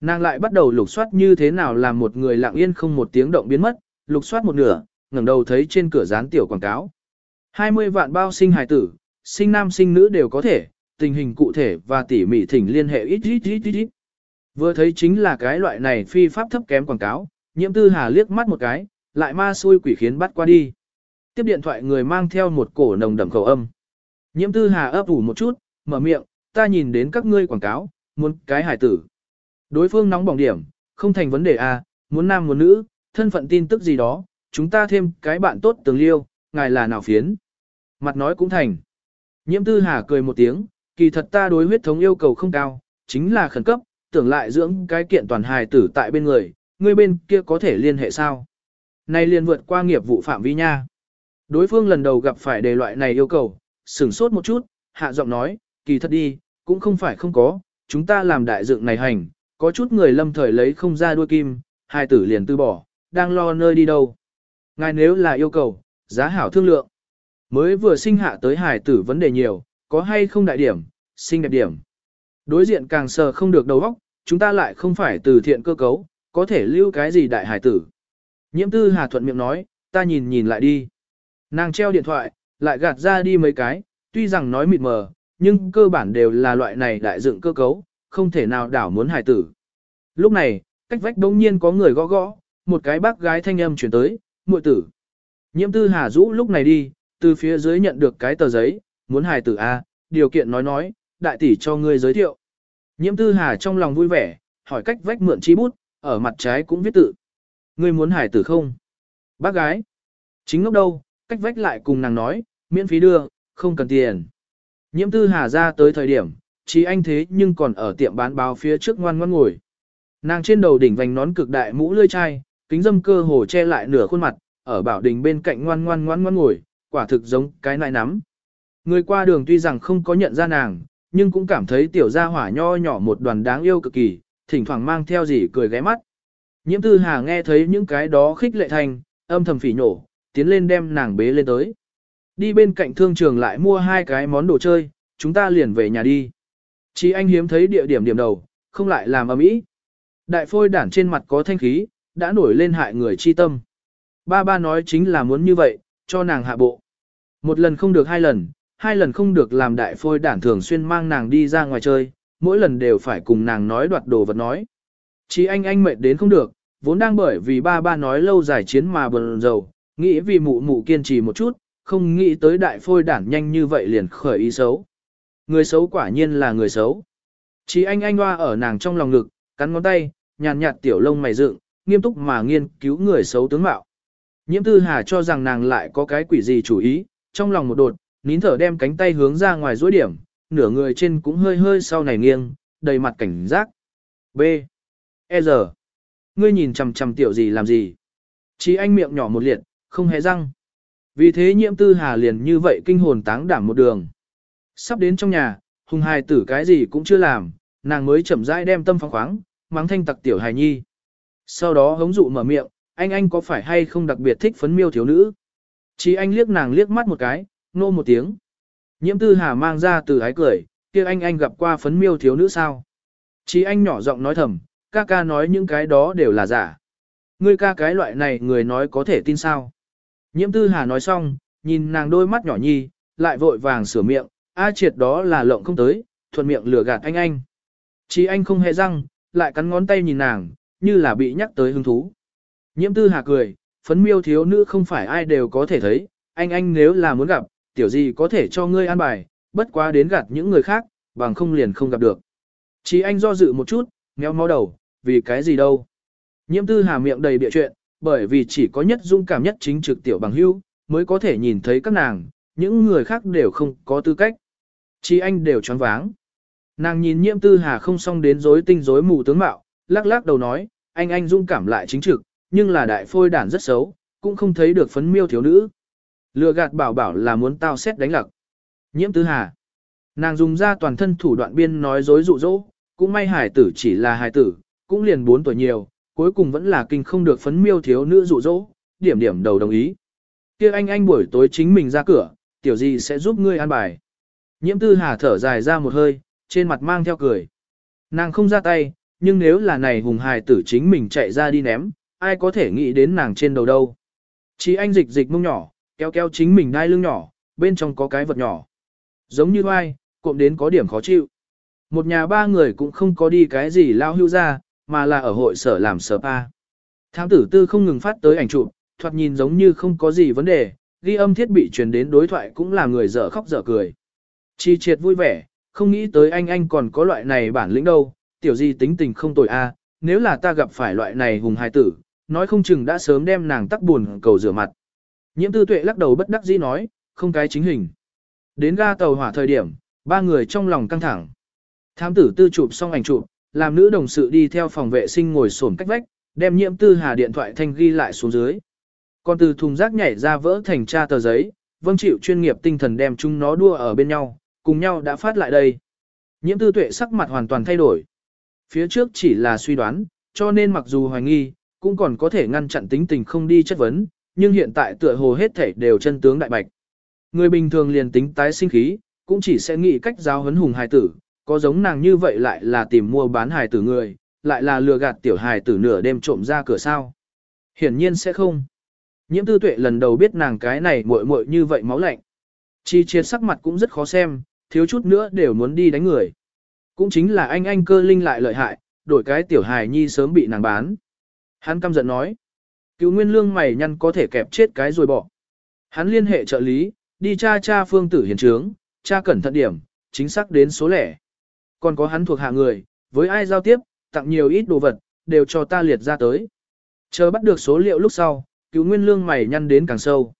Nàng lại bắt đầu lục soát như thế nào làm một người lặng yên không một tiếng động biến mất, lục soát một nửa, ngẩng đầu thấy trên cửa dán tiểu quảng cáo. 20 vạn bao sinh hài tử, sinh nam sinh nữ đều có thể, tình hình cụ thể và tỉ mỉ thỉnh liên hệ ít ít ít ít ít. Vừa thấy chính là cái loại này phi pháp thấp kém quảng cáo, nhiễm tư hà liếc mắt một cái, lại ma xui quỷ khiến bắt qua đi. Tiếp điện thoại người mang theo một cổ nồng đậm khẩu âm. Nhiễm tư hà ấp ủ một chút, mở miệng, ta nhìn đến các ngươi quảng cáo, muốn cái hải tử. Đối phương nóng bỏng điểm, không thành vấn đề à, muốn nam muốn nữ, thân phận tin tức gì đó, chúng ta thêm cái bạn tốt tường liêu, ngài là nào phiến. Mặt nói cũng thành. Nhiễm tư hà cười một tiếng, kỳ thật ta đối huyết thống yêu cầu không cao, chính là khẩn cấp, tưởng lại dưỡng cái kiện toàn hài tử tại bên người, người bên kia có thể liên hệ sao. Này liền vượt qua nghiệp vụ phạm vi nha. Đối phương lần đầu gặp phải đề loại này yêu cầu, sửng sốt một chút, hạ giọng nói, kỳ thật đi, cũng không phải không có, chúng ta làm đại dựng này hành, có chút người lâm thời lấy không ra đuôi kim, hai tử liền từ bỏ, đang lo nơi đi đâu. Ngài nếu là yêu cầu, giá hảo thương lượng. Mới vừa sinh hạ tới hải tử vấn đề nhiều, có hay không đại điểm, sinh đẹp điểm. Đối diện càng sờ không được đầu óc, chúng ta lại không phải từ thiện cơ cấu, có thể lưu cái gì đại hải tử. Nhiễm tư hà thuận miệng nói, ta nhìn nhìn lại đi. Nàng treo điện thoại, lại gạt ra đi mấy cái, tuy rằng nói mịt mờ, nhưng cơ bản đều là loại này đại dựng cơ cấu, không thể nào đảo muốn hải tử. Lúc này, cách vách đống nhiên có người gõ gõ, một cái bác gái thanh âm chuyển tới, muội tử. Nhiễm tư hà rũ lúc này đi, từ phía dưới nhận được cái tờ giấy, muốn hài tử A, điều kiện nói nói, đại tỷ cho ngươi giới thiệu. Nhiễm tư hà trong lòng vui vẻ, hỏi cách vách mượn chi bút, ở mặt trái cũng viết tự. Ngươi muốn hài tử không? Bác gái. Chính lúc đâu, cách vách lại cùng nàng nói, miễn phí đưa, không cần tiền. Nhiễm tư hà ra tới thời điểm, chỉ anh thế nhưng còn ở tiệm bán báo phía trước ngoan ngoan ngồi. Nàng trên đầu đỉnh vành nón cực đại mũ lươi chai, kính dâm cơ hồ che lại nửa khuôn mặt, ở bảo đình bên cạnh ngoan ngoan ngoan ngoan ngồi, quả thực giống cái nại nắm. Người qua đường tuy rằng không có nhận ra nàng, nhưng cũng cảm thấy tiểu gia hỏa nho nhỏ một đoàn đáng yêu cực kỳ, thỉnh thoảng mang theo gì cười ghé mắt. Nhiễm tư hà nghe thấy những cái đó khích lệ thành, âm thầm phỉ nổ, tiến lên đem nàng bế lên tới. Đi bên cạnh thương trường lại mua hai cái món đồ chơi, chúng ta liền về nhà đi. Chỉ anh hiếm thấy địa điểm điểm đầu, không lại làm ầm ĩ. Đại phôi đản trên mặt có thanh khí, đã nổi lên hại người chi tâm. Ba ba nói chính là muốn như vậy, cho nàng hạ bộ. Một lần không được hai lần, hai lần không được làm đại phôi đản thường xuyên mang nàng đi ra ngoài chơi, mỗi lần đều phải cùng nàng nói đoạt đồ vật nói. Chỉ anh anh mệt đến không được, vốn đang bởi vì ba ba nói lâu dài chiến mà bần dầu, nghĩ vì mụ mụ kiên trì một chút, không nghĩ tới đại phôi đản nhanh như vậy liền khởi ý xấu. Người xấu quả nhiên là người xấu. Chỉ anh anh hoa ở nàng trong lòng ngực, cắn ngón tay, nhàn nhạt tiểu lông mày dựng, nghiêm túc mà nghiên cứu người xấu tướng mạo. Nhiễm tư hà cho rằng nàng lại có cái quỷ gì chủ ý, trong lòng một đột, nín thở đem cánh tay hướng ra ngoài dối điểm, nửa người trên cũng hơi hơi sau này nghiêng, đầy mặt cảnh giác. B. E giờ. Ngươi nhìn chằm chằm tiểu gì làm gì? Chỉ anh miệng nhỏ một liệt, không hề răng. Vì thế nhiễm tư hà liền như vậy kinh hồn táng đảm một đường. Sắp đến trong nhà, hùng hài tử cái gì cũng chưa làm, nàng mới chậm rãi đem tâm phóng khoáng, mắng thanh tặc tiểu hài nhi. Sau đó hống dụ mở miệng, anh anh có phải hay không đặc biệt thích phấn miêu thiếu nữ? Chỉ anh liếc nàng liếc mắt một cái, nô một tiếng. Nhiễm tư hà mang ra từ ái cười, kia anh anh gặp qua phấn miêu thiếu nữ sao? Chỉ anh nhỏ giọng nói thầm, ca ca nói những cái đó đều là giả. Ngươi ca cái loại này người nói có thể tin sao? Nhiễm tư hà nói xong, nhìn nàng đôi mắt nhỏ nhi, lại vội vàng sửa miệng, a triệt đó là lộng không tới, thuận miệng lừa gạt anh anh. Chỉ anh không hề răng, lại cắn ngón tay nhìn nàng, như là bị nhắc tới hứng thú. Nhiễm tư hà cười, phấn miêu thiếu nữ không phải ai đều có thể thấy, anh anh nếu là muốn gặp, tiểu gì có thể cho ngươi an bài, bất quá đến gạt những người khác, bằng không liền không gặp được. Chỉ anh do dự một chút, méo mó đầu, vì cái gì đâu. Nhiễm tư hà miệng đầy bịa chuyện, bởi vì chỉ có nhất dung cảm nhất chính trực tiểu bằng hưu, mới có thể nhìn thấy các nàng, những người khác đều không có tư cách. Chỉ anh đều choáng váng. Nàng nhìn nhiễm tư hà không xong đến rối tinh rối mù tướng mạo, lắc lắc đầu nói, anh anh dung cảm lại chính trực, nhưng là đại phôi đản rất xấu, cũng không thấy được phấn miêu thiếu nữ. Lừa gạt bảo bảo là muốn tao xét đánh lặc. Nhiễm tư hà. Nàng dùng ra toàn thân thủ đoạn biên nói dối dụ dỗ, cũng may hải tử chỉ là hải tử, cũng liền 4 tuổi nhiều, cuối cùng vẫn là kinh không được phấn miêu thiếu nữ dụ dỗ, điểm điểm đầu đồng ý. kia anh anh buổi tối chính mình ra cửa, tiểu gì sẽ giúp ngươi an bài. Nhiễm tư hà thở dài ra một hơi, trên mặt mang theo cười. Nàng không ra tay, nhưng nếu là này hùng hài tử chính mình chạy ra đi ném, ai có thể nghĩ đến nàng trên đầu đâu. Chỉ anh dịch dịch mông nhỏ, kéo kéo chính mình đai lưng nhỏ, bên trong có cái vật nhỏ. Giống như ai, cộm đến có điểm khó chịu. Một nhà ba người cũng không có đi cái gì lao hưu ra, mà là ở hội sở làm sở pa. Thám tử tư không ngừng phát tới ảnh chụp, thoạt nhìn giống như không có gì vấn đề, ghi âm thiết bị truyền đến đối thoại cũng là người dở khóc dở cười. Chi triệt vui vẻ, không nghĩ tới anh anh còn có loại này bản lĩnh đâu, tiểu gì tính tình không tồi a, nếu là ta gặp phải loại này hùng hài tử, nói không chừng đã sớm đem nàng tắc buồn cầu rửa mặt. Nhiễm tư tuệ lắc đầu bất đắc dĩ nói, không cái chính hình. Đến ga tàu hỏa thời điểm, ba người trong lòng căng thẳng. Thám tử tư chụp xong ảnh chụp, làm nữ đồng sự đi theo phòng vệ sinh ngồi xổm cách vách, đem nhiễm tư hà điện thoại thanh ghi lại xuống dưới. Còn từ thùng rác nhảy ra vỡ thành tra tờ giấy, vâng chịu chuyên nghiệp tinh thần đem chúng nó đua ở bên nhau, cùng nhau đã phát lại đây. Nhiễm tư tuệ sắc mặt hoàn toàn thay đổi. Phía trước chỉ là suy đoán, cho nên mặc dù hoài nghi, cũng còn có thể ngăn chặn tính tình không đi chất vấn, nhưng hiện tại tựa hồ hết thể đều chân tướng đại bạch. Người bình thường liền tính tái sinh khí, cũng chỉ sẽ nghĩ cách giáo huấn hùng hài tử, có giống nàng như vậy lại là tìm mua bán hài tử người, lại là lừa gạt tiểu hài tử nửa đêm trộm ra cửa sao. Hiển nhiên sẽ không. Nhiễm tư tuệ lần đầu biết nàng cái này muội muội như vậy máu lạnh. Chi triệt sắc mặt cũng rất khó xem, thiếu chút nữa đều muốn đi đánh người. Cũng chính là anh anh cơ linh lại lợi hại, đổi cái tiểu hài nhi sớm bị nàng bán. Hắn căm giận nói. Cứu nguyên lương mày nhăn có thể kẹp chết cái rồi bỏ. Hắn liên hệ trợ lý, đi tra tra phương tử hiền trướng, tra cẩn thận điểm, chính xác đến số lẻ. Còn có hắn thuộc hạ người, với ai giao tiếp, tặng nhiều ít đồ vật, đều cho ta liệt ra tới. Chờ bắt được số liệu lúc sau, cứu nguyên lương mày nhăn đến càng sâu.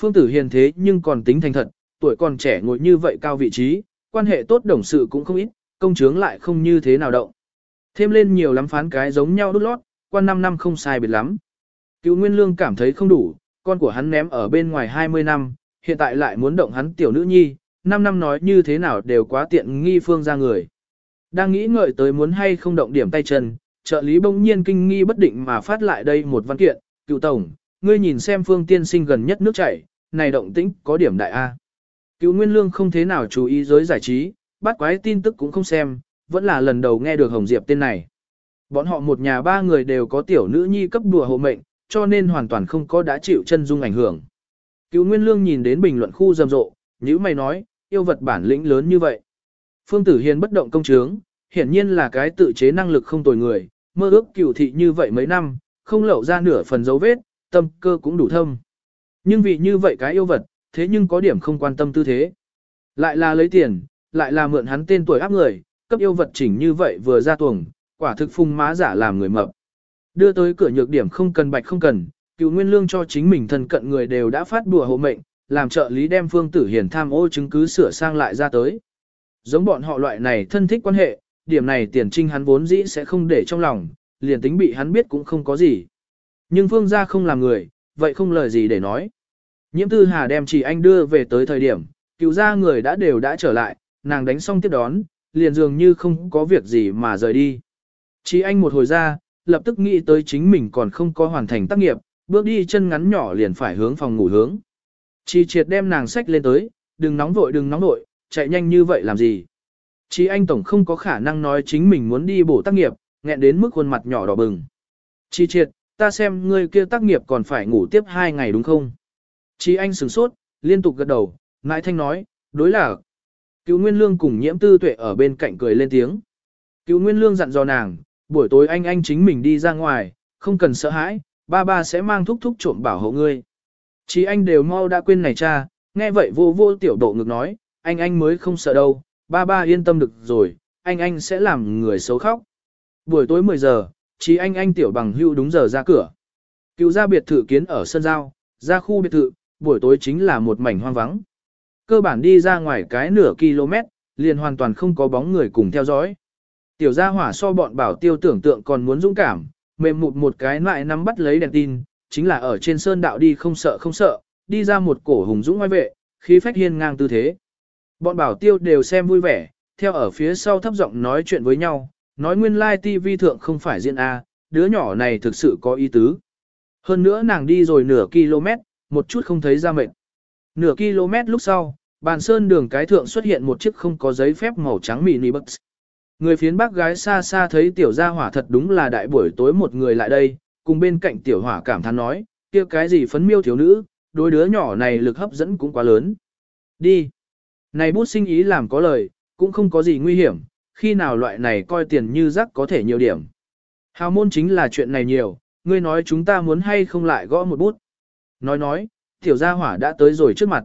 Phương tử hiền thế nhưng còn tính thành thật, tuổi còn trẻ ngồi như vậy cao vị trí, quan hệ tốt đồng sự cũng không ít, công chướng lại không như thế nào động. Thêm lên nhiều lắm phán cái giống nhau đút lót, quan 5 năm không sai biệt lắm. Cứu Nguyên Lương cảm thấy không đủ, con của hắn ném ở bên ngoài 20 năm, hiện tại lại muốn động hắn tiểu nữ nhi, 5 năm nói như thế nào đều quá tiện nghi phương ra người. Đang nghĩ ngợi tới muốn hay không động điểm tay chân, trợ lý bỗng nhiên kinh nghi bất định mà phát lại đây một văn kiện, cựu tổng, ngươi nhìn xem phương tiên sinh gần nhất nước chảy, này động tĩnh có điểm đại A. Cựu Nguyên Lương không thế nào chú ý giới giải trí, bắt quái tin tức cũng không xem, vẫn là lần đầu nghe được Hồng Diệp tên này. Bọn họ một nhà ba người đều có tiểu nữ nhi cấp đùa hộ mệnh, cho nên hoàn toàn không có đã chịu chân dung ảnh hưởng. Cựu Nguyên Lương nhìn đến bình luận khu rầm rộ, như mày nói, yêu vật bản lĩnh lớn như vậy. Phương Tử Hiền bất động công chướng, hiển nhiên là cái tự chế năng lực không tồi người, mơ ước cựu thị như vậy mấy năm, không lậu ra nửa phần dấu vết, tâm cơ cũng đủ thâm. Nhưng vì như vậy cái yêu vật, thế nhưng có điểm không quan tâm tư thế. Lại là lấy tiền, lại là mượn hắn tên tuổi áp người, cấp yêu vật chỉnh như vậy vừa ra tuồng, quả thực phung má giả làm người mập. Đưa tới cửa nhược điểm không cần bạch không cần, cựu nguyên lương cho chính mình thân cận người đều đã phát bùa hộ mệnh, làm trợ lý đem phương tử hiền tham ô chứng cứ sửa sang lại ra tới. Giống bọn họ loại này thân thích quan hệ, điểm này tiền trinh hắn vốn dĩ sẽ không để trong lòng, liền tính bị hắn biết cũng không có gì. Nhưng phương gia không làm người, vậy không lời gì để nói. Nhiễm tư hà đem chỉ anh đưa về tới thời điểm, cựu gia người đã đều đã trở lại, nàng đánh xong tiếp đón, liền dường như không có việc gì mà rời đi. Chỉ anh một hồi ra, lập tức nghĩ tới chính mình còn không có hoàn thành tác nghiệp, bước đi chân ngắn nhỏ liền phải hướng phòng ngủ hướng. Chỉ triệt đem nàng sách lên tới, đừng nóng vội đừng nóng vội, chạy nhanh như vậy làm gì. Chỉ anh tổng không có khả năng nói chính mình muốn đi bổ tác nghiệp, nghẹn đến mức khuôn mặt nhỏ đỏ bừng. Chỉ triệt, ta xem ngươi kia tác nghiệp còn phải ngủ tiếp hai ngày đúng không? Chỉ anh sửng sốt, liên tục gật đầu, ngại thanh nói, đối là. Cứu Nguyên Lương cùng nhiễm tư tuệ ở bên cạnh cười lên tiếng. Cứu Nguyên Lương dặn dò nàng, buổi tối anh anh chính mình đi ra ngoài, không cần sợ hãi, ba ba sẽ mang thúc thúc trộm bảo hộ ngươi. Chí anh đều mau đã quên này cha, nghe vậy vô vô tiểu độ ngực nói, anh anh mới không sợ đâu, ba ba yên tâm được rồi, anh anh sẽ làm người xấu khóc. Buổi tối 10 giờ, Chí anh anh tiểu bằng hưu đúng giờ ra cửa. Cựu ra biệt thự kiến ở sân giao, ra khu biệt thự, buổi tối chính là một mảnh hoang vắng. Cơ bản đi ra ngoài cái nửa km, liền hoàn toàn không có bóng người cùng theo dõi. Tiểu gia hỏa so bọn bảo tiêu tưởng tượng còn muốn dũng cảm, mềm mụt một cái lại nắm bắt lấy đèn tin, chính là ở trên sơn đạo đi không sợ không sợ, đi ra một cổ hùng dũng ngoài vệ, khí phách hiên ngang tư thế. Bọn bảo tiêu đều xem vui vẻ, theo ở phía sau thấp giọng nói chuyện với nhau, nói nguyên lai like TV thượng không phải diễn A, đứa nhỏ này thực sự có ý tứ. Hơn nữa nàng đi rồi nửa km, một chút không thấy ra mệt. Nửa km lúc sau, bàn sơn đường cái thượng xuất hiện một chiếc không có giấy phép màu trắng mini bus. Người phiến bác gái xa xa thấy tiểu gia hỏa thật đúng là đại buổi tối một người lại đây, cùng bên cạnh tiểu hỏa cảm thán nói, kia cái gì phấn miêu thiếu nữ, đôi đứa nhỏ này lực hấp dẫn cũng quá lớn. Đi. Này bút sinh ý làm có lời, cũng không có gì nguy hiểm, khi nào loại này coi tiền như rắc có thể nhiều điểm. Hào môn chính là chuyện này nhiều, ngươi nói chúng ta muốn hay không lại gõ một bút. Nói nói, tiểu gia hỏa đã tới rồi trước mặt.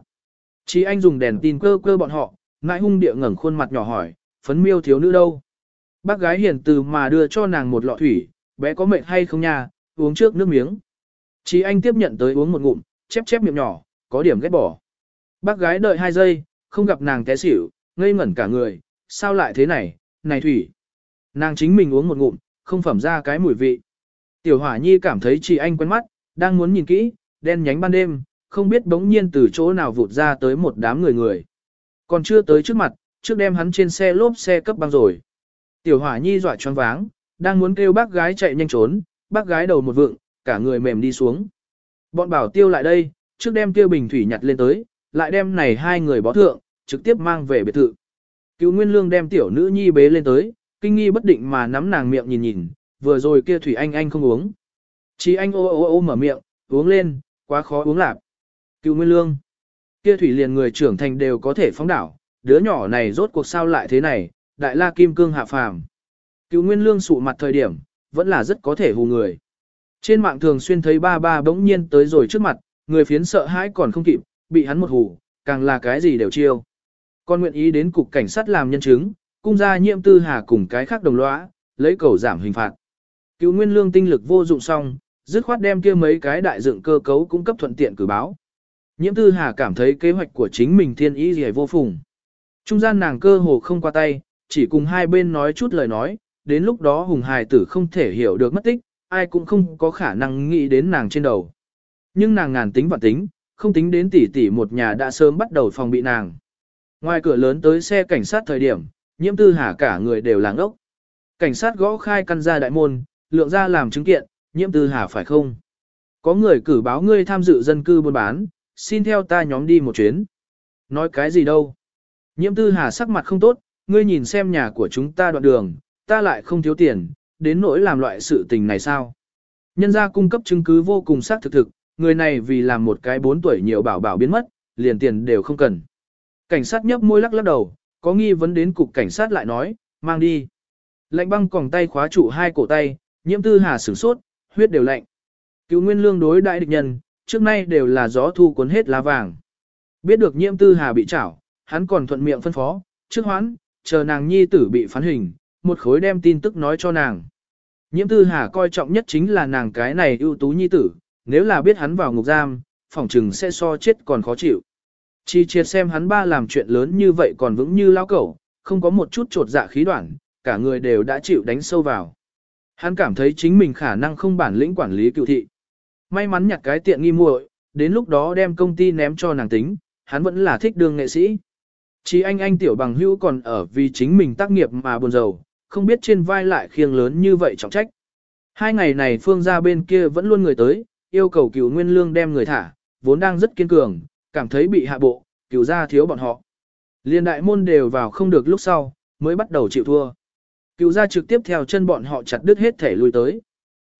Chí anh dùng đèn tin cơ cơ bọn họ, ngại hung địa ngẩng khuôn mặt nhỏ hỏi, phấn miêu thiếu nữ đâu? Bác gái hiền từ mà đưa cho nàng một lọ thủy, bé có mệt hay không nha, uống trước nước miếng. Chí anh tiếp nhận tới uống một ngụm, chép chép miệng nhỏ, có điểm ghét bỏ. Bác gái đợi hai giây, không gặp nàng té xỉu, ngây ngẩn cả người, sao lại thế này, này thủy. Nàng chính mình uống một ngụm, không phẩm ra cái mùi vị. Tiểu hỏa nhi cảm thấy chị anh quen mắt, đang muốn nhìn kỹ, đen nhánh ban đêm, không biết bỗng nhiên từ chỗ nào vụt ra tới một đám người người. Còn chưa tới trước mặt, trước đem hắn trên xe lốp xe cấp băng rồi. Tiểu hỏa nhi dọa choáng váng, đang muốn kêu bác gái chạy nhanh trốn, bác gái đầu một vượng, cả người mềm đi xuống. Bọn bảo tiêu lại đây, trước đem tiêu bình thủy nhặt lên tới, lại đem này hai người bó thượng, trực tiếp mang về biệt thự. Cứu Nguyên Lương đem tiểu nữ nhi bế lên tới, kinh nghi bất định mà nắm nàng miệng nhìn nhìn, vừa rồi kia thủy anh anh không uống. Chỉ anh ô ô ô mở miệng, uống lên, quá khó uống lạp. Cứu Nguyên Lương, kia thủy liền người trưởng thành đều có thể phóng đảo, đứa nhỏ này rốt cuộc sao lại thế này, đại la kim cương hạ phàm. Cứu Nguyên Lương sụ mặt thời điểm, vẫn là rất có thể hù người. Trên mạng thường xuyên thấy ba ba bỗng nhiên tới rồi trước mặt, người phiến sợ hãi còn không kịp, bị hắn một hù, càng là cái gì đều chiêu. Con nguyện ý đến cục cảnh sát làm nhân chứng, cung gia nhiệm tư hà cùng cái khác đồng lõa, lấy cầu giảm hình phạt. Cứu nguyên lương tinh lực vô dụng xong, dứt khoát đem kia mấy cái đại dựng cơ cấu cung cấp thuận tiện cử báo. Nhiễm tư hà cảm thấy kế hoạch của chính mình thiên ý gì vô phùng. Trung gian nàng cơ hồ không qua tay, chỉ cùng hai bên nói chút lời nói, đến lúc đó hùng hài tử không thể hiểu được mất tích, ai cũng không có khả năng nghĩ đến nàng trên đầu. Nhưng nàng ngàn tính và tính, không tính đến tỷ tỷ một nhà đã sớm bắt đầu phòng bị nàng. Ngoài cửa lớn tới xe cảnh sát thời điểm, nhiễm tư hà cả người đều làng ốc. Cảnh sát gõ khai căn ra đại môn, lượng ra làm chứng kiện, nhiễm tư hà phải không? Có người cử báo ngươi tham dự dân cư buôn bán, xin theo ta nhóm đi một chuyến. Nói cái gì đâu? Nhiễm tư hà sắc mặt không tốt, ngươi nhìn xem nhà của chúng ta đoạn đường, ta lại không thiếu tiền, đến nỗi làm loại sự tình này sao? Nhân gia cung cấp chứng cứ vô cùng xác thực thực, người này vì làm một cái bốn tuổi nhiều bảo bảo biến mất, liền tiền đều không cần. Cảnh sát nhấp môi lắc lắc đầu, có nghi vấn đến cục cảnh sát lại nói, mang đi. Lạnh băng còng tay khóa trụ hai cổ tay, nhiễm tư hà sửng sốt, huyết đều lạnh. Cứu nguyên lương đối đại địch nhân, trước nay đều là gió thu cuốn hết lá vàng. Biết được nhiễm tư hà bị trảo, hắn còn thuận miệng phân phó, trước hoãn, chờ nàng nhi tử bị phán hình, một khối đem tin tức nói cho nàng. Nhiễm tư hà coi trọng nhất chính là nàng cái này ưu tú nhi tử, nếu là biết hắn vào ngục giam, phỏng trừng sẽ so chết còn khó chịu. Chi triệt xem hắn ba làm chuyện lớn như vậy còn vững như lao cẩu, không có một chút trột dạ khí đoạn, cả người đều đã chịu đánh sâu vào. Hắn cảm thấy chính mình khả năng không bản lĩnh quản lý cựu thị. May mắn nhặt cái tiện nghi muội, đến lúc đó đem công ty ném cho nàng tính, hắn vẫn là thích đường nghệ sĩ. Chỉ anh anh tiểu bằng hữu còn ở vì chính mình tác nghiệp mà buồn rầu, không biết trên vai lại khiêng lớn như vậy trọng trách. Hai ngày này phương gia bên kia vẫn luôn người tới, yêu cầu cựu nguyên lương đem người thả, vốn đang rất kiên cường, cảm thấy bị hạ bộ, cựu gia thiếu bọn họ. Liên đại môn đều vào không được lúc sau, mới bắt đầu chịu thua. Cựu gia trực tiếp theo chân bọn họ chặt đứt hết thể lui tới.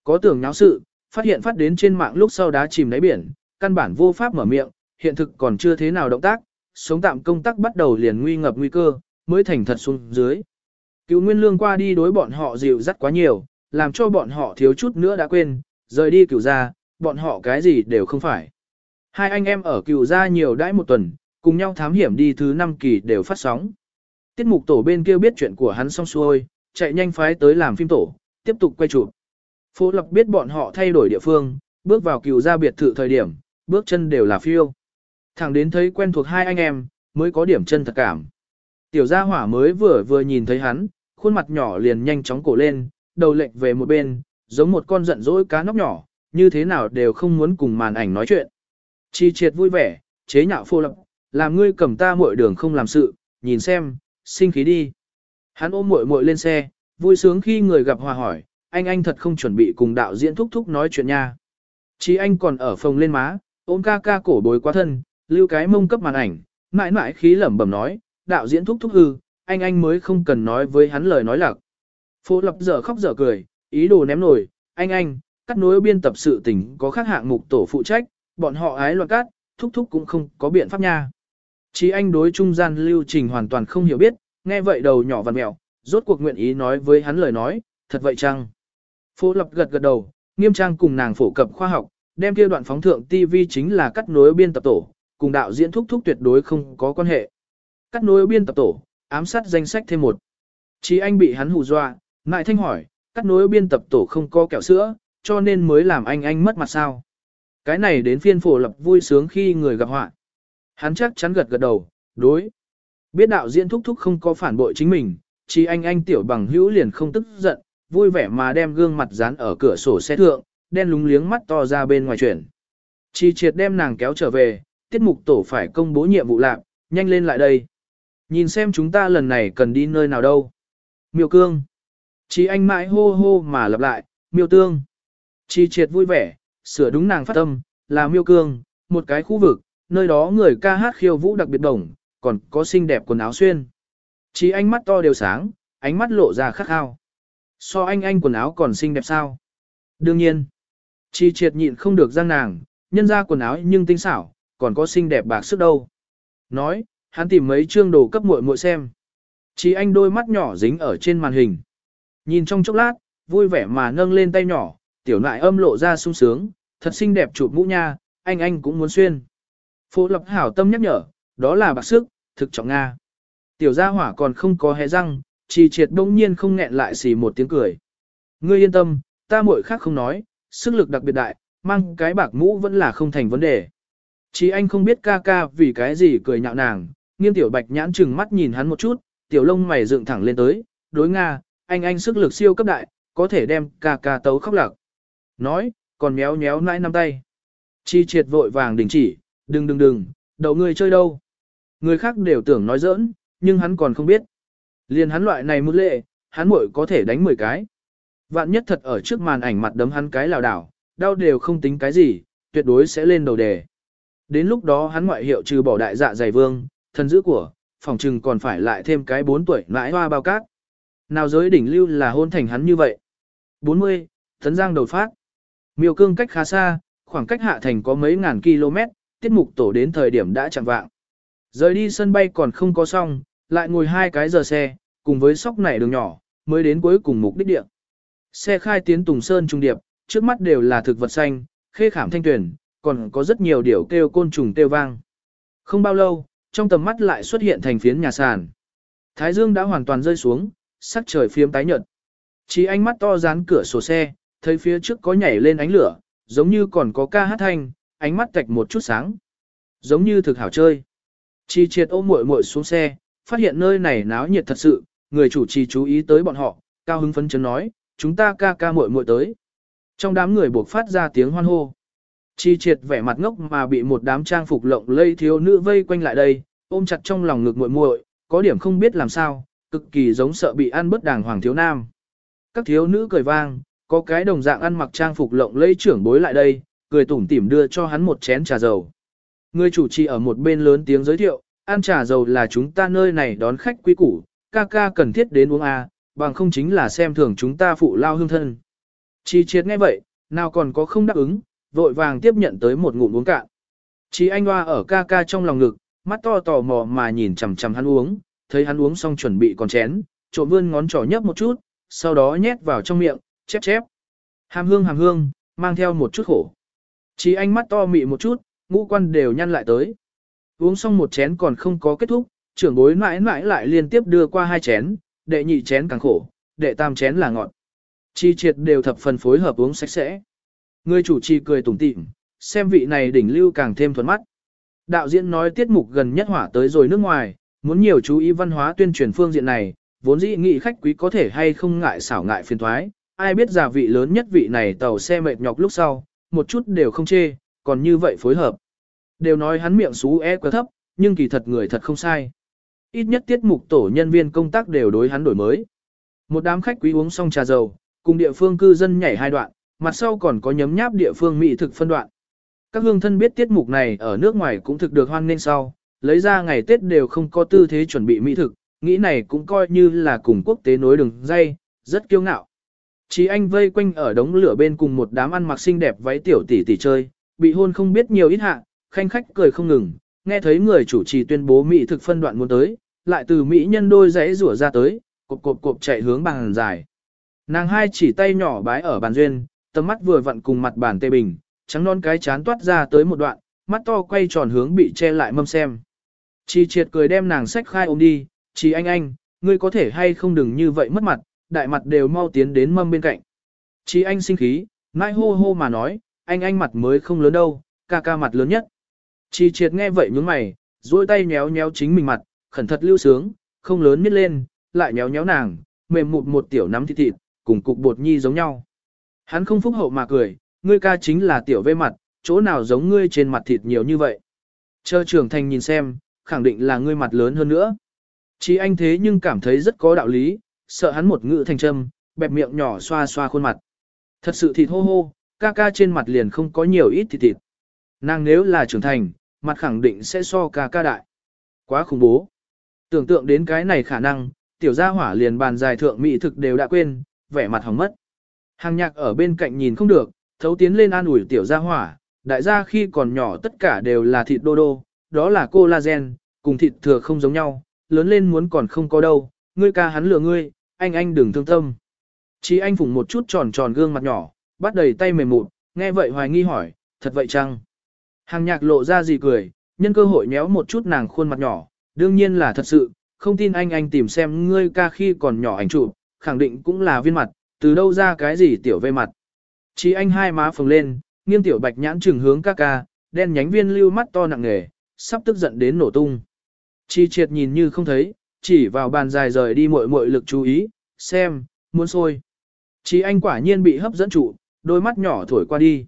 Có tưởng náo sự, phát hiện phát đến trên mạng lúc sau đá chìm đáy biển, căn bản vô pháp mở miệng, hiện thực còn chưa thế nào động tác, sống tạm công tác bắt đầu liền nguy ngập nguy cơ, mới thành thật xuống dưới. Cựu Nguyên Lương qua đi đối bọn họ dịu dắt quá nhiều, làm cho bọn họ thiếu chút nữa đã quên, rời đi cựu gia, bọn họ cái gì đều không phải. Hai anh em ở cựu gia nhiều đãi một tuần, cùng nhau thám hiểm đi thứ năm kỳ đều phát sóng. Tiết mục tổ bên kia biết chuyện của hắn xong xuôi, chạy nhanh phái tới làm phim tổ, tiếp tục quay chụp. Phố lập biết bọn họ thay đổi địa phương, bước vào cựu gia biệt thự thời điểm, bước chân đều là phiêu. Thẳng đến thấy quen thuộc hai anh em, mới có điểm chân thật cảm. Tiểu gia hỏa mới vừa vừa nhìn thấy hắn, khuôn mặt nhỏ liền nhanh chóng cổ lên, đầu lệch về một bên, giống một con giận dỗi cá nóc nhỏ, như thế nào đều không muốn cùng màn ảnh nói chuyện. Chi triệt vui vẻ, chế nhạo phô lập, làm ngươi cầm ta muội đường không làm sự, nhìn xem, sinh khí đi. Hắn ôm muội muội lên xe, vui sướng khi người gặp hòa hỏi, anh anh thật không chuẩn bị cùng đạo diễn thúc thúc nói chuyện nha. Chí anh còn ở phòng lên má, ôm ca ca cổ bối quá thân, lưu cái mông cấp màn ảnh, mãi mãi khí lẩm bẩm nói, đạo diễn thúc thúc hư, anh anh mới không cần nói với hắn lời nói lạc. Phố lập dở khóc dở cười, ý đồ ném nổi, anh anh, cắt nối biên tập sự tình có khác hạng mục tổ phụ trách, bọn họ ái loạn cắt, thúc thúc cũng không có biện pháp nha. Chí anh đối trung gian lưu trình hoàn toàn không hiểu biết, nghe vậy đầu nhỏ vằn mẹo, rốt cuộc nguyện ý nói với hắn lời nói, thật vậy chăng? Phố lập gật gật đầu, nghiêm trang cùng nàng phổ cập khoa học, đem kia đoạn phóng thượng TV chính là cắt nối biên tập tổ, cùng đạo diễn thúc thúc tuyệt đối không có quan hệ. Cắt nối biên tập tổ, ám sát danh sách thêm một. Chí anh bị hắn hù dọa, ngại thanh hỏi, cắt nối biên tập tổ không có kẹo sữa, cho nên mới làm anh anh mất mặt sao. Cái này đến phiên phổ lập vui sướng khi người gặp họa. Hắn chắc chắn gật gật đầu, đối. Biết đạo diễn thúc thúc không có phản bội chính mình, chỉ anh anh tiểu bằng hữu liền không tức giận, vui vẻ mà đem gương mặt dán ở cửa sổ xe thượng, đen lúng liếng mắt to ra bên ngoài chuyển. Chi triệt đem nàng kéo trở về, tiết mục tổ phải công bố nhiệm vụ lạc, nhanh lên lại đây. Nhìn xem chúng ta lần này cần đi nơi nào đâu. Miêu cương. Chi anh mãi hô hô mà lặp lại, miêu tương. Chi triệt vui vẻ, sửa đúng nàng phát tâm, là miêu cương, một cái khu vực, nơi đó người ca hát khiêu vũ đặc biệt đồng, còn có xinh đẹp quần áo xuyên. Chi anh mắt to đều sáng, ánh mắt lộ ra khắc khao. So anh anh quần áo còn xinh đẹp sao? Đương nhiên. Chi triệt nhịn không được giang nàng, nhân ra quần áo nhưng tinh xảo, còn có xinh đẹp bạc sức đâu. Nói, hắn tìm mấy chương đồ cấp muội muội xem. Chí anh đôi mắt nhỏ dính ở trên màn hình. Nhìn trong chốc lát, vui vẻ mà nâng lên tay nhỏ, tiểu nại âm lộ ra sung sướng, thật xinh đẹp chụp mũ nha, anh anh cũng muốn xuyên. Phố lập hảo tâm nhắc nhở, đó là bạc sức, thực trọng Nga. Tiểu gia hỏa còn không có hé răng, chỉ triệt đông nhiên không nghẹn lại xì một tiếng cười. Ngươi yên tâm, ta muội khác không nói, sức lực đặc biệt đại, mang cái bạc mũ vẫn là không thành vấn đề. Chỉ anh không biết ca ca vì cái gì cười nhạo nàng, nghiêm tiểu bạch nhãn chừng mắt nhìn hắn một chút, tiểu lông mày dựng thẳng lên tới, đối Nga, anh anh sức lực siêu cấp đại, có thể đem ca ca tấu khóc lạc. Nói, còn méo méo nãi năm tay. Chi triệt vội vàng đình chỉ, đừng đừng đừng, đầu người chơi đâu. Người khác đều tưởng nói giỡn, nhưng hắn còn không biết. Liên hắn loại này mức lệ, hắn muội có thể đánh 10 cái. Vạn nhất thật ở trước màn ảnh mặt đấm hắn cái lào đảo, đau đều không tính cái gì, tuyệt đối sẽ lên đầu đề. Đến lúc đó hắn ngoại hiệu trừ bỏ đại dạ dày vương, thần dữ của, phòng trừng còn phải lại thêm cái 4 tuổi mãi hoa bao cát. Nào giới đỉnh lưu là hôn thành hắn như vậy. 40, Thấn Giang đầu phát. Miêu cương cách khá xa, khoảng cách hạ thành có mấy ngàn km, tiết mục tổ đến thời điểm đã chẳng vạng. Rời đi sân bay còn không có xong, lại ngồi hai cái giờ xe, cùng với sóc nảy đường nhỏ, mới đến cuối cùng mục đích địa. Xe khai tiến Tùng Sơn trung điệp, trước mắt đều là thực vật xanh, khê khảm thanh tuyển, còn có rất nhiều điều kêu côn trùng kêu vang. Không bao lâu, trong tầm mắt lại xuất hiện thành phiến nhà sàn. Thái dương đã hoàn toàn rơi xuống, sắc trời phiếm tái nhợt. Chỉ ánh mắt to dán cửa sổ xe, thấy phía trước có nhảy lên ánh lửa, giống như còn có ca hát thanh, ánh mắt tạch một chút sáng. Giống như thực hảo chơi. Chi triệt ôm muội muội xuống xe, phát hiện nơi này náo nhiệt thật sự, người chủ trì chú ý tới bọn họ, cao hứng phấn chấn nói, chúng ta ca ca muội muội tới. Trong đám người buộc phát ra tiếng hoan hô. Chi triệt vẻ mặt ngốc mà bị một đám trang phục lộng lây thiếu nữ vây quanh lại đây, ôm chặt trong lòng ngực muội muội, có điểm không biết làm sao, cực kỳ giống sợ bị ăn bất đàng hoàng thiếu nam. Các thiếu nữ cười vang, có cái đồng dạng ăn mặc trang phục lộng lây trưởng bối lại đây, cười tủm tỉm đưa cho hắn một chén trà dầu. Người chủ trì ở một bên lớn tiếng giới thiệu, ăn trà dầu là chúng ta nơi này đón khách quý củ, ca ca cần thiết đến uống a, bằng không chính là xem thường chúng ta phụ lao hương thân. Chi triệt nghe vậy, nào còn có không đáp ứng, vội vàng tiếp nhận tới một ngụm uống cạn. Chi anh hoa ở ca ca trong lòng ngực, mắt to tò mò mà nhìn chằm chằm hắn uống, thấy hắn uống xong chuẩn bị còn chén, trộm vươn ngón trỏ nhấp một chút, sau đó nhét vào trong miệng, chép chép. Hàm hương hàm hương, mang theo một chút khổ. Chi anh mắt to mị một chút, ngũ quan đều nhăn lại tới. Uống xong một chén còn không có kết thúc, trưởng bối mãi mãi lại liên tiếp đưa qua hai chén, đệ nhị chén càng khổ, đệ tam chén là ngọt. Chi triệt đều thập phần phối hợp uống sạch sẽ. Người chủ trì cười tủm tỉm, xem vị này đỉnh lưu càng thêm thuận mắt. Đạo diễn nói tiết mục gần nhất hỏa tới rồi nước ngoài, muốn nhiều chú ý văn hóa tuyên truyền phương diện này, vốn dĩ nghị khách quý có thể hay không ngại xảo ngại phiền thoái, ai biết giả vị lớn nhất vị này tàu xe mệt nhọc lúc sau, một chút đều không chê, còn như vậy phối hợp. Đều nói hắn miệng xú e quá thấp, nhưng kỳ thật người thật không sai. Ít nhất tiết mục tổ nhân viên công tác đều đối hắn đổi mới. Một đám khách quý uống xong trà dầu, cùng địa phương cư dân nhảy hai đoạn, mặt sau còn có nhấm nháp địa phương mỹ thực phân đoạn. Các hương thân biết tiết mục này ở nước ngoài cũng thực được hoan nên sau, lấy ra ngày Tết đều không có tư thế chuẩn bị mỹ thực, nghĩ này cũng coi như là cùng quốc tế nối đường dây, rất kiêu ngạo. Chí anh vây quanh ở đống lửa bên cùng một đám ăn mặc xinh đẹp váy tiểu tỷ tỷ chơi, bị hôn không biết nhiều ít hạ, khanh khách cười không ngừng, nghe thấy người chủ trì tuyên bố mỹ thực phân đoạn muốn tới, lại từ mỹ nhân đôi giấy rủa ra tới, cộp cộp cộp chạy hướng bàn dài. Nàng hai chỉ tay nhỏ bái ở bàn duyên, tầm mắt vừa vặn cùng mặt bàn tê bình, trắng non cái chán toát ra tới một đoạn, mắt to quay tròn hướng bị che lại mâm xem. Chi triệt cười đem nàng sách khai ôm đi, chi anh anh, ngươi có thể hay không đừng như vậy mất mặt, đại mặt đều mau tiến đến mâm bên cạnh. Chi anh sinh khí, nai hô hô mà nói, anh anh mặt mới không lớn đâu, ca ca mặt lớn nhất. Chi triệt nghe vậy nhướng mày, duỗi tay nhéo nhéo chính mình mặt, khẩn thật lưu sướng, không lớn miết lên, lại nhéo nhéo nàng, mềm mụt một tiểu nắm thịt thịt, cùng cục bột nhi giống nhau. Hắn không phúc hậu mà cười, ngươi ca chính là tiểu vê mặt, chỗ nào giống ngươi trên mặt thịt nhiều như vậy. Chờ trưởng thành nhìn xem, khẳng định là ngươi mặt lớn hơn nữa. Chỉ anh thế nhưng cảm thấy rất có đạo lý, sợ hắn một ngữ thành châm, bẹp miệng nhỏ xoa xoa khuôn mặt. Thật sự thịt hô hô, ca ca trên mặt liền không có nhiều ít thịt thịt. Nàng nếu là trưởng thành, mặt khẳng định sẽ so ca ca đại. Quá khủng bố. Tưởng tượng đến cái này khả năng, tiểu gia hỏa liền bàn dài thượng mỹ thực đều đã quên, vẻ mặt hỏng mất. Hàng nhạc ở bên cạnh nhìn không được, thấu tiến lên an ủi tiểu gia hỏa, đại gia khi còn nhỏ tất cả đều là thịt đô đô, đó là collagen, cùng thịt thừa không giống nhau, lớn lên muốn còn không có đâu, ngươi ca hắn lừa ngươi, anh anh đừng thương tâm. Chí anh phủng một chút tròn tròn gương mặt nhỏ, bắt đầy tay mềm mụn, nghe vậy hoài nghi hỏi, thật vậy chăng? Hàng nhạc lộ ra gì cười, nhân cơ hội méo một chút nàng khuôn mặt nhỏ, đương nhiên là thật sự, không tin anh anh tìm xem ngươi ca khi còn nhỏ ảnh chụp, khẳng định cũng là viên mặt, từ đâu ra cái gì tiểu vê mặt. Chỉ anh hai má phồng lên, nghiêng tiểu bạch nhãn trừng hướng ca ca, đen nhánh viên lưu mắt to nặng nề, sắp tức giận đến nổ tung. Chi triệt nhìn như không thấy, chỉ vào bàn dài rời đi muội muội lực chú ý, xem, muốn sôi. Chi anh quả nhiên bị hấp dẫn trụ, đôi mắt nhỏ thổi qua đi.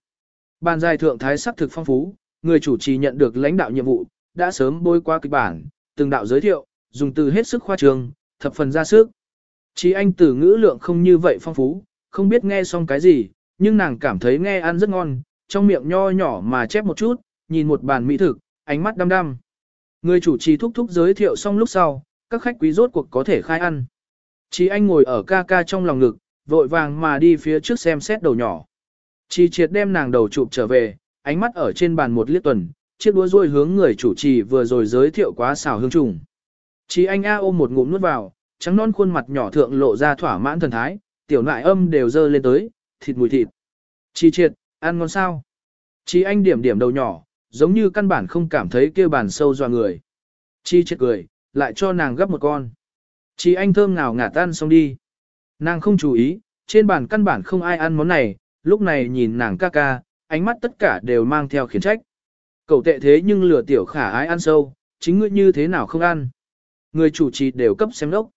Bàn dài thượng thái sắc thực phong phú, người chủ trì nhận được lãnh đạo nhiệm vụ, đã sớm bôi qua kịch bản, từng đạo giới thiệu, dùng từ hết sức khoa trương, thập phần ra sức. Chí anh từ ngữ lượng không như vậy phong phú, không biết nghe xong cái gì, nhưng nàng cảm thấy nghe ăn rất ngon, trong miệng nho nhỏ mà chép một chút, nhìn một bàn mỹ thực, ánh mắt đăm đăm. Người chủ trì thúc thúc giới thiệu xong lúc sau, các khách quý rốt cuộc có thể khai ăn. Chí anh ngồi ở ca ca trong lòng ngực, vội vàng mà đi phía trước xem xét đầu nhỏ. Chí triệt đem nàng đầu chụp trở về, ánh mắt ở trên bàn một liếc tuần, chiếc đũa ruôi hướng người chủ trì vừa rồi giới thiệu quá xào hương trùng. Chí anh A ôm một ngụm nuốt vào, trắng non khuôn mặt nhỏ thượng lộ ra thỏa mãn thần thái, tiểu nại âm đều dơ lên tới, thịt mùi thịt. Chi triệt, ăn ngon sao? Chi anh điểm điểm đầu nhỏ, giống như căn bản không cảm thấy kia bàn sâu dọa người. Chi triệt cười, lại cho nàng gấp một con. Chi anh thơm nào ngả tan xong đi. Nàng không chú ý, trên bàn căn bản không ai ăn món này, lúc này nhìn nàng ca ca, ánh mắt tất cả đều mang theo khiển trách. Cậu tệ thế nhưng lừa tiểu khả ái ăn sâu, chính ngươi như thế nào không ăn. Người chủ trì đều cấp xem đốc.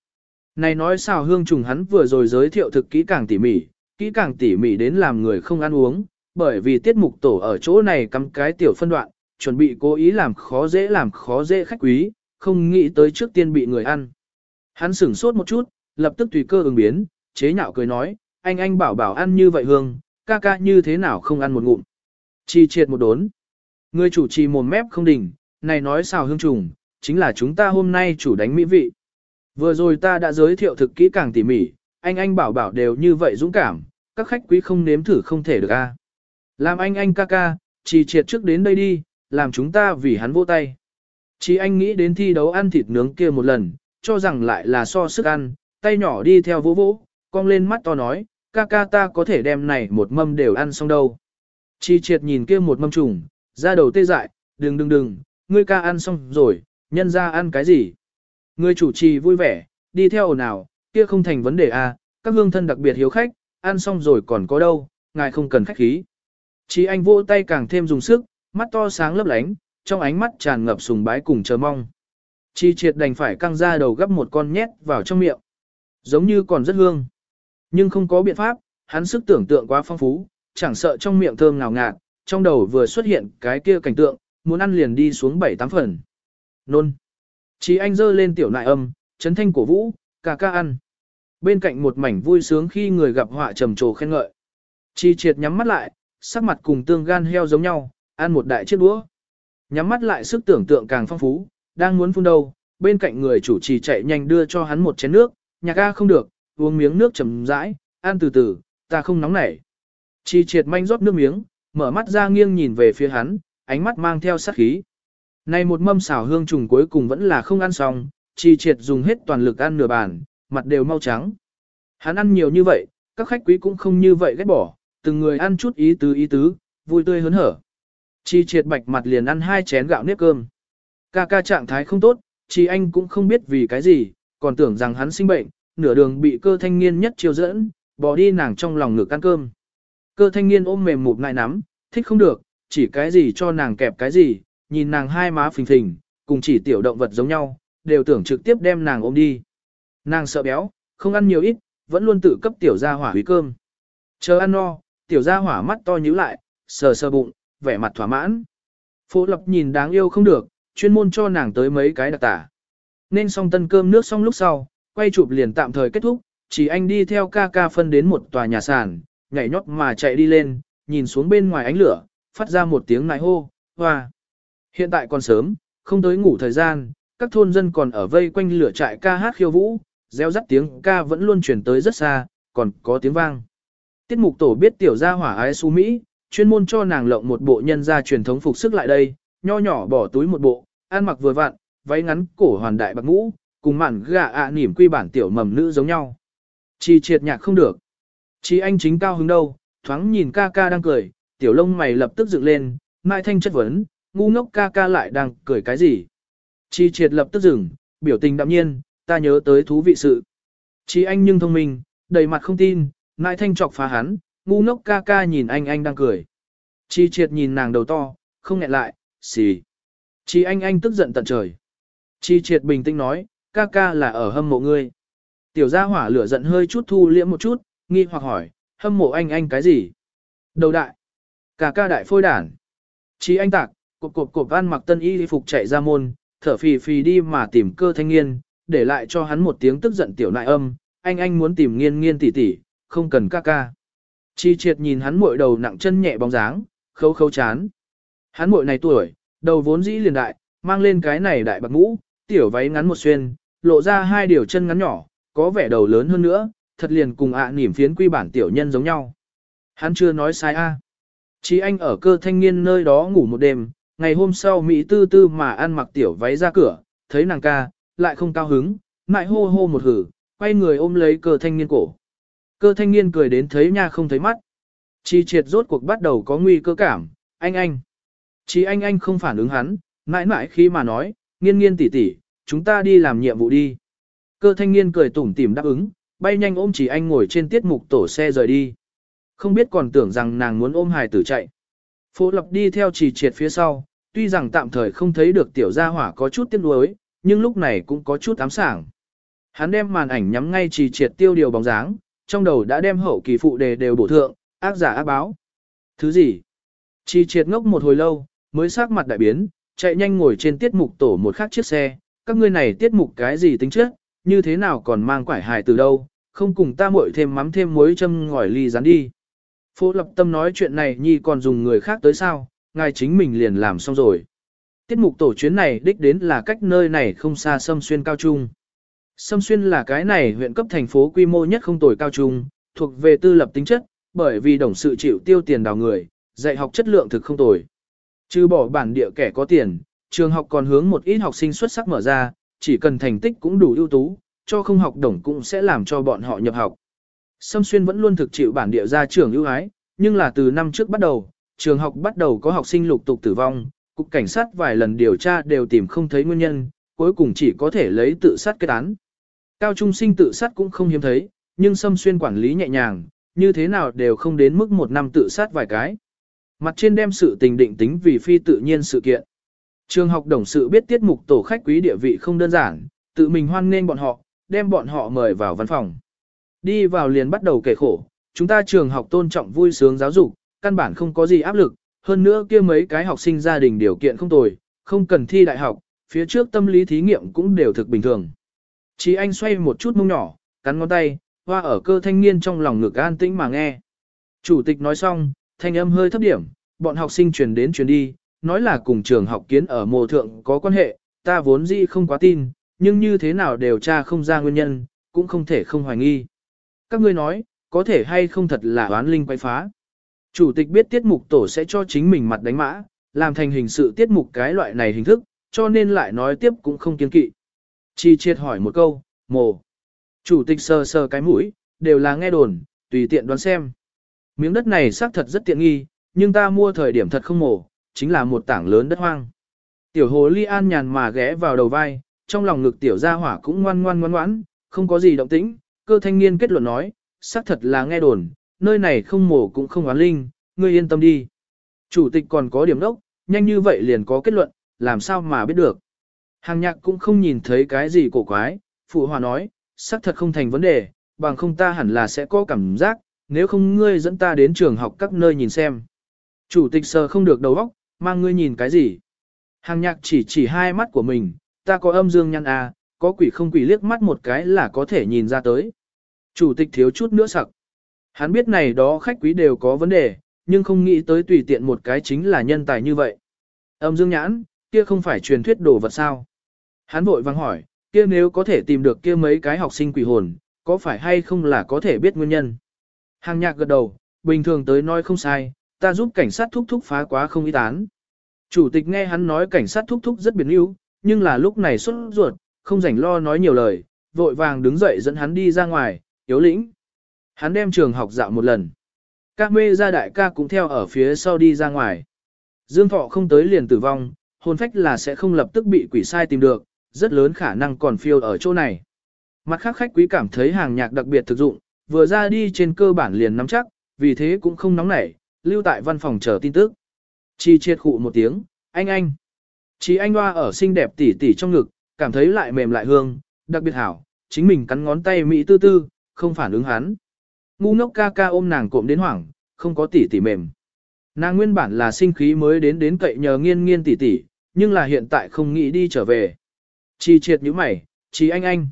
Này nói sao hương trùng hắn vừa rồi giới thiệu thực kỹ càng tỉ mỉ, kỹ càng tỉ mỉ đến làm người không ăn uống, bởi vì tiết mục tổ ở chỗ này cắm cái tiểu phân đoạn, chuẩn bị cố ý làm khó dễ làm khó dễ khách quý, không nghĩ tới trước tiên bị người ăn. Hắn sửng sốt một chút, lập tức tùy cơ ứng biến, chế nhạo cười nói, anh anh bảo bảo ăn như vậy hương, ca ca như thế nào không ăn một ngụm. Chi triệt một đốn. Người chủ trì mồm mép không đỉnh, này nói xào hương trùng, chính là chúng ta hôm nay chủ đánh mỹ vị. Vừa rồi ta đã giới thiệu thực kỹ càng tỉ mỉ, anh anh bảo bảo đều như vậy dũng cảm, các khách quý không nếm thử không thể được a. Làm anh anh ca ca, chỉ triệt trước đến đây đi, làm chúng ta vì hắn vô tay. Chỉ anh nghĩ đến thi đấu ăn thịt nướng kia một lần, cho rằng lại là so sức ăn, tay nhỏ đi theo vỗ vỗ, cong lên mắt to nói, ca ca ta có thể đem này một mâm đều ăn xong đâu. Chi triệt nhìn kia một mâm trùng, ra đầu tê dại, đừng đừng đừng, ngươi ca ăn xong rồi, nhân ra ăn cái gì. Người chủ trì vui vẻ, đi theo ồn ào, kia không thành vấn đề à, các hương thân đặc biệt hiếu khách, ăn xong rồi còn có đâu, ngài không cần khách khí. Chí anh vỗ tay càng thêm dùng sức, mắt to sáng lấp lánh, trong ánh mắt tràn ngập sùng bái cùng chờ mong. Chi triệt đành phải căng ra đầu gấp một con nhét vào trong miệng. Giống như còn rất hương. Nhưng không có biện pháp, hắn sức tưởng tượng quá phong phú, chẳng sợ trong miệng thơm ngào ngạt, trong đầu vừa xuất hiện cái kia cảnh tượng, muốn ăn liền đi xuống bảy tám phần. Nôn. Chí anh dơ lên tiểu nại âm, chấn thanh cổ vũ, ca ca ăn. Bên cạnh một mảnh vui sướng khi người gặp họa trầm trồ khen ngợi. Chi triệt nhắm mắt lại, sắc mặt cùng tương gan heo giống nhau, ăn một đại chiếc đũa. Nhắm mắt lại sức tưởng tượng càng phong phú, đang muốn phun đâu, bên cạnh người chủ trì chạy nhanh đưa cho hắn một chén nước, nhạc ca không được, uống miếng nước chầm rãi, ăn từ từ, ta không nóng nảy. Chi triệt manh rót nước miếng, mở mắt ra nghiêng nhìn về phía hắn, ánh mắt mang theo sát khí. Này một mâm xào hương trùng cuối cùng vẫn là không ăn xong, chi triệt dùng hết toàn lực ăn nửa bàn, mặt đều mau trắng. Hắn ăn nhiều như vậy, các khách quý cũng không như vậy ghét bỏ, từng người ăn chút ý tứ ý tứ, vui tươi hớn hở. Chi triệt bạch mặt liền ăn hai chén gạo nếp cơm. Ca ca trạng thái không tốt, chi anh cũng không biết vì cái gì, còn tưởng rằng hắn sinh bệnh, nửa đường bị cơ thanh niên nhất chiều dẫn, bỏ đi nàng trong lòng ngực ăn cơm. Cơ thanh niên ôm mềm mụp ngại nắm, thích không được, chỉ cái gì cho nàng kẹp cái gì, nhìn nàng hai má phình phình, cùng chỉ tiểu động vật giống nhau, đều tưởng trực tiếp đem nàng ôm đi. Nàng sợ béo, không ăn nhiều ít, vẫn luôn tự cấp tiểu gia hỏa hủy cơm. Chờ ăn no, tiểu gia hỏa mắt to nhíu lại, sờ sờ bụng, vẻ mặt thỏa mãn. Phố lập nhìn đáng yêu không được, chuyên môn cho nàng tới mấy cái đặc tả. Nên xong tân cơm nước xong lúc sau, quay chụp liền tạm thời kết thúc, chỉ anh đi theo ca ca phân đến một tòa nhà sàn, nhảy nhót mà chạy đi lên, nhìn xuống bên ngoài ánh lửa, phát ra một tiếng nại hô, hoa. Hiện tại còn sớm, không tới ngủ thời gian, các thôn dân còn ở vây quanh lửa trại ca hát khiêu vũ, reo rắt tiếng ca vẫn luôn truyền tới rất xa, còn có tiếng vang. Tiết mục tổ biết tiểu gia hỏa ái su Mỹ, chuyên môn cho nàng lộng một bộ nhân gia truyền thống phục sức lại đây, nho nhỏ bỏ túi một bộ, ăn mặc vừa vặn, váy ngắn cổ hoàn đại bạc ngũ, cùng mặn gà ạ à nỉm quy bản tiểu mầm nữ giống nhau. Chi triệt nhạc không được. Chi anh chính cao hứng đâu, thoáng nhìn ca ca đang cười, tiểu lông mày lập tức dựng lên, mai thanh chất vấn, ngu ngốc ca ca lại đang cười cái gì. Chi triệt lập tức dừng, biểu tình đạm nhiên, ta nhớ tới thú vị sự. Chi anh nhưng thông minh, đầy mặt không tin, nại thanh chọc phá hắn, ngu ngốc ca ca nhìn anh anh đang cười. Chi triệt nhìn nàng đầu to, không ngẹn lại, xì. Chi anh anh tức giận tận trời. Chi triệt bình tĩnh nói, ca ca là ở hâm mộ ngươi. Tiểu gia hỏa lửa giận hơi chút thu liễm một chút, nghi hoặc hỏi, hâm mộ anh anh cái gì? Đầu đại. Ca ca đại phôi đản. Chi anh tạc, cộp cộp cộp ăn mặc tân y phục chạy ra môn, thở phì phì đi mà tìm cơ thanh niên, để lại cho hắn một tiếng tức giận tiểu nại âm, anh anh muốn tìm nghiên nghiên tỷ tỷ, không cần ca ca. Chi triệt nhìn hắn muội đầu nặng chân nhẹ bóng dáng, khâu khâu chán. Hắn muội này tuổi, đầu vốn dĩ liền đại, mang lên cái này đại bạc mũ, tiểu váy ngắn một xuyên, lộ ra hai điều chân ngắn nhỏ, có vẻ đầu lớn hơn nữa, thật liền cùng ạ à nỉm phiến quy bản tiểu nhân giống nhau. Hắn chưa nói sai a. À. Chí anh ở cơ thanh niên nơi đó ngủ một đêm, ngày hôm sau Mỹ tư tư mà ăn mặc tiểu váy ra cửa, thấy nàng ca, lại không cao hứng, mại hô hô một hử, quay người ôm lấy cơ thanh niên cổ. Cơ thanh niên cười đến thấy nha không thấy mắt. Chi triệt rốt cuộc bắt đầu có nguy cơ cảm, anh anh. chi anh anh không phản ứng hắn, mãi mãi khi mà nói, nghiên nghiên tỉ tỉ chúng ta đi làm nhiệm vụ đi. Cơ thanh niên cười tủm tỉm đáp ứng, bay nhanh ôm chỉ anh ngồi trên tiết mục tổ xe rời đi. Không biết còn tưởng rằng nàng muốn ôm hài tử chạy. Phố lập đi theo chỉ triệt phía sau, tuy rằng tạm thời không thấy được tiểu gia hỏa có chút tiếc nuối, nhưng lúc này cũng có chút ám sảng. Hắn đem màn ảnh nhắm ngay chỉ triệt tiêu điều bóng dáng, trong đầu đã đem hậu kỳ phụ đề đều bổ thượng, ác giả ác báo. Thứ gì? Chỉ triệt ngốc một hồi lâu, mới sắc mặt đại biến, chạy nhanh ngồi trên tiết mục tổ một khác chiếc xe, các ngươi này tiết mục cái gì tính chất, như thế nào còn mang quải hài từ đâu, không cùng ta muội thêm mắm thêm muối châm ngòi ly rán đi. Phố lập tâm nói chuyện này nhi còn dùng người khác tới sao, ngài chính mình liền làm xong rồi. Tiết mục tổ chuyến này đích đến là cách nơi này không xa Sâm Xuyên Cao Trung. Sâm Xuyên là cái này huyện cấp thành phố quy mô nhất không tồi cao trung, thuộc về tư lập tính chất, bởi vì đồng sự chịu tiêu tiền đào người, dạy học chất lượng thực không tồi. Trừ bỏ bản địa kẻ có tiền, trường học còn hướng một ít học sinh xuất sắc mở ra, chỉ cần thành tích cũng đủ ưu tú, cho không học đồng cũng sẽ làm cho bọn họ nhập học. Sâm Xuyên vẫn luôn thực chịu bản địa gia trường ưu ái, nhưng là từ năm trước bắt đầu, trường học bắt đầu có học sinh lục tục tử vong, cục cảnh sát vài lần điều tra đều tìm không thấy nguyên nhân, cuối cùng chỉ có thể lấy tự sát kết án. Cao trung sinh tự sát cũng không hiếm thấy, nhưng Sâm Xuyên quản lý nhẹ nhàng, như thế nào đều không đến mức một năm tự sát vài cái. Mặt trên đem sự tình định tính vì phi tự nhiên sự kiện. Trường học đồng sự biết tiết mục tổ khách quý địa vị không đơn giản, tự mình hoan nghênh bọn họ, đem bọn họ mời vào văn phòng. Đi vào liền bắt đầu kể khổ, chúng ta trường học tôn trọng vui sướng giáo dục, căn bản không có gì áp lực, hơn nữa kia mấy cái học sinh gia đình điều kiện không tồi, không cần thi đại học, phía trước tâm lý thí nghiệm cũng đều thực bình thường. Chí anh xoay một chút mông nhỏ, cắn ngón tay, hoa ở cơ thanh niên trong lòng ngực an tĩnh mà nghe. Chủ tịch nói xong, thanh âm hơi thấp điểm, bọn học sinh truyền đến truyền đi, nói là cùng trường học kiến ở mồ thượng có quan hệ, ta vốn dĩ không quá tin, nhưng như thế nào đều tra không ra nguyên nhân, cũng không thể không hoài nghi. Các ngươi nói, có thể hay không thật là oán linh quay phá. Chủ tịch biết tiết mục tổ sẽ cho chính mình mặt đánh mã, làm thành hình sự tiết mục cái loại này hình thức, cho nên lại nói tiếp cũng không kiên kỵ. Chi triệt hỏi một câu, mồ. Chủ tịch sờ sờ cái mũi, đều là nghe đồn, tùy tiện đoán xem. Miếng đất này xác thật rất tiện nghi, nhưng ta mua thời điểm thật không mổ, chính là một tảng lớn đất hoang. Tiểu hồ ly an nhàn mà ghé vào đầu vai, trong lòng ngực tiểu gia hỏa cũng ngoan ngoan ngoan ngoãn, không có gì động tĩnh, cơ thanh niên kết luận nói, xác thật là nghe đồn, nơi này không mổ cũng không oán linh, ngươi yên tâm đi. Chủ tịch còn có điểm đốc, nhanh như vậy liền có kết luận, làm sao mà biết được. Hàng nhạc cũng không nhìn thấy cái gì cổ quái, phụ hòa nói, xác thật không thành vấn đề, bằng không ta hẳn là sẽ có cảm giác, nếu không ngươi dẫn ta đến trường học các nơi nhìn xem. Chủ tịch sờ không được đầu óc, mang ngươi nhìn cái gì. Hàng nhạc chỉ chỉ hai mắt của mình, ta có âm dương nhăn à, có quỷ không quỷ liếc mắt một cái là có thể nhìn ra tới. Chủ tịch thiếu chút nữa sặc. Hắn biết này đó khách quý đều có vấn đề, nhưng không nghĩ tới tùy tiện một cái chính là nhân tài như vậy. Âm dương nhãn, kia không phải truyền thuyết đồ vật sao. Hắn vội vang hỏi, kia nếu có thể tìm được kia mấy cái học sinh quỷ hồn, có phải hay không là có thể biết nguyên nhân. Hàng nhạc gật đầu, bình thường tới nói không sai, ta giúp cảnh sát thúc thúc phá quá không y tán. Chủ tịch nghe hắn nói cảnh sát thúc thúc rất biến yếu, nhưng là lúc này xuất ruột, không rảnh lo nói nhiều lời, vội vàng đứng dậy dẫn hắn đi ra ngoài, yếu lĩnh. Hắn đem trường học dạo một lần. Các mê gia đại ca cũng theo ở phía sau đi ra ngoài. Dương Thọ không tới liền tử vong, hồn phách là sẽ không lập tức bị quỷ sai tìm được, rất lớn khả năng còn phiêu ở chỗ này. Mặt khác khách quý cảm thấy hàng nhạc đặc biệt thực dụng, vừa ra đi trên cơ bản liền nắm chắc, vì thế cũng không nóng nảy, lưu tại văn phòng chờ tin tức. Chi triệt khụ một tiếng, anh anh. Chi anh hoa ở xinh đẹp tỉ tỉ trong ngực, cảm thấy lại mềm lại hương, đặc biệt hảo, chính mình cắn ngón tay mỹ tư tư, không phản ứng hắn. Ngu ngốc ca ca ôm nàng cộm đến hoảng, không có tỉ tỉ mềm. Nàng nguyên bản là sinh khí mới đến đến cậy nhờ nghiên nghiên tỉ tỉ, nhưng là hiện tại không nghĩ đi trở về. Chi triệt như mày, chi anh anh.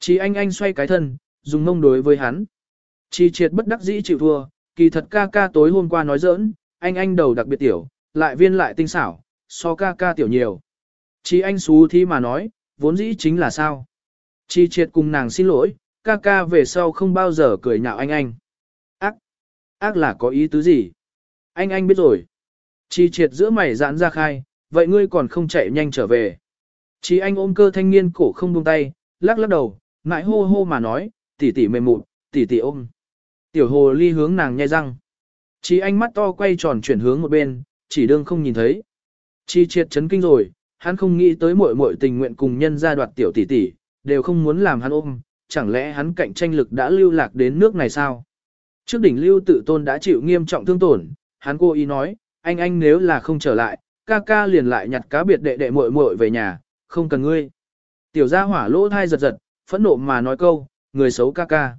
Chi anh anh xoay cái thân, dùng mông đối với hắn. Chi triệt bất đắc dĩ chịu thua, kỳ thật ca ca tối hôm qua nói giỡn, anh anh đầu đặc biệt tiểu, lại viên lại tinh xảo, so ca ca tiểu nhiều. Chi anh xú thi mà nói, vốn dĩ chính là sao. Chi triệt cùng nàng xin lỗi, ca ca về sau không bao giờ cười nhạo anh anh. Ác, ác là có ý tứ gì? Anh anh biết rồi. Chi triệt giữa mày giãn ra khai, vậy ngươi còn không chạy nhanh trở về. Chi anh ôm cơ thanh niên cổ không buông tay, lắc lắc đầu, ngại hô hô mà nói, tỷ tỷ mềm mụn, tỷ tỷ ôm. Tiểu hồ ly hướng nàng nhai răng. Chi anh mắt to quay tròn chuyển hướng một bên, chỉ đương không nhìn thấy. Chi triệt chấn kinh rồi, hắn không nghĩ tới muội muội tình nguyện cùng nhân gia đoạt tiểu tỷ tỷ, đều không muốn làm hắn ôm, chẳng lẽ hắn cạnh tranh lực đã lưu lạc đến nước này sao? Trước đỉnh lưu tự tôn đã chịu nghiêm trọng thương tổn, hắn cô ý nói, anh anh nếu là không trở lại, ca ca liền lại nhặt cá biệt đệ đệ muội muội về nhà, không cần ngươi. Tiểu gia hỏa lỗ thai giật giật, phẫn nộ mà nói câu, người xấu ca ca.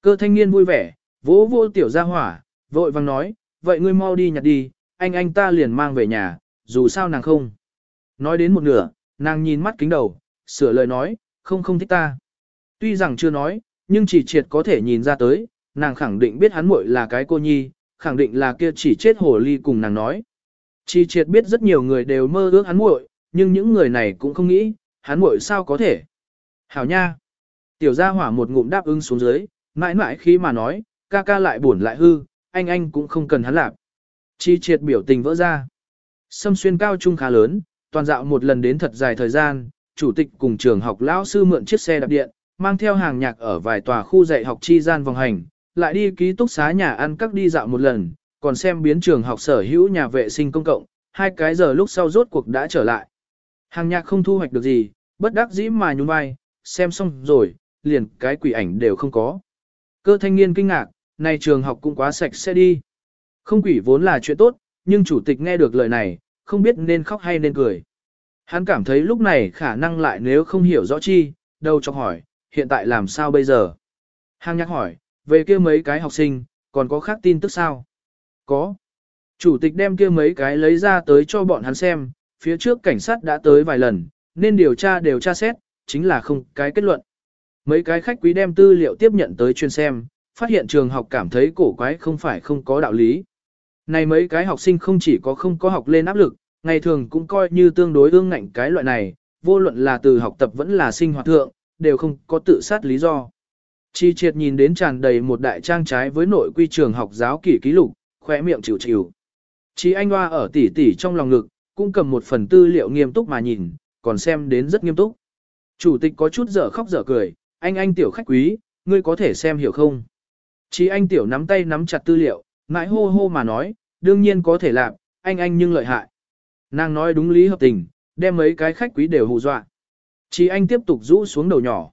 Cơ thanh niên vui vẻ, vỗ vỗ tiểu gia hỏa, vội vàng nói, vậy ngươi mau đi nhặt đi, anh anh ta liền mang về nhà, dù sao nàng không. Nói đến một nửa, nàng nhìn mắt kính đầu, sửa lời nói, không không thích ta. Tuy rằng chưa nói, nhưng chỉ triệt có thể nhìn ra tới, nàng khẳng định biết hắn muội là cái cô nhi, khẳng định là kia chỉ chết hồ ly cùng nàng nói. Chỉ triệt biết rất nhiều người đều mơ ước hắn muội, nhưng những người này cũng không nghĩ, hắn muội sao có thể. Hảo nha. Tiểu gia hỏa một ngụm đáp ứng xuống dưới, mãi mãi khi mà nói, ca ca lại buồn lại hư, anh anh cũng không cần hắn lạp. Chi triệt biểu tình vỡ ra. Sâm xuyên cao trung khá lớn, toàn dạo một lần đến thật dài thời gian, chủ tịch cùng trường học lão sư mượn chiếc xe đạp điện, mang theo hàng nhạc ở vài tòa khu dạy học chi gian vòng hành, lại đi ký túc xá nhà ăn các đi dạo một lần, còn xem biến trường học sở hữu nhà vệ sinh công cộng, hai cái giờ lúc sau rốt cuộc đã trở lại. Hàng nhạc không thu hoạch được gì, bất đắc dĩ mà nhún vai, xem xong rồi, liền cái quỷ ảnh đều không có. Cơ thanh niên kinh ngạc, này trường học cũng quá sạch sẽ đi. Không quỷ vốn là chuyện tốt, nhưng chủ tịch nghe được lời này, không biết nên khóc hay nên cười. Hắn cảm thấy lúc này khả năng lại nếu không hiểu rõ chi, đâu cho hỏi, hiện tại làm sao bây giờ? Hàng nhắc hỏi, về kia mấy cái học sinh, còn có khác tin tức sao? Có. Chủ tịch đem kia mấy cái lấy ra tới cho bọn hắn xem, phía trước cảnh sát đã tới vài lần, nên điều tra đều tra xét, chính là không cái kết luận. Mấy cái khách quý đem tư liệu tiếp nhận tới chuyên xem, phát hiện trường học cảm thấy cổ quái không phải không có đạo lý. Này mấy cái học sinh không chỉ có không có học lên áp lực, ngày thường cũng coi như tương đối ương ngạnh cái loại này, vô luận là từ học tập vẫn là sinh hoạt thượng, đều không có tự sát lý do. Chi triệt nhìn đến tràn đầy một đại trang trái với nội quy trường học giáo kỷ ký lục, khỏe miệng chịu chịu. Chi anh hoa ở tỉ tỉ trong lòng ngực, cũng cầm một phần tư liệu nghiêm túc mà nhìn, còn xem đến rất nghiêm túc. Chủ tịch có chút dở khóc dở cười, anh anh tiểu khách quý, ngươi có thể xem hiểu không? Chi anh tiểu nắm tay nắm chặt tư liệu, mãi hô hô mà nói, đương nhiên có thể làm, anh anh nhưng lợi hại. Nàng nói đúng lý hợp tình, đem mấy cái khách quý đều hù dọa. Chí anh tiếp tục rũ xuống đầu nhỏ.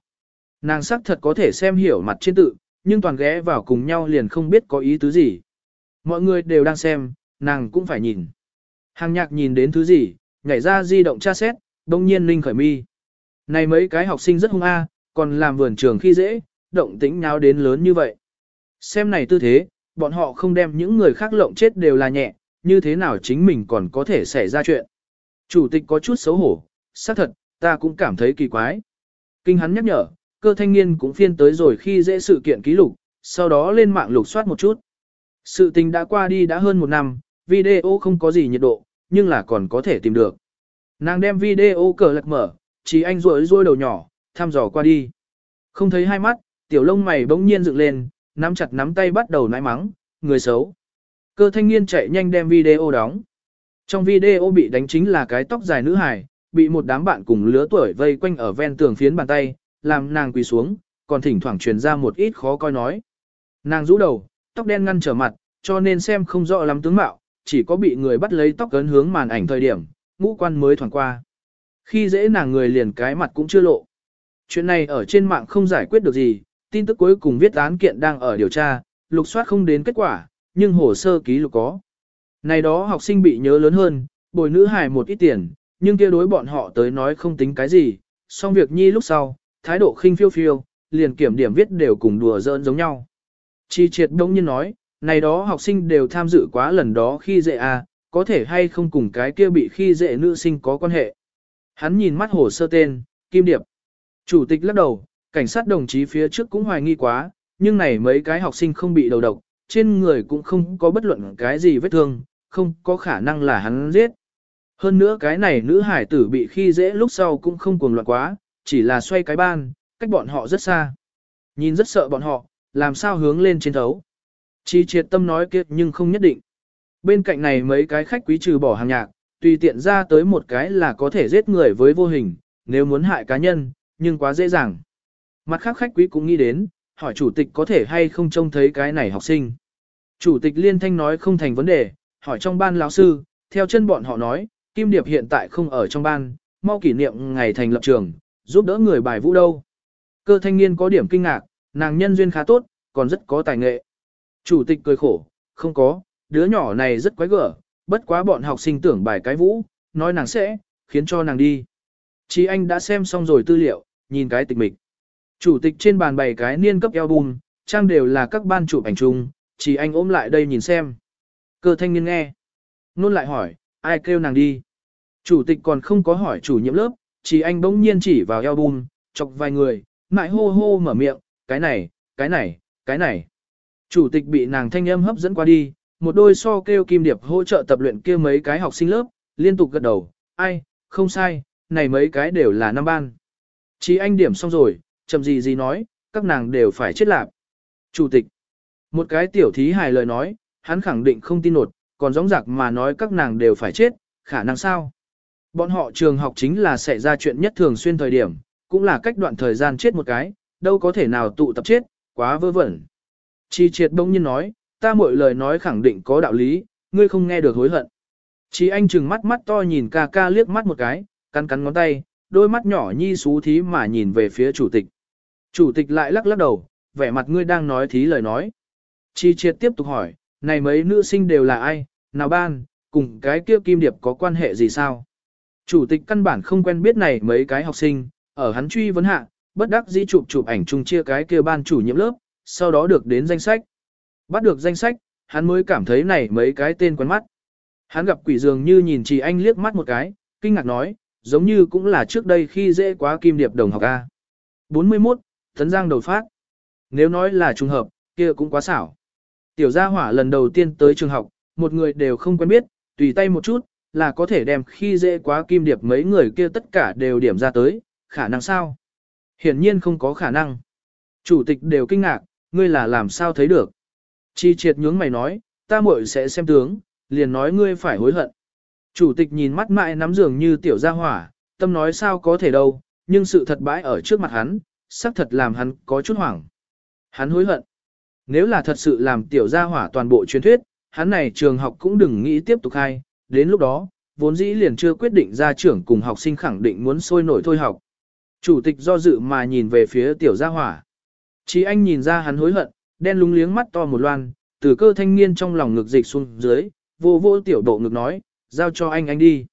Nàng sắc thật có thể xem hiểu mặt trên tự, nhưng toàn ghé vào cùng nhau liền không biết có ý tứ gì. Mọi người đều đang xem, nàng cũng phải nhìn. Hàng nhạc nhìn đến thứ gì, nhảy ra di động tra xét, đông nhiên linh khởi mi. Này mấy cái học sinh rất hung a, còn làm vườn trường khi dễ, động tĩnh nháo đến lớn như vậy. Xem này tư thế, bọn họ không đem những người khác lộng chết đều là nhẹ, như thế nào chính mình còn có thể xảy ra chuyện. Chủ tịch có chút xấu hổ, xác thật, ta cũng cảm thấy kỳ quái. Kinh hắn nhắc nhở, cơ thanh niên cũng phiên tới rồi khi dễ sự kiện ký lục, sau đó lên mạng lục soát một chút. Sự tình đã qua đi đã hơn một năm, video không có gì nhiệt độ, nhưng là còn có thể tìm được. Nàng đem video cờ lật mở, chỉ anh rối rối đầu nhỏ, thăm dò qua đi. Không thấy hai mắt, tiểu lông mày bỗng nhiên dựng lên, nắm chặt nắm tay bắt đầu nãi mắng, người xấu. Cơ thanh niên chạy nhanh đem video đóng. Trong video bị đánh chính là cái tóc dài nữ hài, bị một đám bạn cùng lứa tuổi vây quanh ở ven tường phiến bàn tay, làm nàng quỳ xuống, còn thỉnh thoảng truyền ra một ít khó coi nói. Nàng rũ đầu, tóc đen ngăn trở mặt, cho nên xem không rõ lắm tướng mạo, chỉ có bị người bắt lấy tóc cấn hướng màn ảnh thời điểm, ngũ quan mới thoảng qua. Khi dễ nàng người liền cái mặt cũng chưa lộ. Chuyện này ở trên mạng không giải quyết được gì, tin tức cuối cùng viết án kiện đang ở điều tra, lục soát không đến kết quả, nhưng hồ sơ ký lục có. Này đó học sinh bị nhớ lớn hơn, bồi nữ hài một ít tiền, nhưng kia đối bọn họ tới nói không tính cái gì, xong việc nhi lúc sau, thái độ khinh phiêu phiêu, liền kiểm điểm viết đều cùng đùa giỡn giống nhau. Chi triệt đông nhiên nói, này đó học sinh đều tham dự quá lần đó khi dễ à, có thể hay không cùng cái kia bị khi dễ nữ sinh có quan hệ. Hắn nhìn mắt hồ sơ tên, Kim Điệp. Chủ tịch lắc đầu, cảnh sát đồng chí phía trước cũng hoài nghi quá, nhưng này mấy cái học sinh không bị đầu độc, trên người cũng không có bất luận cái gì vết thương, không có khả năng là hắn giết. Hơn nữa cái này nữ hải tử bị khi dễ lúc sau cũng không cuồng loạn quá, chỉ là xoay cái ban, cách bọn họ rất xa. Nhìn rất sợ bọn họ, làm sao hướng lên trên thấu. Chi triệt tâm nói kiệt nhưng không nhất định. Bên cạnh này mấy cái khách quý trừ bỏ hàng nhạc, tùy tiện ra tới một cái là có thể giết người với vô hình, nếu muốn hại cá nhân, nhưng quá dễ dàng. Mặt khác khách quý cũng nghĩ đến, hỏi chủ tịch có thể hay không trông thấy cái này học sinh. Chủ tịch liên thanh nói không thành vấn đề, hỏi trong ban lão sư, theo chân bọn họ nói, Kim Điệp hiện tại không ở trong ban, mau kỷ niệm ngày thành lập trường, giúp đỡ người bài vũ đâu. Cơ thanh niên có điểm kinh ngạc, nàng nhân duyên khá tốt, còn rất có tài nghệ. Chủ tịch cười khổ, không có, đứa nhỏ này rất quái gở, bất quá bọn học sinh tưởng bài cái vũ, nói nàng sẽ, khiến cho nàng đi. Chí anh đã xem xong rồi tư liệu, nhìn cái tịch mịch. Chủ tịch trên bàn bày cái niên cấp album, trang đều là các ban chụp ảnh chung, chỉ anh ôm lại đây nhìn xem. Cơ thanh niên nghe. Nôn lại hỏi, ai kêu nàng đi. Chủ tịch còn không có hỏi chủ nhiệm lớp, chỉ anh bỗng nhiên chỉ vào album, chọc vài người, mãi hô hô mở miệng, cái này, cái này, cái này. Chủ tịch bị nàng thanh âm hấp dẫn qua đi, một đôi so kêu kim điệp hỗ trợ tập luyện kia mấy cái học sinh lớp, liên tục gật đầu, ai, không sai, này mấy cái đều là năm ban. Chỉ anh điểm xong rồi, chậm gì gì nói, các nàng đều phải chết lạc. Chủ tịch, một cái tiểu thí hài lời nói, hắn khẳng định không tin nột, còn gióng giặc mà nói các nàng đều phải chết, khả năng sao? Bọn họ trường học chính là xảy ra chuyện nhất thường xuyên thời điểm, cũng là cách đoạn thời gian chết một cái, đâu có thể nào tụ tập chết, quá vơ vẩn. Chi triệt bỗng nhiên nói, ta mỗi lời nói khẳng định có đạo lý, ngươi không nghe được hối hận. Chi anh trừng mắt mắt to nhìn ca ca liếc mắt một cái, cắn cắn ngón tay, đôi mắt nhỏ nhi xú thí mà nhìn về phía chủ tịch. Chủ tịch lại lắc lắc đầu, vẻ mặt ngươi đang nói thí lời nói. Chi triệt tiếp tục hỏi, này mấy nữ sinh đều là ai, nào ban, cùng cái kia kim điệp có quan hệ gì sao? Chủ tịch căn bản không quen biết này mấy cái học sinh, ở hắn truy vấn hạ, bất đắc dĩ chụp chụp ảnh chung chia cái kia ban chủ nhiệm lớp, sau đó được đến danh sách. Bắt được danh sách, hắn mới cảm thấy này mấy cái tên quen mắt. Hắn gặp quỷ dường như nhìn chị anh liếc mắt một cái, kinh ngạc nói, giống như cũng là trước đây khi dễ quá kim điệp đồng học A. 41, Thấn Giang đầu phát. Nếu nói là trùng hợp, kia cũng quá xảo. Tiểu gia hỏa lần đầu tiên tới trường học, một người đều không quen biết, tùy tay một chút, là có thể đem khi dễ quá kim điệp mấy người kia tất cả đều điểm ra tới, khả năng sao? Hiển nhiên không có khả năng. Chủ tịch đều kinh ngạc, ngươi là làm sao thấy được? Chi triệt nhướng mày nói, ta muội sẽ xem tướng, liền nói ngươi phải hối hận. Chủ tịch nhìn mắt mãi nắm giường như tiểu gia hỏa, tâm nói sao có thể đâu, nhưng sự thật bãi ở trước mặt hắn, xác thật làm hắn có chút hoảng. Hắn hối hận. Nếu là thật sự làm tiểu gia hỏa toàn bộ truyền thuyết, hắn này trường học cũng đừng nghĩ tiếp tục hay, đến lúc đó, vốn dĩ liền chưa quyết định ra trưởng cùng học sinh khẳng định muốn sôi nổi thôi học. Chủ tịch do dự mà nhìn về phía tiểu gia hỏa. Chí anh nhìn ra hắn hối hận, đen lúng liếng mắt to một loan, từ cơ thanh niên trong lòng ngực dịch xuống dưới, vô vô tiểu độ ngực nói, giao cho anh anh đi.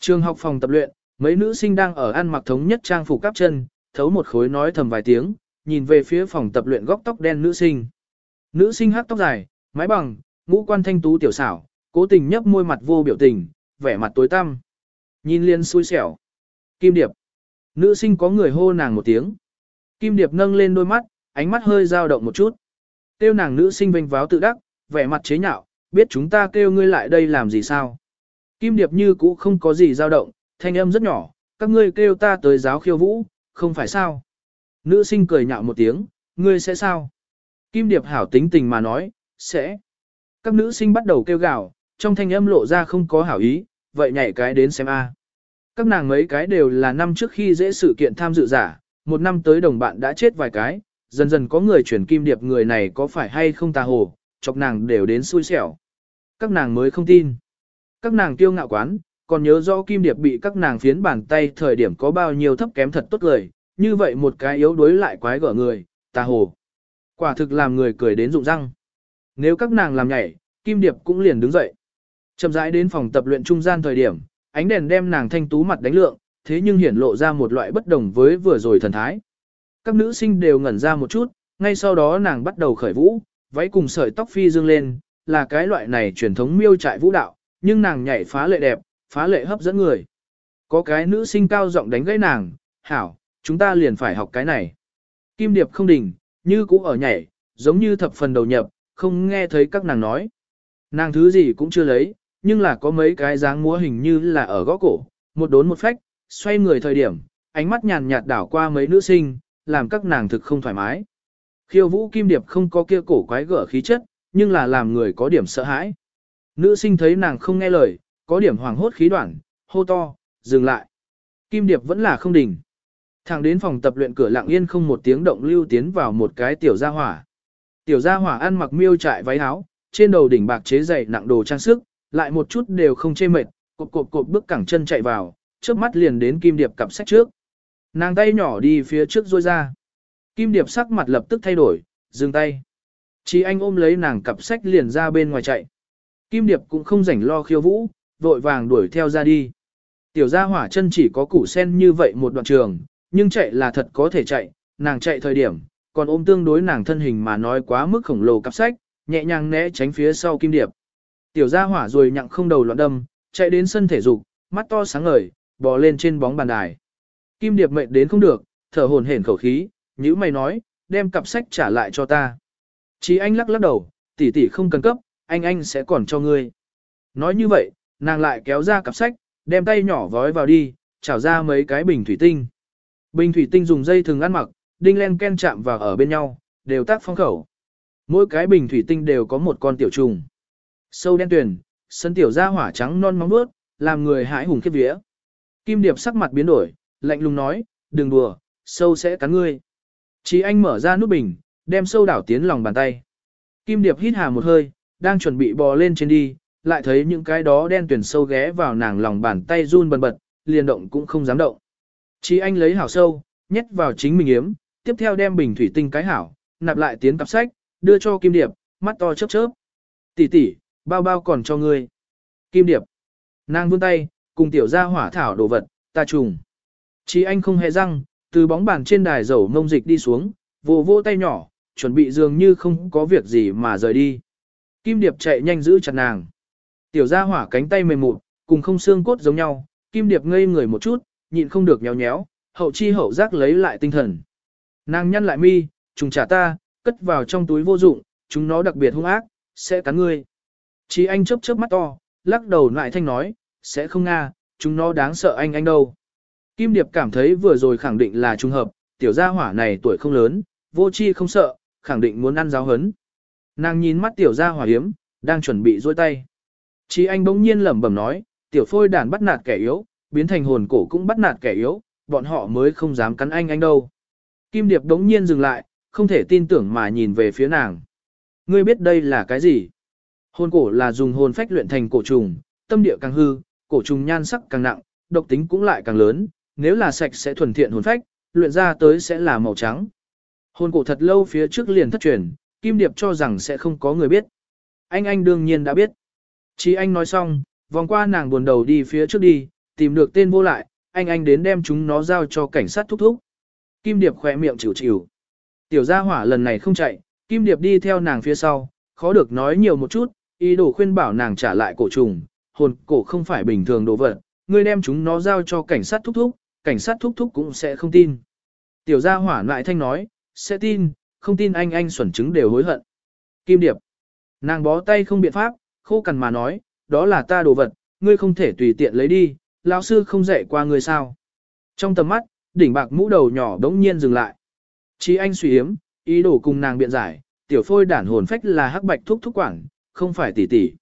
Trường học phòng tập luyện, mấy nữ sinh đang ở ăn mặc thống nhất trang phục cắp chân, thấu một khối nói thầm vài tiếng, nhìn về phía phòng tập luyện góc tóc đen nữ sinh. Nữ sinh hát tóc dài, mái bằng, ngũ quan thanh tú tiểu xảo, cố tình nhấp môi mặt vô biểu tình, vẻ mặt tối tăm. Nhìn liên xui xẻo. Kim Điệp. Nữ sinh có người hô nàng một tiếng. Kim Điệp nâng lên đôi mắt, ánh mắt hơi dao động một chút. Tiêu nàng nữ sinh vênh váo tự đắc, vẻ mặt chế nhạo, biết chúng ta kêu ngươi lại đây làm gì sao. Kim Điệp như cũ không có gì dao động, thanh âm rất nhỏ, các ngươi kêu ta tới giáo khiêu vũ, không phải sao. Nữ sinh cười nhạo một tiếng, ngươi sẽ sao? Kim Điệp hảo tính tình mà nói, sẽ. Các nữ sinh bắt đầu kêu gào, trong thanh âm lộ ra không có hảo ý, vậy nhảy cái đến xem a. Các nàng mấy cái đều là năm trước khi dễ sự kiện tham dự giả, một năm tới đồng bạn đã chết vài cái, dần dần có người chuyển kim điệp người này có phải hay không tà hồ, chọc nàng đều đến xui xẻo. Các nàng mới không tin. Các nàng kiêu ngạo quán, còn nhớ rõ kim điệp bị các nàng phiến bàn tay thời điểm có bao nhiêu thấp kém thật tốt lời, như vậy một cái yếu đuối lại quái gở người, tà hồ. Quả thực làm người cười đến rụng răng. Nếu các nàng làm nhảy, kim điệp cũng liền đứng dậy. Chậm rãi đến phòng tập luyện trung gian thời điểm, ánh đèn đem nàng thanh tú mặt đánh lượng, thế nhưng hiển lộ ra một loại bất đồng với vừa rồi thần thái. Các nữ sinh đều ngẩn ra một chút, ngay sau đó nàng bắt đầu khởi vũ, váy cùng sợi tóc phi dương lên, là cái loại này truyền thống miêu trại vũ đạo, nhưng nàng nhảy phá lệ đẹp, phá lệ hấp dẫn người. Có cái nữ sinh cao giọng đánh gãy nàng, hảo, chúng ta liền phải học cái này. Kim điệp không đỉnh, như cũ ở nhảy, giống như thập phần đầu nhập, không nghe thấy các nàng nói. Nàng thứ gì cũng chưa lấy, nhưng là có mấy cái dáng múa hình như là ở gõ cổ, một đốn một phách, xoay người thời điểm, ánh mắt nhàn nhạt đảo qua mấy nữ sinh, làm các nàng thực không thoải mái. Khiêu vũ kim điệp không có kia cổ quái gở khí chất, nhưng là làm người có điểm sợ hãi. Nữ sinh thấy nàng không nghe lời, có điểm hoàng hốt khí đoạn, hô to, dừng lại. Kim điệp vẫn là không đỉnh. Thẳng đến phòng tập luyện cửa lặng yên không một tiếng động lưu tiến vào một cái tiểu gia hỏa. Tiểu gia hỏa ăn mặc miêu trại váy áo, trên đầu đỉnh bạc chế dày nặng đồ trang sức, lại một chút đều không chê mệt, cộp cộp cộp bước cẳng chân chạy vào, trước mắt liền đến Kim Điệp cặp sách trước. Nàng tay nhỏ đi phía trước rôi ra. Kim Điệp sắc mặt lập tức thay đổi, dừng tay. Chỉ anh ôm lấy nàng cặp sách liền ra bên ngoài chạy. Kim Điệp cũng không rảnh lo khiêu vũ, vội vàng đuổi theo ra đi. Tiểu gia hỏa chân chỉ có củ sen như vậy một đoạn trường, nhưng chạy là thật có thể chạy, nàng chạy thời điểm, còn ôm tương đối nàng thân hình mà nói quá mức khổng lồ cặp sách, nhẹ nhàng né tránh phía sau Kim Điệp. Tiểu gia hỏa rồi nhặng không đầu loạn đâm, chạy đến sân thể dục, mắt to sáng ngời, bò lên trên bóng bàn đài. Kim Điệp mệt đến không được, thở hổn hển khẩu khí, nhữ mày nói, đem cặp sách trả lại cho ta. Chí anh lắc lắc đầu, tỷ tỷ không cần cấp, anh anh sẽ còn cho ngươi. Nói như vậy, nàng lại kéo ra cặp sách, đem tay nhỏ vói vào đi, chảo ra mấy cái bình thủy tinh. Bình thủy tinh dùng dây thường ăn mặc, đinh len ken chạm vào ở bên nhau, đều tác phong khẩu. Mỗi cái bình thủy tinh đều có một con tiểu trùng. Sâu đen tuyền, sân tiểu ra hỏa trắng non móng bước, làm người hãi hùng khiếp vía. Kim Điệp sắc mặt biến đổi, lạnh lùng nói, đừng đùa, sâu sẽ cắn ngươi. Chí anh mở ra nút bình, đem sâu đảo tiến lòng bàn tay. Kim Điệp hít hà một hơi, đang chuẩn bị bò lên trên đi, lại thấy những cái đó đen tuyển sâu ghé vào nàng lòng bàn tay run bần bật, liền động cũng không dám động. Chí anh lấy hảo sâu, nhét vào chính mình yếm, tiếp theo đem bình thủy tinh cái hảo, nạp lại tiến cặp sách, đưa cho Kim Điệp, mắt to chớp chớp. Tỷ tỷ, bao bao còn cho ngươi. Kim Điệp. Nàng vươn tay, cùng tiểu gia hỏa thảo đồ vật, ta trùng. Chí anh không hề răng, từ bóng bàn trên đài dầu mông dịch đi xuống, vô vô tay nhỏ, chuẩn bị dường như không có việc gì mà rời đi. Kim Điệp chạy nhanh giữ chặt nàng. Tiểu gia hỏa cánh tay mềm mụn, cùng không xương cốt giống nhau, Kim Điệp ngây người một chút, nhịn không được nhéo nhéo, hậu chi hậu giác lấy lại tinh thần. Nàng nhăn lại mi, trùng trả ta, cất vào trong túi vô dụng, chúng nó đặc biệt hung ác, sẽ cắn ngươi. Chí anh chớp chớp mắt to, lắc đầu lại thanh nói, sẽ không nga, chúng nó đáng sợ anh anh đâu. Kim Điệp cảm thấy vừa rồi khẳng định là trùng hợp, tiểu gia hỏa này tuổi không lớn, vô chi không sợ, khẳng định muốn ăn giáo hấn. Nàng nhìn mắt tiểu gia hỏa hiếm, đang chuẩn bị dôi tay. Chí anh bỗng nhiên lẩm bẩm nói, tiểu phôi đàn bắt nạt kẻ yếu, biến thành hồn cổ cũng bắt nạt kẻ yếu, bọn họ mới không dám cắn anh anh đâu. Kim Điệp đống nhiên dừng lại, không thể tin tưởng mà nhìn về phía nàng. Ngươi biết đây là cái gì? Hồn cổ là dùng hồn phách luyện thành cổ trùng, tâm địa càng hư, cổ trùng nhan sắc càng nặng, độc tính cũng lại càng lớn, nếu là sạch sẽ thuần thiện hồn phách, luyện ra tới sẽ là màu trắng. Hồn cổ thật lâu phía trước liền thất truyền, Kim Điệp cho rằng sẽ không có người biết. Anh anh đương nhiên đã biết. Chỉ anh nói xong, vòng qua nàng buồn đầu đi phía trước đi, tìm được tên vô lại, anh anh đến đem chúng nó giao cho cảnh sát thúc thúc. Kim Điệp khỏe miệng chịu chịu. Tiểu gia hỏa lần này không chạy, Kim Điệp đi theo nàng phía sau, khó được nói nhiều một chút, ý đồ khuyên bảo nàng trả lại cổ trùng, hồn cổ không phải bình thường đồ vật, ngươi đem chúng nó giao cho cảnh sát thúc thúc, cảnh sát thúc thúc cũng sẽ không tin. Tiểu gia hỏa lại thanh nói, sẽ tin, không tin anh anh xuẩn chứng đều hối hận. Kim Điệp, nàng bó tay không biện pháp, khô cằn mà nói, đó là ta đồ vật, ngươi không thể tùy tiện lấy đi, lão sư không dạy qua ngươi sao. Trong tầm mắt, đỉnh bạc mũ đầu nhỏ đống nhiên dừng lại. Chí anh suy hiếm, ý đồ cùng nàng biện giải, tiểu phôi đản hồn phách là hắc bạch thúc thúc quản, không phải tỷ tỷ.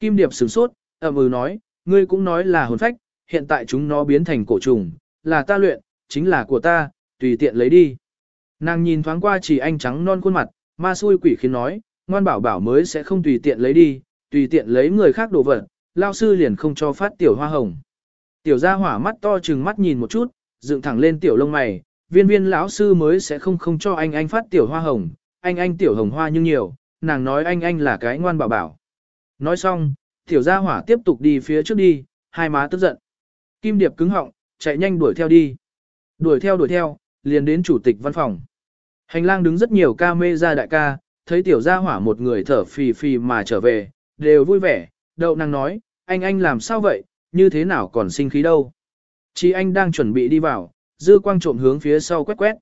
Kim Điệp sửng sốt, ậm ừ nói, ngươi cũng nói là hồn phách, hiện tại chúng nó biến thành cổ trùng, là ta luyện, chính là của ta, tùy tiện lấy đi. Nàng nhìn thoáng qua chỉ anh trắng non khuôn mặt, ma xui quỷ khiến nói, ngoan bảo bảo mới sẽ không tùy tiện lấy đi, tùy tiện lấy người khác đồ vật, lao sư liền không cho phát tiểu hoa hồng. Tiểu gia hỏa mắt to chừng mắt nhìn một chút, dựng thẳng lên tiểu lông mày, viên viên lão sư mới sẽ không không cho anh anh phát tiểu hoa hồng, anh anh tiểu hồng hoa nhưng nhiều, nàng nói anh anh là cái ngoan bảo bảo. Nói xong, tiểu gia hỏa tiếp tục đi phía trước đi, hai má tức giận. Kim Điệp cứng họng, chạy nhanh đuổi theo đi. Đuổi theo đuổi theo, liền đến chủ tịch văn phòng. Hành lang đứng rất nhiều ca mê ra đại ca, thấy tiểu gia hỏa một người thở phì phì mà trở về, đều vui vẻ, đậu năng nói, anh anh làm sao vậy, như thế nào còn sinh khí đâu. Chí anh đang chuẩn bị đi vào, dư quang trộm hướng phía sau quét quét.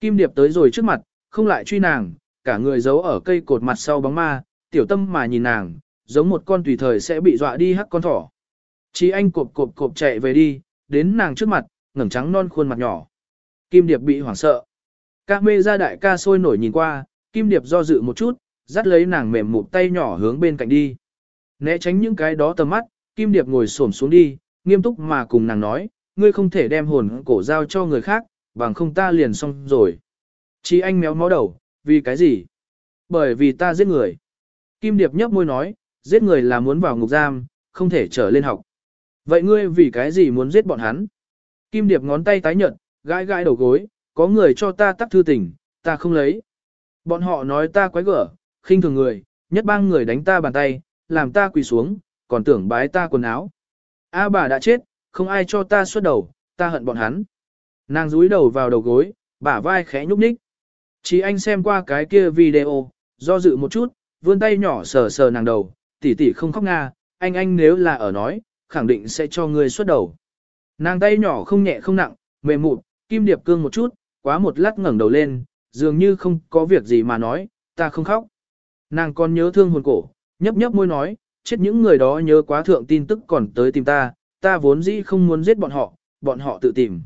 Kim Điệp tới rồi trước mặt, không lại truy nàng, cả người giấu ở cây cột mặt sau bóng ma, tiểu tâm mà nhìn nàng, giống một con tùy thời sẽ bị dọa đi hắc con thỏ. Chí anh cộp cộp cộp chạy về đi, đến nàng trước mặt, ngẩng trắng non khuôn mặt nhỏ. Kim Điệp bị hoảng sợ. Ca mê ra đại ca sôi nổi nhìn qua, Kim Điệp do dự một chút, dắt lấy nàng mềm mụt tay nhỏ hướng bên cạnh đi. Né tránh những cái đó tầm mắt, Kim Điệp ngồi xổm xuống đi, nghiêm túc mà cùng nàng nói, ngươi không thể đem hồn cổ giao cho người khác, bằng không ta liền xong rồi. Chí anh méo mó đầu, vì cái gì? Bởi vì ta giết người. Kim Điệp nhấp môi nói, giết người là muốn vào ngục giam, không thể trở lên học. Vậy ngươi vì cái gì muốn giết bọn hắn? Kim Điệp ngón tay tái nhợt, gãi gãi đầu gối, có người cho ta tắt thư tình, ta không lấy. Bọn họ nói ta quái gở, khinh thường người, nhất bang người đánh ta bàn tay, làm ta quỳ xuống, còn tưởng bái ta quần áo. A bà đã chết, không ai cho ta xuất đầu, ta hận bọn hắn. Nàng rúi đầu vào đầu gối, bả vai khẽ nhúc nhích. Chỉ anh xem qua cái kia video, do dự một chút, vươn tay nhỏ sờ sờ nàng đầu, tỷ tỷ không khóc nga, anh anh nếu là ở nói, khẳng định sẽ cho ngươi xuất đầu. Nàng tay nhỏ không nhẹ không nặng, mềm mụn, kim điệp cương một chút, quá một lát ngẩng đầu lên, dường như không có việc gì mà nói, ta không khóc. Nàng còn nhớ thương hồn cổ, nhấp nhấp môi nói, chết những người đó nhớ quá thượng tin tức còn tới tìm ta, ta vốn dĩ không muốn giết bọn họ, bọn họ tự tìm.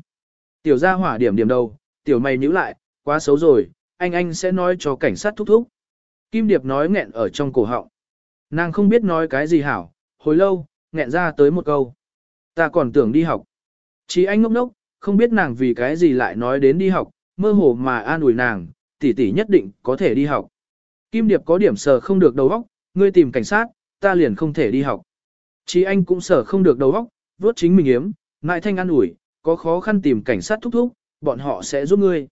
Tiểu gia hỏa điểm điểm đầu, tiểu mày nhíu lại, quá xấu rồi, anh anh sẽ nói cho cảnh sát thúc thúc. Kim Điệp nói nghẹn ở trong cổ họng. Nàng không biết nói cái gì hảo, hồi lâu, nghẹn ra tới một câu. Ta còn tưởng đi học. Chỉ anh ngốc ngốc, không biết nàng vì cái gì lại nói đến đi học, mơ hồ mà an ủi nàng, tỷ tỷ nhất định có thể đi học. Kim Điệp có điểm sờ không được đầu óc, ngươi tìm cảnh sát, ta liền không thể đi học. Chỉ anh cũng sờ không được đầu óc, vuốt chính mình yếm, ngại thanh an ủi, có khó khăn tìm cảnh sát thúc thúc, bọn họ sẽ giúp ngươi.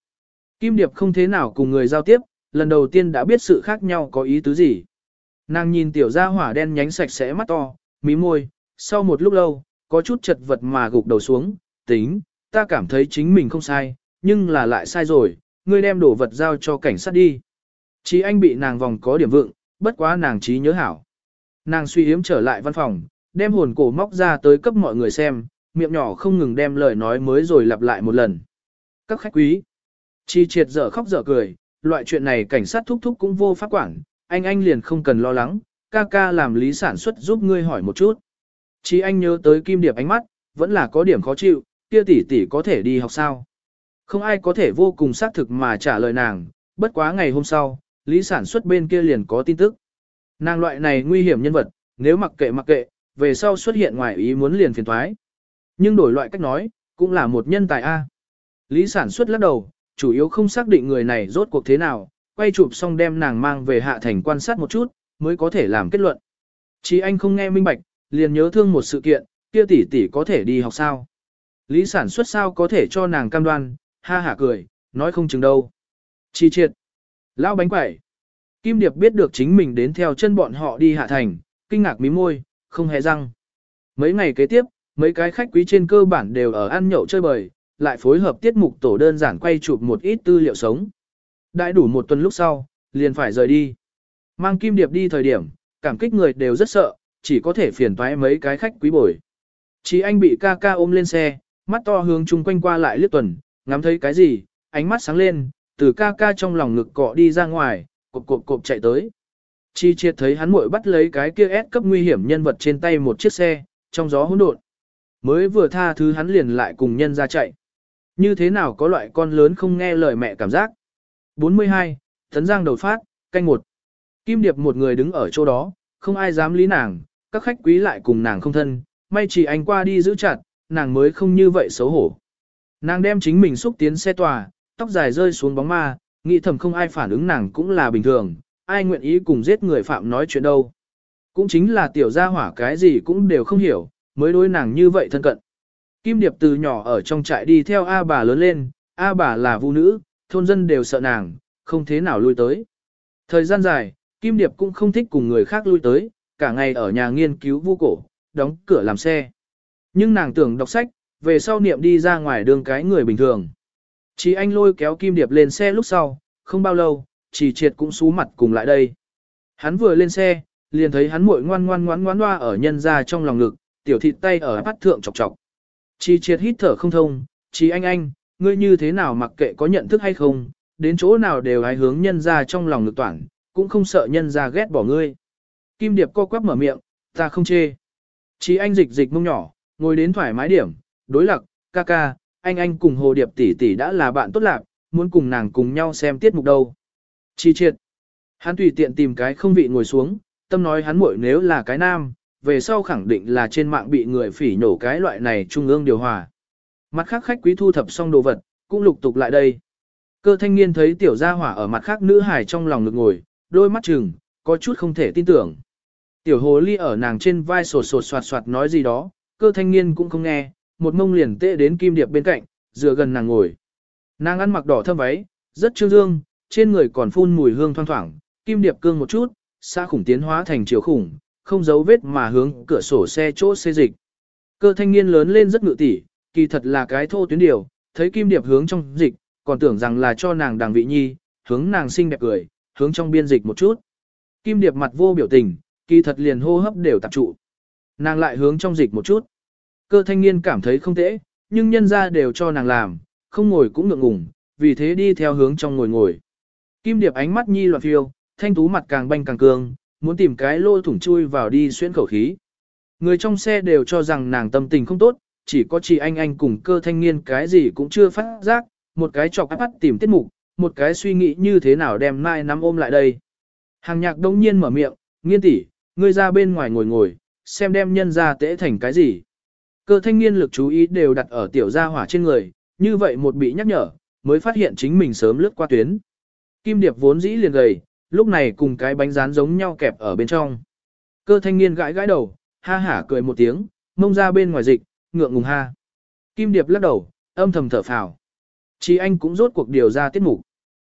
Kim Điệp không thế nào cùng người giao tiếp, lần đầu tiên đã biết sự khác nhau có ý tứ gì. Nàng nhìn tiểu gia hỏa đen nhánh sạch sẽ mắt to, mí môi, sau một lúc lâu, có chút chật vật mà gục đầu xuống, tính, ta cảm thấy chính mình không sai, nhưng là lại sai rồi, ngươi đem đồ vật giao cho cảnh sát đi. Chí anh bị nàng vòng có điểm vượng, bất quá nàng trí nhớ hảo. Nàng suy hiếm trở lại văn phòng, đem hồn cổ móc ra tới cấp mọi người xem, miệng nhỏ không ngừng đem lời nói mới rồi lặp lại một lần. Các khách quý. Chi triệt dở khóc dở cười, loại chuyện này cảnh sát thúc thúc cũng vô pháp quản, anh anh liền không cần lo lắng, ca ca làm lý sản xuất giúp ngươi hỏi một chút. Chi anh nhớ tới kim điệp ánh mắt, vẫn là có điểm khó chịu, kia tỷ tỷ có thể đi học sao. Không ai có thể vô cùng xác thực mà trả lời nàng, bất quá ngày hôm sau, lý sản xuất bên kia liền có tin tức. Nàng loại này nguy hiểm nhân vật, nếu mặc kệ mặc kệ, về sau xuất hiện ngoài ý muốn liền phiền thoái. Nhưng đổi loại cách nói, cũng là một nhân tài A. Lý sản xuất lắc đầu, chủ yếu không xác định người này rốt cuộc thế nào, quay chụp xong đem nàng mang về hạ thành quan sát một chút, mới có thể làm kết luận. Chỉ anh không nghe minh bạch, liền nhớ thương một sự kiện, kia tỷ tỷ có thể đi học sao. Lý sản xuất sao có thể cho nàng cam đoan, ha hả cười, nói không chừng đâu. Chi triệt. Lão bánh quẩy. Kim Điệp biết được chính mình đến theo chân bọn họ đi hạ thành, kinh ngạc mí môi, không hề răng. Mấy ngày kế tiếp, mấy cái khách quý trên cơ bản đều ở ăn nhậu chơi bời, lại phối hợp tiết mục tổ đơn giản quay chụp một ít tư liệu sống. Đãi đủ một tuần lúc sau, liền phải rời đi. Mang Kim Điệp đi thời điểm, cảm kích người đều rất sợ, chỉ có thể phiền toái mấy cái khách quý bồi. Chỉ anh bị ca ca ôm lên xe, mắt to hướng chung quanh qua lại liếc tuần, ngắm thấy cái gì, ánh mắt sáng lên, từ ca ca trong lòng ngực cọ đi ra ngoài, cộp cộp cộp chạy tới. Chi triệt thấy hắn muội bắt lấy cái kia S cấp nguy hiểm nhân vật trên tay một chiếc xe, trong gió hỗn độn. Mới vừa tha thứ hắn liền lại cùng nhân ra chạy. Như thế nào có loại con lớn không nghe lời mẹ cảm giác. 42. Thấn Giang đầu phát, canh một. Kim Điệp một người đứng ở chỗ đó, không ai dám lý nàng, các khách quý lại cùng nàng không thân, may chỉ anh qua đi giữ chặt, nàng mới không như vậy xấu hổ. Nàng đem chính mình xúc tiến xe tòa, tóc dài rơi xuống bóng ma, nghĩ thầm không ai phản ứng nàng cũng là bình thường, ai nguyện ý cùng giết người phạm nói chuyện đâu. Cũng chính là tiểu gia hỏa cái gì cũng đều không hiểu, mới đối nàng như vậy thân cận. Kim Điệp từ nhỏ ở trong trại đi theo A bà lớn lên, A bà là vũ nữ, thôn dân đều sợ nàng, không thế nào lui tới. Thời gian dài, Kim Điệp cũng không thích cùng người khác lui tới, cả ngày ở nhà nghiên cứu vu cổ, đóng cửa làm xe. Nhưng nàng tưởng đọc sách, về sau niệm đi ra ngoài đường cái người bình thường. Chỉ anh lôi kéo Kim Điệp lên xe lúc sau, không bao lâu, chỉ triệt cũng xú mặt cùng lại đây. Hắn vừa lên xe, liền thấy hắn muội ngoan ngoan ngoan ngoan hoa ở nhân ra trong lòng ngực, tiểu thịt tay ở bắt thượng chọc chọc. Chỉ triệt hít thở không thông, chỉ anh anh, ngươi như thế nào mặc kệ có nhận thức hay không, đến chỗ nào đều hái hướng nhân ra trong lòng ngực toàn, cũng không sợ nhân ra ghét bỏ ngươi. Kim Điệp co quắp mở miệng, ta không chê. Chỉ anh dịch dịch mông nhỏ, ngồi đến thoải mái điểm, đối lặc, ca ca, anh anh cùng Hồ Điệp tỷ tỷ đã là bạn tốt lạc, muốn cùng nàng cùng nhau xem tiết mục đâu. Chi triệt. Hắn tùy tiện tìm cái không vị ngồi xuống, tâm nói hắn muội nếu là cái nam, về sau khẳng định là trên mạng bị người phỉ nổ cái loại này trung ương điều hòa. Mặt khác khách quý thu thập xong đồ vật, cũng lục tục lại đây. Cơ thanh niên thấy tiểu gia hỏa ở mặt khác nữ hải trong lòng ngực ngồi, đôi mắt chừng, có chút không thể tin tưởng. Tiểu hồ ly ở nàng trên vai sột sột soạt soạt nói gì đó, cơ thanh niên cũng không nghe, một mông liền tệ đến kim điệp bên cạnh, dựa gần nàng ngồi. Nàng ăn mặc đỏ thâm váy, rất trương dương, trên người còn phun mùi hương thoang thoảng, kim điệp cương một chút, xa khủng tiến hóa thành chiều khủng, không giấu vết mà hướng cửa sổ xe chỗ xê dịch. Cơ thanh niên lớn lên rất ngự tỉ, kỳ thật là cái thô tuyến điều, thấy kim điệp hướng trong dịch, còn tưởng rằng là cho nàng đàng vị nhi, hướng nàng xinh đẹp cười, hướng trong biên dịch một chút. Kim điệp mặt vô biểu tình, kỳ thật liền hô hấp đều tập trụ. Nàng lại hướng trong dịch một chút. Cơ thanh niên cảm thấy không tễ, nhưng nhân ra đều cho nàng làm, không ngồi cũng ngượng ngùng, vì thế đi theo hướng trong ngồi ngồi. Kim điệp ánh mắt nhi loạn phiêu, thanh tú mặt càng banh càng cường, muốn tìm cái lô thủng chui vào đi xuyên khẩu khí. Người trong xe đều cho rằng nàng tâm tình không tốt, chỉ có chị anh anh cùng cơ thanh niên cái gì cũng chưa phát giác, một cái chọc bắt tìm tiết mục, một cái suy nghĩ như thế nào đem mai nắm ôm lại đây. Hàng nhạc đông nhiên mở miệng, nghiên tỷ, ngươi ra bên ngoài ngồi ngồi, xem đem nhân ra tễ thành cái gì. Cơ thanh niên lực chú ý đều đặt ở tiểu gia hỏa trên người, như vậy một bị nhắc nhở, mới phát hiện chính mình sớm lướt qua tuyến. Kim điệp vốn dĩ liền gầy, lúc này cùng cái bánh rán giống nhau kẹp ở bên trong. Cơ thanh niên gãi gãi đầu, ha hả cười một tiếng, mông ra bên ngoài dịch, ngượng ngùng ha. Kim điệp lắc đầu, âm thầm thở phào. Chí anh cũng rốt cuộc điều ra tiết mục.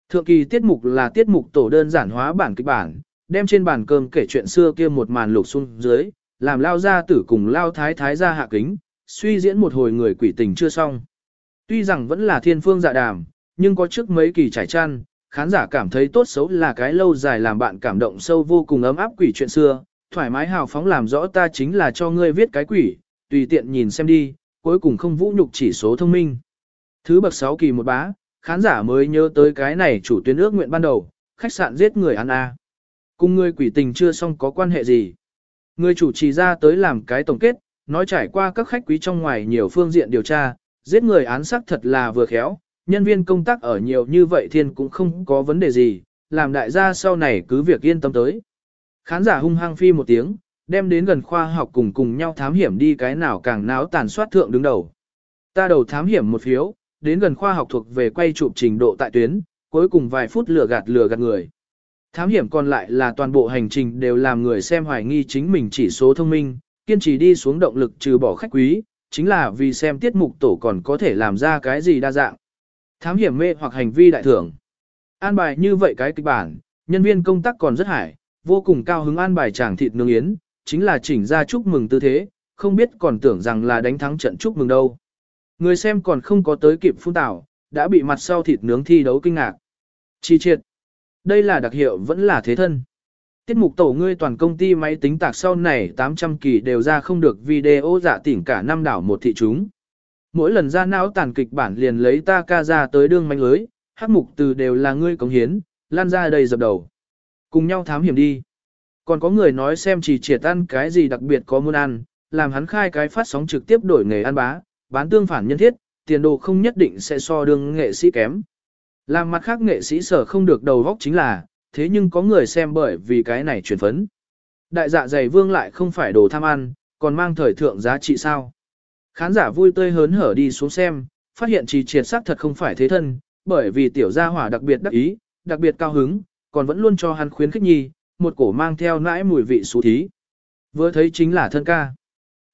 Thượng kỳ tiết mục là tiết mục tổ đơn giản hóa bản kịch bản, đem trên bàn cơm kể chuyện xưa kia một màn lục xuống dưới, làm lao gia tử cùng lao thái thái ra hạ kính, suy diễn một hồi người quỷ tình chưa xong. Tuy rằng vẫn là thiên phương dạ đàm, nhưng có trước mấy kỳ trải chăn, khán giả cảm thấy tốt xấu là cái lâu dài làm bạn cảm động sâu vô cùng ấm áp quỷ chuyện xưa, thoải mái hào phóng làm rõ ta chính là cho ngươi viết cái quỷ, tùy tiện nhìn xem đi, cuối cùng không vũ nhục chỉ số thông minh. Thứ bậc 6 kỳ một bá, khán giả mới nhớ tới cái này chủ tuyến ước nguyện ban đầu, khách sạn giết người ăn a. Cùng ngươi quỷ tình chưa xong có quan hệ gì. Người chủ trì ra tới làm cái tổng kết, nói trải qua các khách quý trong ngoài nhiều phương diện điều tra, giết người án sắc thật là vừa khéo, nhân viên công tác ở nhiều như vậy thiên cũng không có vấn đề gì, làm đại gia sau này cứ việc yên tâm tới. Khán giả hung hăng phi một tiếng, đem đến gần khoa học cùng cùng nhau thám hiểm đi cái nào càng náo tàn soát thượng đứng đầu. Ta đầu thám hiểm một phiếu, đến gần khoa học thuộc về quay chụp trình độ tại tuyến, cuối cùng vài phút lừa gạt lừa gạt người. Thám hiểm còn lại là toàn bộ hành trình đều làm người xem hoài nghi chính mình chỉ số thông minh, kiên trì đi xuống động lực trừ bỏ khách quý, chính là vì xem tiết mục tổ còn có thể làm ra cái gì đa dạng. Thám hiểm mê hoặc hành vi đại thưởng. An bài như vậy cái kịch bản, nhân viên công tác còn rất hải, vô cùng cao hứng an bài chàng thịt nướng yến, chính là chỉnh ra chúc mừng tư thế, không biết còn tưởng rằng là đánh thắng trận chúc mừng đâu. Người xem còn không có tới kịp phun tảo, đã bị mặt sau thịt nướng thi đấu kinh ngạc. Chi triệt. Đây là đặc hiệu vẫn là thế thân. Tiết mục tổ ngươi toàn công ty máy tính tạc sau này 800 kỳ đều ra không được video giả tỉnh cả năm đảo một thị chúng. Mỗi lần ra não tàn kịch bản liền lấy ta ca ra tới đương manh lưới, hát mục từ đều là ngươi cống hiến, lan ra đầy dập đầu. Cùng nhau thám hiểm đi. Còn có người nói xem chỉ triệt ăn cái gì đặc biệt có muốn ăn, làm hắn khai cái phát sóng trực tiếp đổi nghề ăn bá, bán tương phản nhân thiết, tiền đồ không nhất định sẽ so đương nghệ sĩ kém. Làm mặt khác nghệ sĩ sở không được đầu góc chính là, thế nhưng có người xem bởi vì cái này chuyển phấn. Đại dạ dày vương lại không phải đồ tham ăn, còn mang thời thượng giá trị sao. Khán giả vui tươi hớn hở đi xuống xem, phát hiện trì triệt sắc thật không phải thế thân, bởi vì tiểu gia hỏa đặc biệt đắc ý, đặc biệt cao hứng, còn vẫn luôn cho hắn khuyến khích nhi, một cổ mang theo nãi mùi vị xú thí. Vừa thấy chính là thân ca.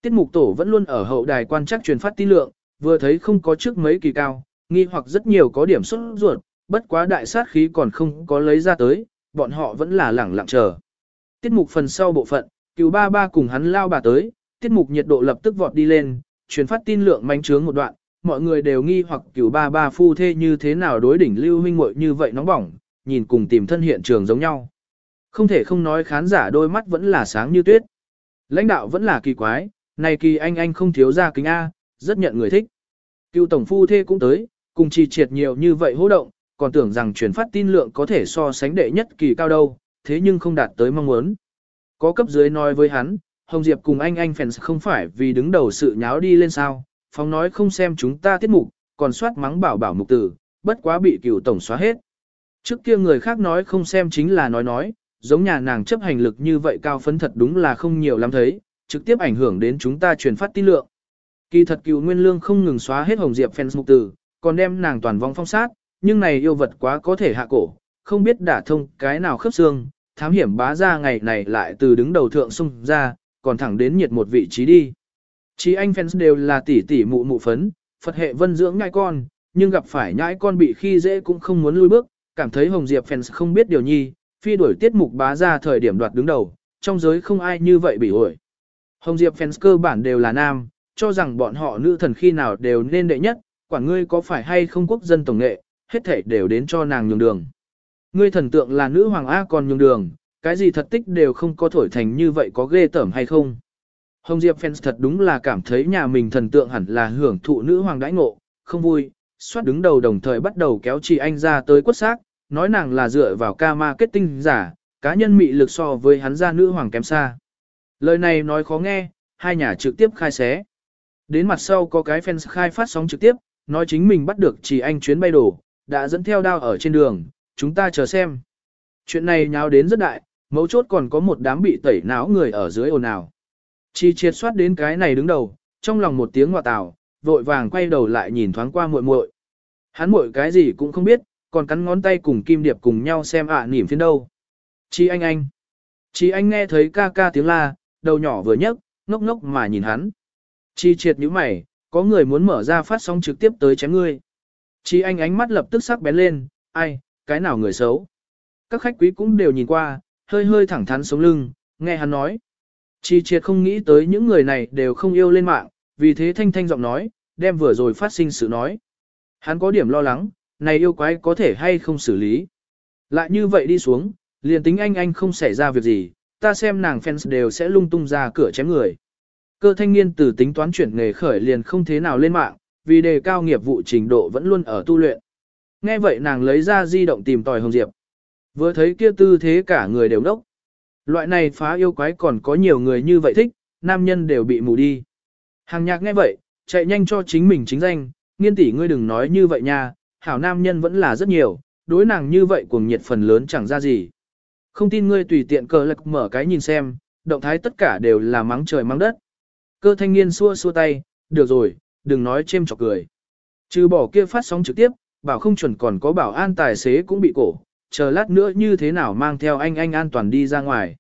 Tiết mục tổ vẫn luôn ở hậu đài quan chắc truyền phát tin lượng, vừa thấy không có trước mấy kỳ cao, nghi hoặc rất nhiều có điểm xuất ruột, bất quá đại sát khí còn không có lấy ra tới, bọn họ vẫn là lẳng lặng chờ. Tiết mục phần sau bộ phận, cựu ba ba cùng hắn lao bà tới, tiết mục nhiệt độ lập tức vọt đi lên, truyền phát tin lượng manh trướng một đoạn, mọi người đều nghi hoặc cửu ba ba phu thê như thế nào đối đỉnh lưu huynh muội như vậy nóng bỏng, nhìn cùng tìm thân hiện trường giống nhau. Không thể không nói khán giả đôi mắt vẫn là sáng như tuyết. Lãnh đạo vẫn là kỳ quái, này kỳ anh anh không thiếu ra kính A, rất nhận người thích. Cựu tổng phu thê cũng tới, cùng trì triệt nhiều như vậy hô động, còn tưởng rằng truyền phát tin lượng có thể so sánh đệ nhất kỳ cao đâu, thế nhưng không đạt tới mong muốn. Có cấp dưới nói với hắn, Hồng Diệp cùng anh anh fans không phải vì đứng đầu sự nháo đi lên sao, phóng nói không xem chúng ta tiết mục, còn soát mắng bảo bảo mục tử, bất quá bị cựu tổng xóa hết. Trước kia người khác nói không xem chính là nói nói, giống nhà nàng chấp hành lực như vậy cao phấn thật đúng là không nhiều lắm thấy, trực tiếp ảnh hưởng đến chúng ta truyền phát tin lượng. Kỳ thật cựu nguyên lương không ngừng xóa hết Hồng Diệp fans mục tử, còn đem nàng toàn vong phong sát, nhưng này yêu vật quá có thể hạ cổ, không biết đả thông cái nào khớp xương, thám hiểm bá ra ngày này lại từ đứng đầu thượng xung ra, còn thẳng đến nhiệt một vị trí đi. Chí anh fans đều là tỷ tỷ mụ mụ phấn, Phật hệ vân dưỡng nhãi con, nhưng gặp phải nhãi con bị khi dễ cũng không muốn lui bước, cảm thấy Hồng Diệp fans không biết điều nhi, phi đuổi tiết mục bá ra thời điểm đoạt đứng đầu, trong giới không ai như vậy bị ổi. Hồng Diệp fans cơ bản đều là nam, cho rằng bọn họ nữ thần khi nào đều nên đệ nhất, quản ngươi có phải hay không quốc dân tổng nghệ, hết thể đều đến cho nàng nhường đường. Ngươi thần tượng là nữ hoàng A còn nhường đường, cái gì thật tích đều không có thổi thành như vậy có ghê tởm hay không. Hồng Diệp fans thật đúng là cảm thấy nhà mình thần tượng hẳn là hưởng thụ nữ hoàng đãi ngộ, không vui, xoát đứng đầu đồng thời bắt đầu kéo chị anh ra tới quất xác, nói nàng là dựa vào ca marketing giả, cá nhân mị lực so với hắn ra nữ hoàng kém xa. Lời này nói khó nghe, hai nhà trực tiếp khai xé. Đến mặt sau có cái fans khai phát sóng trực tiếp, nói chính mình bắt được chỉ anh chuyến bay đổ, đã dẫn theo đao ở trên đường, chúng ta chờ xem. Chuyện này nháo đến rất đại, Mấu chốt còn có một đám bị tẩy não người ở dưới ồn ào. Chi triệt soát đến cái này đứng đầu, trong lòng một tiếng ngọa tào, vội vàng quay đầu lại nhìn thoáng qua muội muội. Hắn muội cái gì cũng không biết, còn cắn ngón tay cùng Kim Điệp cùng nhau xem ạ à, niềm phiên đâu. Chi anh anh. Chi anh nghe thấy ca ca tiếng la, đầu nhỏ vừa nhấc, ngốc ngốc mà nhìn hắn. Chi triệt nhíu mày, có người muốn mở ra phát sóng trực tiếp tới chém ngươi. Chi anh ánh mắt lập tức sắc bén lên, ai, cái nào người xấu. Các khách quý cũng đều nhìn qua, hơi hơi thẳng thắn sống lưng, nghe hắn nói. Chi triệt không nghĩ tới những người này đều không yêu lên mạng, vì thế thanh thanh giọng nói, đem vừa rồi phát sinh sự nói. Hắn có điểm lo lắng, này yêu quái có thể hay không xử lý. Lại như vậy đi xuống, liền tính anh anh không xảy ra việc gì, ta xem nàng fans đều sẽ lung tung ra cửa chém người. Cơ thanh niên từ tính toán chuyển nghề khởi liền không thế nào lên mạng, vì đề cao nghiệp vụ trình độ vẫn luôn ở tu luyện. Nghe vậy nàng lấy ra di động tìm tòi Hồng Diệp. Vừa thấy kia tư thế cả người đều đốc. Loại này phá yêu quái còn có nhiều người như vậy thích, nam nhân đều bị mù đi. Hàng nhạc nghe vậy, chạy nhanh cho chính mình chính danh, nghiên tỷ ngươi đừng nói như vậy nha, hảo nam nhân vẫn là rất nhiều, đối nàng như vậy cuồng nhiệt phần lớn chẳng ra gì. Không tin ngươi tùy tiện cờ lực mở cái nhìn xem, động thái tất cả đều là mắng trời mắng đất. Cơ thanh niên xua xua tay, được rồi, đừng nói chêm chọc cười. Trừ bỏ kia phát sóng trực tiếp, bảo không chuẩn còn có bảo an tài xế cũng bị cổ, chờ lát nữa như thế nào mang theo anh anh an toàn đi ra ngoài.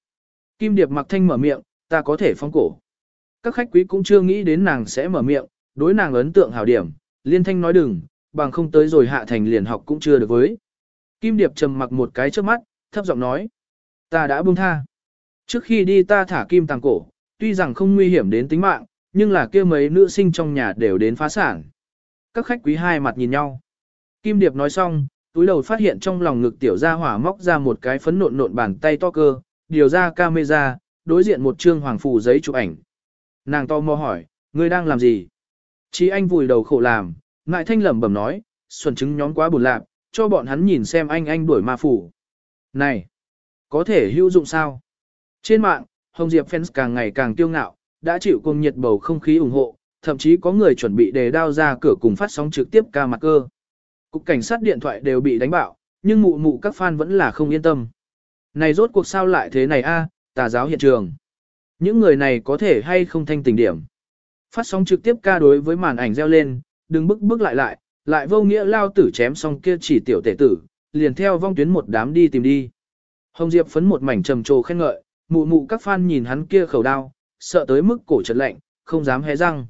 Kim Điệp mặc thanh mở miệng, ta có thể phong cổ. Các khách quý cũng chưa nghĩ đến nàng sẽ mở miệng, đối nàng ấn tượng hảo điểm, liên thanh nói đừng, bằng không tới rồi hạ thành liền học cũng chưa được với. Kim Điệp trầm mặc một cái trước mắt, thấp giọng nói. Ta đã buông tha. Trước khi đi ta thả kim tàng cổ, tuy rằng không nguy hiểm đến tính mạng, nhưng là kia mấy nữ sinh trong nhà đều đến phá sản. Các khách quý hai mặt nhìn nhau. Kim Điệp nói xong, túi đầu phát hiện trong lòng ngực tiểu gia hỏa móc ra một cái phấn nộn nộn bàn tay to cơ, điều ra camera, đối diện một trương hoàng phù giấy chụp ảnh. Nàng to mò hỏi, ngươi đang làm gì? Chí anh vùi đầu khổ làm, ngại thanh lẩm bẩm nói, xuân chứng nhóm quá buồn lạc, cho bọn hắn nhìn xem anh anh đuổi ma phủ. Này, có thể hữu dụng sao? Trên mạng, Hồng Diệp fans càng ngày càng tiêu ngạo, đã chịu cùng nhiệt bầu không khí ủng hộ, thậm chí có người chuẩn bị đề đao ra cửa cùng phát sóng trực tiếp ca mặt cơ. Cục cảnh sát điện thoại đều bị đánh bạo, nhưng mụ mụ các fan vẫn là không yên tâm. Này rốt cuộc sao lại thế này a? tà giáo hiện trường. Những người này có thể hay không thanh tình điểm. Phát sóng trực tiếp ca đối với màn ảnh reo lên, đừng bức bức lại lại, lại vô nghĩa lao tử chém xong kia chỉ tiểu tể tử, liền theo vong tuyến một đám đi tìm đi. Hồng Diệp phấn một mảnh trầm trồ khen ngợi, mụ mụ các fan nhìn hắn kia khẩu đao, sợ tới mức cổ trật lạnh, không dám hé răng.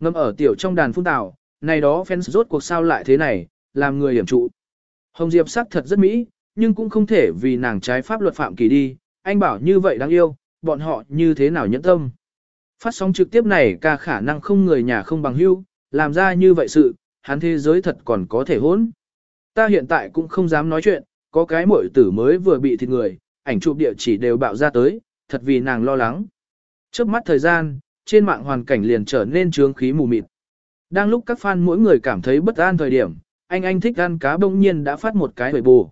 Ngâm ở tiểu trong đàn phun tảo, này đó fans rốt cuộc sao lại thế này, làm người hiểm trụ. Hồng Diệp sắc thật rất mỹ, nhưng cũng không thể vì nàng trái pháp luật phạm kỳ đi, anh bảo như vậy đáng yêu, bọn họ như thế nào nhẫn tâm. Phát sóng trực tiếp này ca khả năng không người nhà không bằng hưu, làm ra như vậy sự, hắn thế giới thật còn có thể hỗn. Ta hiện tại cũng không dám nói chuyện, có cái muội tử mới vừa bị thịt người, ảnh chụp địa chỉ đều bạo ra tới, thật vì nàng lo lắng. Trước mắt thời gian, trên mạng hoàn cảnh liền trở nên trướng khí mù mịt. Đang lúc các fan mỗi người cảm thấy bất an thời điểm, anh anh thích ăn cá bỗng nhiên đã phát một cái hồi bù.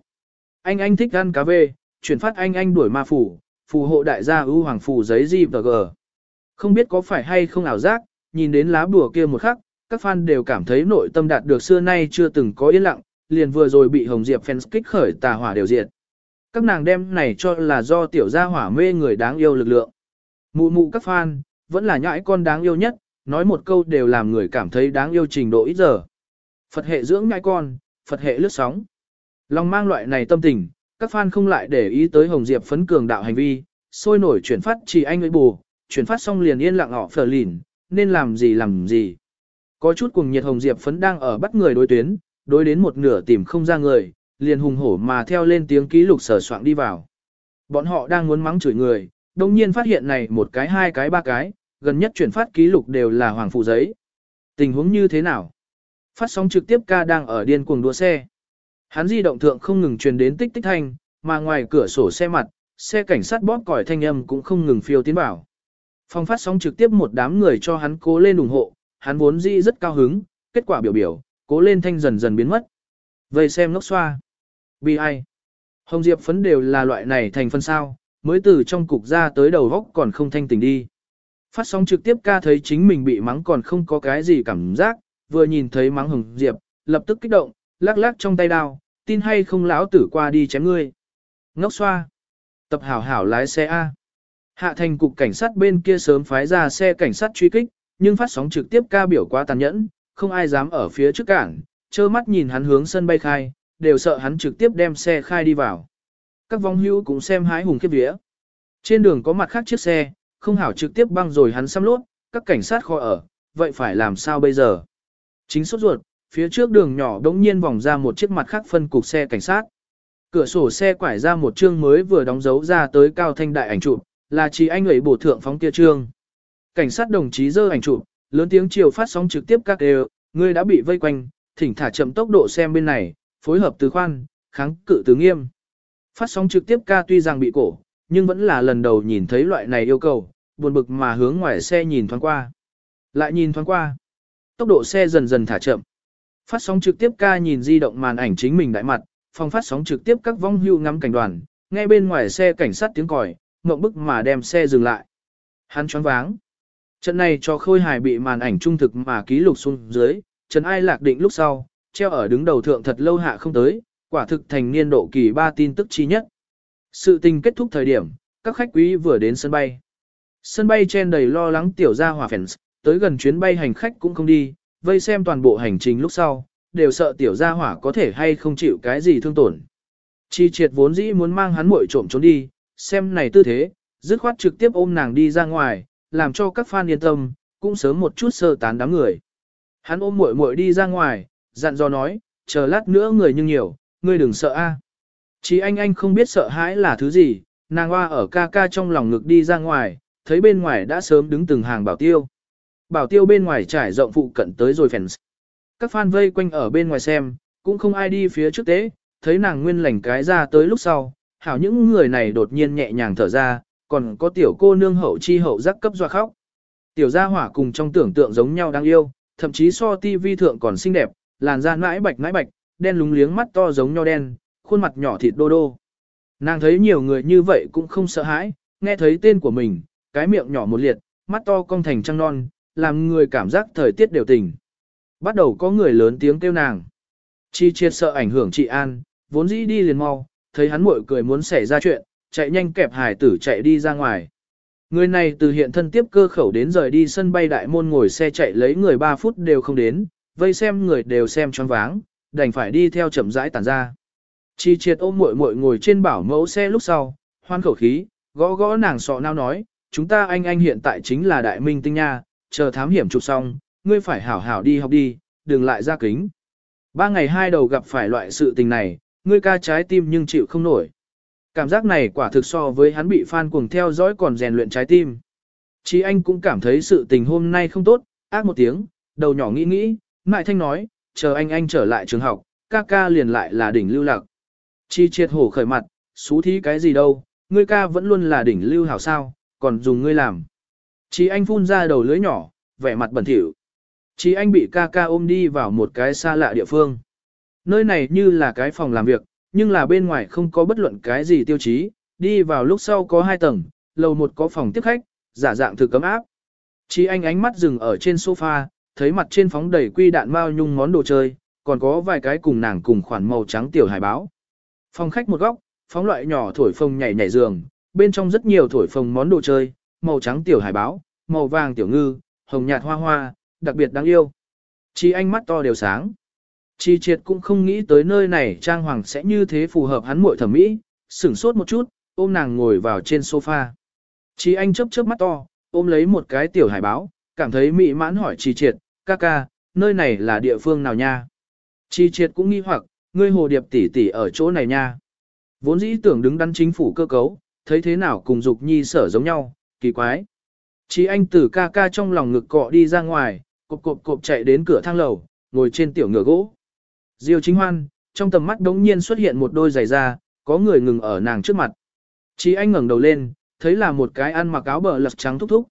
Anh anh thích ăn cá về, chuyển phát anh anh đuổi ma phủ, phù hộ đại gia ưu hoàng phù giấy gì và gờ. Không biết có phải hay không ảo giác, nhìn đến lá bùa kia một khắc, các fan đều cảm thấy nội tâm đạt được xưa nay chưa từng có yên lặng, liền vừa rồi bị Hồng Diệp fans kích khởi tà hỏa đều diệt. Các nàng đem này cho là do tiểu gia hỏa mê người đáng yêu lực lượng. Mụ mụ các fan, vẫn là nhãi con đáng yêu nhất, nói một câu đều làm người cảm thấy đáng yêu trình độ ít giờ. Phật hệ dưỡng ngai con, Phật hệ lướt sóng. Lòng mang loại này tâm tình, các fan không lại để ý tới Hồng Diệp phấn cường đạo hành vi, sôi nổi chuyển phát chỉ anh ấy bù, chuyển phát xong liền yên lặng họ phở lìn, nên làm gì làm gì. Có chút cùng nhiệt Hồng Diệp phấn đang ở bắt người đối tuyến, đối đến một nửa tìm không ra người, liền hùng hổ mà theo lên tiếng ký lục sở soạn đi vào. Bọn họ đang muốn mắng chửi người, đồng nhiên phát hiện này một cái hai cái ba cái, gần nhất chuyển phát ký lục đều là hoàng phụ giấy. Tình huống như thế nào? Phát sóng trực tiếp ca đang ở điên cuồng đua xe. Hắn di động thượng không ngừng truyền đến tích tích thanh, mà ngoài cửa sổ xe mặt, xe cảnh sát bóp còi thanh âm cũng không ngừng phiêu tiến bảo. Phong phát sóng trực tiếp một đám người cho hắn cố lên ủng hộ, hắn vốn dĩ rất cao hứng, kết quả biểu biểu, cố lên thanh dần dần biến mất. Vây xem ngốc xoa. Bi ai? Hồng Diệp phấn đều là loại này thành phân sao, mới từ trong cục ra tới đầu góc còn không thanh tỉnh đi. Phát sóng trực tiếp ca thấy chính mình bị mắng còn không có cái gì cảm giác, vừa nhìn thấy mắng Hồng Diệp, lập tức kích động, lắc lắc trong tay đao, tin hay không lão tử qua đi chém ngươi. Ngốc xoa. Tập hảo hảo lái xe A. Hạ thành cục cảnh sát bên kia sớm phái ra xe cảnh sát truy kích, nhưng phát sóng trực tiếp ca biểu quá tàn nhẫn, không ai dám ở phía trước cảng, trơ mắt nhìn hắn hướng sân bay khai, đều sợ hắn trực tiếp đem xe khai đi vào. Các vong hữu cũng xem hái hùng khiếp vía. Trên đường có mặt khác chiếc xe, không hảo trực tiếp băng rồi hắn xăm lốt, các cảnh sát kho ở, vậy phải làm sao bây giờ? Chính sốt ruột, phía trước đường nhỏ đống nhiên vòng ra một chiếc mặt khác phân cục xe cảnh sát. Cửa sổ xe quải ra một chương mới vừa đóng dấu ra tới cao thanh đại ảnh chụp, là chỉ anh ấy bổ thượng phóng kia trương. Cảnh sát đồng chí dơ ảnh chụp, lớn tiếng chiều phát sóng trực tiếp các đều, người đã bị vây quanh, thỉnh thả chậm tốc độ xem bên này, phối hợp từ khoan, kháng cự từ nghiêm. Phát sóng trực tiếp ca tuy rằng bị cổ, nhưng vẫn là lần đầu nhìn thấy loại này yêu cầu, buồn bực mà hướng ngoài xe nhìn thoáng qua. Lại nhìn thoáng qua. Tốc độ xe dần dần thả chậm. Phát sóng trực tiếp ca nhìn di động màn ảnh chính mình đại mặt, phòng phát sóng trực tiếp các vong hưu ngắm cảnh đoàn, ngay bên ngoài xe cảnh sát tiếng còi, ngậm bức mà đem xe dừng lại. Hắn choáng váng. Trận này cho khôi hài bị màn ảnh trung thực mà ký lục xuống dưới, Trần Ai lạc định lúc sau, treo ở đứng đầu thượng thật lâu hạ không tới, quả thực thành niên độ kỳ ba tin tức chi nhất. Sự tình kết thúc thời điểm, các khách quý vừa đến sân bay. Sân bay chen đầy lo lắng tiểu gia hỏa fans, tới gần chuyến bay hành khách cũng không đi, vây xem toàn bộ hành trình lúc sau, đều sợ tiểu gia hỏa có thể hay không chịu cái gì thương tổn. Chi triệt vốn dĩ muốn mang hắn muội trộm trốn đi, xem này tư thế, dứt khoát trực tiếp ôm nàng đi ra ngoài, làm cho các fan yên tâm, cũng sớm một chút sơ tán đám người. Hắn ôm muội muội đi ra ngoài, dặn dò nói, chờ lát nữa người nhưng nhiều, ngươi đừng sợ a. Chỉ anh anh không biết sợ hãi là thứ gì, nàng hoa ở ca ca trong lòng ngực đi ra ngoài, thấy bên ngoài đã sớm đứng từng hàng bảo tiêu. Bảo tiêu bên ngoài trải rộng phụ cận tới rồi fans. Các fan vây quanh ở bên ngoài xem, cũng không ai đi phía trước tế, thấy nàng nguyên lành cái ra tới lúc sau, hảo những người này đột nhiên nhẹ nhàng thở ra, còn có tiểu cô nương hậu chi hậu giác cấp doa khóc. Tiểu gia hỏa cùng trong tưởng tượng giống nhau đáng yêu, thậm chí so tivi thượng còn xinh đẹp, làn da nãi bạch nãi bạch, đen lúng liếng mắt to giống nho đen, khuôn mặt nhỏ thịt đô đô. Nàng thấy nhiều người như vậy cũng không sợ hãi, nghe thấy tên của mình, cái miệng nhỏ một liệt, mắt to cong thành trăng non, làm người cảm giác thời tiết đều tình. Bắt đầu có người lớn tiếng kêu nàng. Chi triệt sợ ảnh hưởng chị An, vốn dĩ đi liền mau, thấy hắn muội cười muốn xảy ra chuyện, chạy nhanh kẹp hải tử chạy đi ra ngoài. Người này từ hiện thân tiếp cơ khẩu đến rời đi sân bay đại môn ngồi xe chạy lấy người 3 phút đều không đến, vây xem người đều xem choáng váng, đành phải đi theo chậm rãi tản ra. Chi triệt ôm muội muội ngồi trên bảo mẫu xe lúc sau, hoan khẩu khí, gõ gõ nàng sọ nao nói, chúng ta anh anh hiện tại chính là đại minh tinh nha, chờ thám hiểm chụp xong, ngươi phải hảo hảo đi học đi, đừng lại ra kính. Ba ngày hai đầu gặp phải loại sự tình này, ngươi ca trái tim nhưng chịu không nổi. Cảm giác này quả thực so với hắn bị fan cuồng theo dõi còn rèn luyện trái tim. Chí anh cũng cảm thấy sự tình hôm nay không tốt, ác một tiếng, đầu nhỏ nghĩ nghĩ, Mại Thanh nói, chờ anh anh trở lại trường học, ca ca liền lại là đỉnh lưu lạc. Chi triệt hổ khởi mặt, xú thí cái gì đâu, ngươi ca vẫn luôn là đỉnh lưu hảo sao, còn dùng ngươi làm. Chí anh phun ra đầu lưới nhỏ, vẻ mặt bẩn thỉu. Chí anh bị ca ca ôm đi vào một cái xa lạ địa phương. Nơi này như là cái phòng làm việc, nhưng là bên ngoài không có bất luận cái gì tiêu chí, đi vào lúc sau có hai tầng, lầu một có phòng tiếp khách, giả dạng thực cấm áp. Chí anh ánh mắt dừng ở trên sofa, thấy mặt trên phóng đầy quy đạn mao nhung món đồ chơi, còn có vài cái cùng nàng cùng khoản màu trắng tiểu hải báo. Phòng khách một góc, phóng loại nhỏ thổi phồng nhảy nhảy giường, bên trong rất nhiều thổi phồng món đồ chơi, màu trắng tiểu hải báo, màu vàng tiểu ngư, hồng nhạt hoa hoa, đặc biệt đáng yêu. Chi anh mắt to đều sáng. Chi triệt cũng không nghĩ tới nơi này trang hoàng sẽ như thế phù hợp hắn muội thẩm mỹ, sửng sốt một chút, ôm nàng ngồi vào trên sofa. Chi anh chớp chớp mắt to, ôm lấy một cái tiểu hải báo, cảm thấy mỹ mãn hỏi Chi triệt, ca ca, nơi này là địa phương nào nha? Chi triệt cũng nghi hoặc, ngươi hồ điệp tỷ tỷ ở chỗ này nha. Vốn dĩ tưởng đứng đắn chính phủ cơ cấu, thấy thế nào cùng dục nhi sở giống nhau, kỳ quái. Chí anh từ ca ca trong lòng ngực cọ đi ra ngoài, cộp cộp cộp chạy đến cửa thang lầu, ngồi trên tiểu ngựa gỗ. Diêu chính hoan, trong tầm mắt đống nhiên xuất hiện một đôi giày da, có người ngừng ở nàng trước mặt. Chí anh ngẩng đầu lên, thấy là một cái ăn mặc áo bờ lật trắng thúc thúc.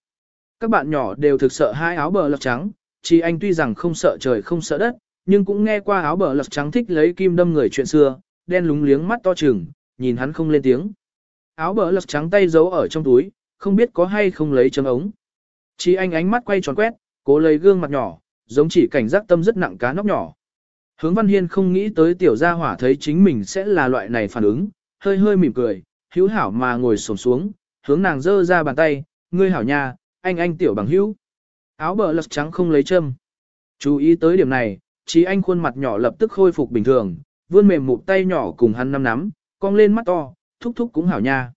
Các bạn nhỏ đều thực sợ hai áo bờ lật trắng, chí anh tuy rằng không sợ trời không sợ đất, nhưng cũng nghe qua áo bờ lật trắng thích lấy kim đâm người chuyện xưa, đen lúng liếng mắt to trừng, nhìn hắn không lên tiếng. Áo bờ lật trắng tay giấu ở trong túi, không biết có hay không lấy chấm ống. chí anh ánh mắt quay tròn quét, cố lấy gương mặt nhỏ, giống chỉ cảnh giác tâm rất nặng cá nóc nhỏ. Hướng Văn Hiên không nghĩ tới tiểu gia hỏa thấy chính mình sẽ là loại này phản ứng, hơi hơi mỉm cười, hữu hảo mà ngồi xổm xuống, hướng nàng giơ ra bàn tay, ngươi hảo nha, anh anh tiểu bằng hữu. Áo bờ lật trắng không lấy châm. Chú ý tới điểm này, chí anh khuôn mặt nhỏ lập tức khôi phục bình thường, vươn mềm mụn tay nhỏ cùng hắn nắm nắm, cong lên mắt to, thúc thúc cũng hảo nha.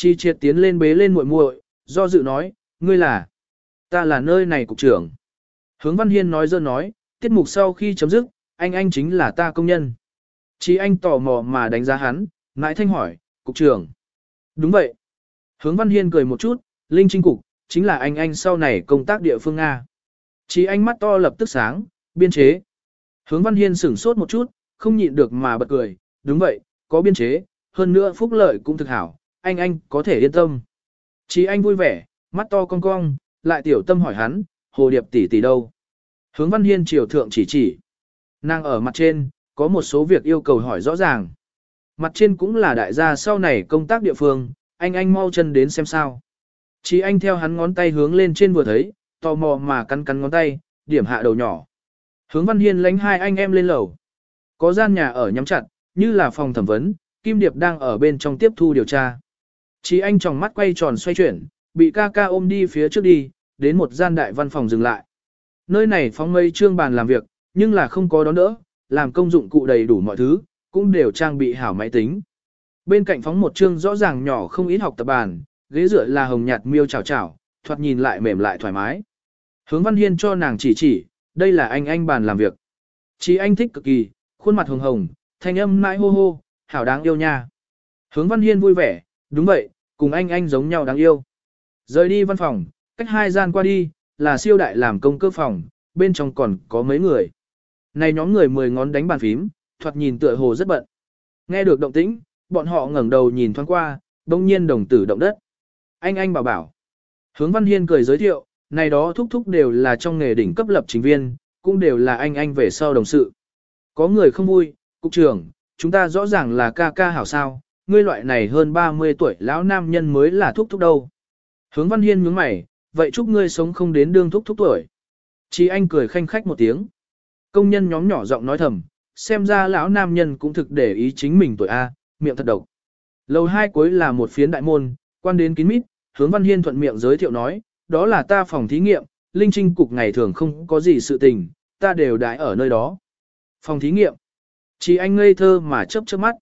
Chi triệt tiến lên bế lên muội muội, do dự nói, ngươi là, ta là nơi này cục trưởng. Hướng Văn Hiên nói dơ nói, tiết mục sau khi chấm dứt, anh anh chính là ta công nhân. Chí anh tò mò mà đánh giá hắn, nãi thanh hỏi, cục trưởng. Đúng vậy. Hướng Văn Hiên cười một chút, Linh Trinh Cục, chính là anh anh sau này công tác địa phương Nga. Chí anh mắt to lập tức sáng, biên chế. Hướng Văn Hiên sửng sốt một chút, không nhịn được mà bật cười, đúng vậy, có biên chế, hơn nữa phúc lợi cũng thực hảo, anh anh có thể yên tâm. Chí anh vui vẻ, mắt to cong cong, lại tiểu tâm hỏi hắn, hồ điệp tỷ tỷ đâu. Hướng Văn Hiên triều thượng chỉ chỉ. Nàng ở mặt trên, có một số việc yêu cầu hỏi rõ ràng. Mặt trên cũng là đại gia sau này công tác địa phương, anh anh mau chân đến xem sao. Chí anh theo hắn ngón tay hướng lên trên vừa thấy, tò mò mà cắn cắn ngón tay, điểm hạ đầu nhỏ. Hướng Văn Hiên lánh hai anh em lên lầu. Có gian nhà ở nhắm chặt, như là phòng thẩm vấn, Kim Điệp đang ở bên trong tiếp thu điều tra. Chí anh tròng mắt quay tròn xoay chuyển, bị ca ca ôm đi phía trước đi, đến một gian đại văn phòng dừng lại. Nơi này phóng mây trương bàn làm việc, nhưng là không có đón đỡ, làm công dụng cụ đầy đủ mọi thứ, cũng đều trang bị hảo máy tính. Bên cạnh phóng một trương rõ ràng nhỏ không ít học tập bàn, ghế dựa là hồng nhạt miêu chảo chảo, thoạt nhìn lại mềm lại thoải mái. Hướng Văn Hiên cho nàng chỉ chỉ, đây là anh anh bàn làm việc. Chí anh thích cực kỳ, khuôn mặt hồng hồng, thanh âm nãi hô hô, hảo đáng yêu nha. Hướng Văn Hiên vui vẻ, đúng vậy, cùng anh anh giống nhau đáng yêu. Rời đi văn phòng, cách hai gian qua đi, là siêu đại làm công cơ phòng, bên trong còn có mấy người. Này nhóm người mười ngón đánh bàn phím, thoạt nhìn tựa hồ rất bận. Nghe được động tĩnh, bọn họ ngẩng đầu nhìn thoáng qua, đông nhiên đồng tử động đất. Anh anh bảo bảo. Hướng Văn Hiên cười giới thiệu, này đó thúc thúc đều là trong nghề đỉnh cấp lập trình viên, cũng đều là anh anh về sau đồng sự. Có người không vui, cục trưởng, chúng ta rõ ràng là ca ca hảo sao, ngươi loại này hơn 30 tuổi lão nam nhân mới là thúc thúc đâu. Hướng Văn Hiên nhướng mày, vậy chúc ngươi sống không đến đương thúc thúc tuổi. Chí anh cười khanh khách một tiếng. Công nhân nhóm nhỏ giọng nói thầm, xem ra lão nam nhân cũng thực để ý chính mình tuổi A, miệng thật độc. Lầu hai cuối là một phiến đại môn, quan đến kín mít, hướng Văn Hiên thuận miệng giới thiệu nói, đó là ta phòng thí nghiệm, linh trinh cục ngày thường không có gì sự tình, ta đều đãi ở nơi đó. Phòng thí nghiệm. Chỉ anh ngây thơ mà chớp chớp mắt.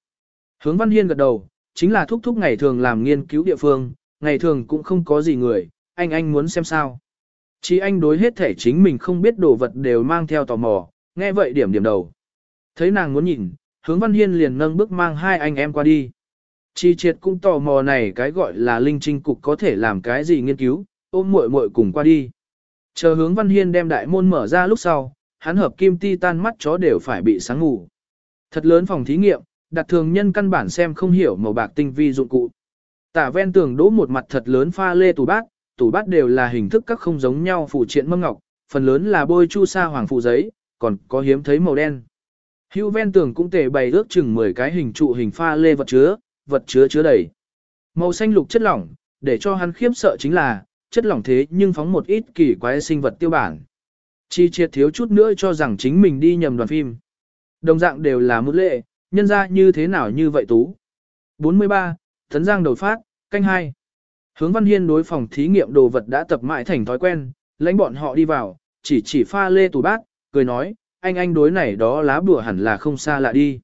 Hướng Văn Hiên gật đầu, chính là thúc thúc ngày thường làm nghiên cứu địa phương, ngày thường cũng không có gì người, anh anh muốn xem sao. Chỉ anh đối hết thể chính mình không biết đồ vật đều mang theo tò mò, nghe vậy điểm điểm đầu. Thấy nàng muốn nhìn, hướng Văn Hiên liền nâng bước mang hai anh em qua đi. Chi triệt cũng tò mò này cái gọi là linh trinh cục có thể làm cái gì nghiên cứu, ôm muội muội cùng qua đi. Chờ hướng Văn Hiên đem đại môn mở ra lúc sau, hắn hợp kim ti tan mắt chó đều phải bị sáng ngủ. Thật lớn phòng thí nghiệm, đặt thường nhân căn bản xem không hiểu màu bạc tinh vi dụng cụ. Tả ven tường đỗ một mặt thật lớn pha lê tủ bát, tủ bát đều là hình thức các không giống nhau phụ triện mâm ngọc, phần lớn là bôi chu sa hoàng phụ giấy, còn có hiếm thấy màu đen. Hưu ven tường cũng tề bày ước chừng 10 cái hình trụ hình pha lê vật chứa, vật chứa chứa đầy. Màu xanh lục chất lỏng, để cho hắn khiếp sợ chính là, chất lỏng thế nhưng phóng một ít kỳ quái sinh vật tiêu bản. Chi triệt thiếu chút nữa cho rằng chính mình đi nhầm đoàn phim. Đồng dạng đều là mức lệ, nhân ra như thế nào như vậy tú. 43. Thấn Giang đột phát, canh hai. Hướng Văn Hiên đối phòng thí nghiệm đồ vật đã tập mãi thành thói quen, lãnh bọn họ đi vào, chỉ chỉ pha lê tủ bát, cười nói, anh anh đối này đó lá bùa hẳn là không xa lạ đi.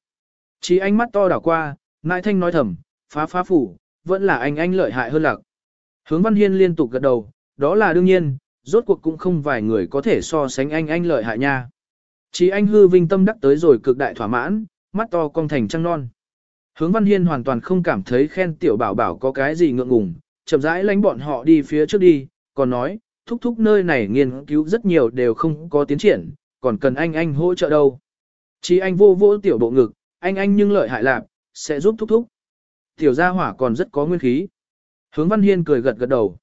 Chỉ ánh mắt to đảo qua, Nại Thanh nói thầm, phá phá phủ, vẫn là anh anh lợi hại hơn lạc. Hướng Văn Hiên liên tục gật đầu, đó là đương nhiên, rốt cuộc cũng không vài người có thể so sánh anh anh lợi hại nha. Chỉ anh hư vinh tâm đắc tới rồi cực đại thỏa mãn, mắt to cong thành trăng non. Hướng Văn Hiên hoàn toàn không cảm thấy khen tiểu bảo bảo có cái gì ngượng ngùng, chậm rãi lánh bọn họ đi phía trước đi, còn nói, thúc thúc nơi này nghiên cứu rất nhiều đều không có tiến triển, còn cần anh anh hỗ trợ đâu. Chỉ anh vô vô tiểu bộ ngực, anh anh nhưng lợi hại lạc, sẽ giúp thúc thúc. Tiểu gia hỏa còn rất có nguyên khí. Hướng Văn Hiên cười gật gật đầu.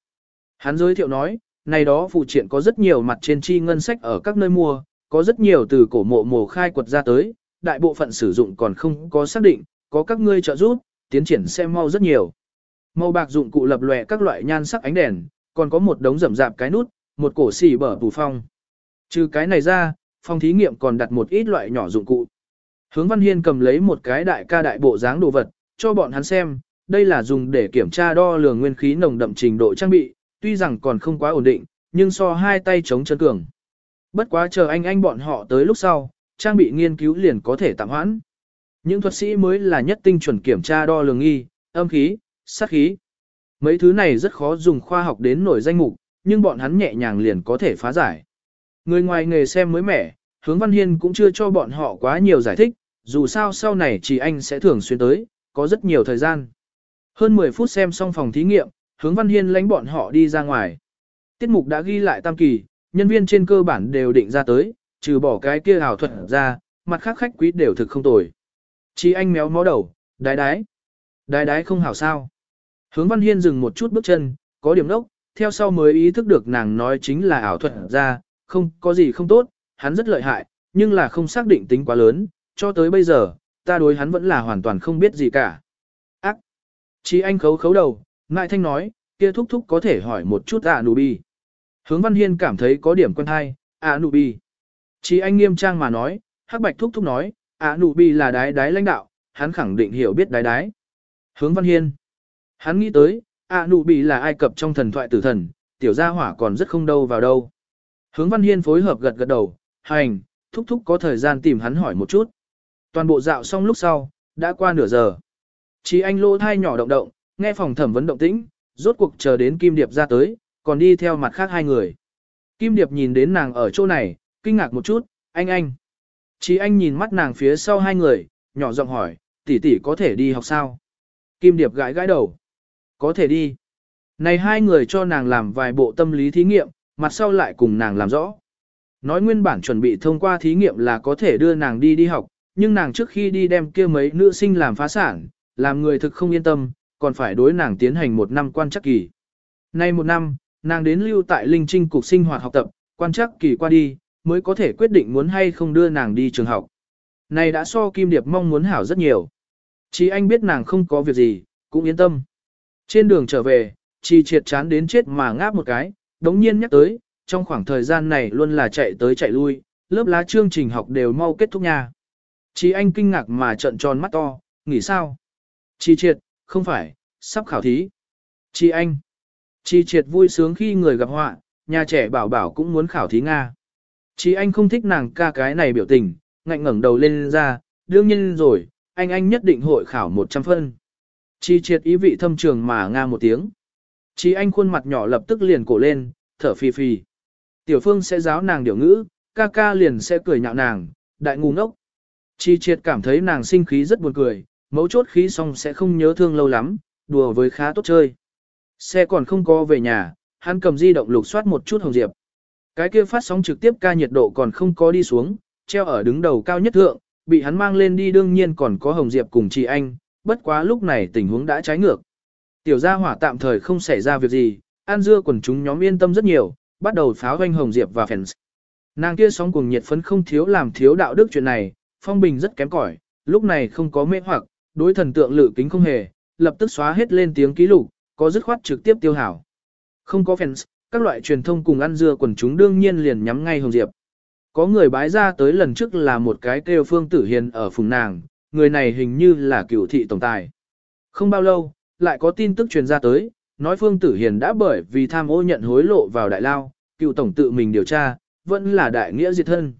Hắn giới thiệu nói, này đó phụ triện có rất nhiều mặt trên chi ngân sách ở các nơi mua, có rất nhiều từ cổ mộ mồ khai quật ra tới, đại bộ phận sử dụng còn không có xác định, có các ngươi trợ giúp, tiến triển sẽ mau rất nhiều. Màu bạc dụng cụ lập lòe các loại nhan sắc ánh đèn, còn có một đống rậm rạp cái nút, một cổ xỉ bở tủ phong. Trừ cái này ra, phòng thí nghiệm còn đặt một ít loại nhỏ dụng cụ. Hướng Văn Hiên cầm lấy một cái đại ca đại bộ dáng đồ vật, cho bọn hắn xem, đây là dùng để kiểm tra đo lường nguyên khí nồng đậm trình độ trang bị, tuy rằng còn không quá ổn định, nhưng so hai tay chống chân cường. Bất quá chờ anh anh bọn họ tới lúc sau, trang bị nghiên cứu liền có thể tạm hoãn. Những thuật sĩ mới là nhất tinh chuẩn kiểm tra đo lường nghi, âm khí, sát khí. Mấy thứ này rất khó dùng khoa học đến nổi danh mục, nhưng bọn hắn nhẹ nhàng liền có thể phá giải. Người ngoài nghề xem mới mẻ, hướng Văn Hiên cũng chưa cho bọn họ quá nhiều giải thích, dù sao sau này chỉ anh sẽ thường xuyên tới, có rất nhiều thời gian. Hơn 10 phút xem xong phòng thí nghiệm, hướng Văn Hiên lãnh bọn họ đi ra ngoài. Tiết mục đã ghi lại tam kỳ, nhân viên trên cơ bản đều định ra tới, trừ bỏ cái kia ảo thuật ra, mặt khác khách quý đều thực không tồi. Chỉ anh méo mó đầu, đái đái. Đái đái không hảo sao. Hướng Văn Hiên dừng một chút bước chân, có điểm đốc, theo sau mới ý thức được nàng nói chính là ảo thuật ra, không có gì không tốt, hắn rất lợi hại, nhưng là không xác định tính quá lớn, cho tới bây giờ, ta đối hắn vẫn là hoàn toàn không biết gì cả. Ác! Chỉ anh khấu khấu đầu, ngại thanh nói, kia thúc thúc có thể hỏi một chút à nụ bi. Hướng Văn Hiên cảm thấy có điểm quen hay, à nụ bi. Chỉ anh nghiêm trang mà nói, hắc bạch thúc thúc nói, à nụ bi là đái đái lãnh đạo, hắn khẳng định hiểu biết đái đái. Hướng Văn Hiên. Hắn nghĩ tới, à nụ bi là ai cập trong thần thoại tử thần, tiểu gia hỏa còn rất không đâu vào đâu. Hướng Văn Hiên phối hợp gật gật đầu, hành, thúc thúc có thời gian tìm hắn hỏi một chút. Toàn bộ dạo xong lúc sau, đã qua nửa giờ. Chỉ anh lỗ thai nhỏ động động, nghe phòng thẩm vấn động tĩnh, rốt cuộc chờ đến Kim Điệp ra tới, còn đi theo mặt khác hai người. Kim Điệp nhìn đến nàng ở chỗ này, kinh ngạc một chút, anh anh. Chỉ anh nhìn mắt nàng phía sau hai người, nhỏ giọng hỏi, tỷ tỷ có thể đi học sao? Kim Điệp gãi gãi đầu. Có thể đi. Này hai người cho nàng làm vài bộ tâm lý thí nghiệm, mặt sau lại cùng nàng làm rõ. Nói nguyên bản chuẩn bị thông qua thí nghiệm là có thể đưa nàng đi đi học, nhưng nàng trước khi đi đem kia mấy nữ sinh làm phá sản, làm người thực không yên tâm, còn phải đối nàng tiến hành một năm quan chắc kỳ. Nay một năm, nàng đến lưu tại Linh Trinh cục sinh hoạt học tập, quan chắc kỳ qua đi, mới có thể quyết định muốn hay không đưa nàng đi trường học. Này đã so Kim Điệp mong muốn hảo rất nhiều. Chỉ anh biết nàng không có việc gì, cũng yên tâm. Trên đường trở về, chỉ triệt chán đến chết mà ngáp một cái, đống nhiên nhắc tới, trong khoảng thời gian này luôn là chạy tới chạy lui, lớp lá chương trình học đều mau kết thúc nha. Chỉ anh kinh ngạc mà trợn tròn mắt to, nghĩ sao? Chi triệt, không phải, sắp khảo thí. Chi anh. Chi triệt vui sướng khi người gặp họa, nhà trẻ bảo bảo cũng muốn khảo thí Nga chỉ anh không thích nàng ca cái này biểu tình, ngạnh ngẩng đầu lên ra, đương nhiên rồi, anh anh nhất định hội khảo 100 phân. Chi triệt ý vị thâm trường mà Nga một tiếng. Chi anh khuôn mặt nhỏ lập tức liền cổ lên, thở phì phì. Tiểu phương sẽ giáo nàng điều ngữ, ca ca liền sẽ cười nhạo nàng, đại ngu ngốc. Chi triệt cảm thấy nàng sinh khí rất buồn cười, mấu chốt khí xong sẽ không nhớ thương lâu lắm, đùa với khá tốt chơi. Xe còn không có về nhà, hắn cầm di động lục soát một chút hồng diệp. Cái kia phát sóng trực tiếp ca nhiệt độ còn không có đi xuống, treo ở đứng đầu cao nhất thượng, bị hắn mang lên đi đương nhiên còn có hồng diệp cùng chị anh, bất quá lúc này tình huống đã trái ngược. Tiểu gia hỏa tạm thời không xảy ra việc gì, An dưa quần chúng nhóm yên tâm rất nhiều, bắt đầu pháo doanh hồng diệp và fans. Nàng kia sóng cuồng nhiệt phấn không thiếu làm thiếu đạo đức chuyện này, phong bình rất kém cỏi, lúc này không có mê hoặc, đối thần tượng lự kính không hề, lập tức xóa hết lên tiếng ký lục, có dứt khoát trực tiếp tiêu hảo. Không có fans, các loại truyền thông cùng ăn dưa quần chúng đương nhiên liền nhắm ngay Hồng Diệp. Có người bái ra tới lần trước là một cái kêu Phương Tử Hiền ở phùng nàng, người này hình như là cựu thị tổng tài. Không bao lâu, lại có tin tức truyền ra tới, nói Phương Tử Hiền đã bởi vì tham ô nhận hối lộ vào đại lao, cựu tổng tự mình điều tra, vẫn là đại nghĩa diệt thân.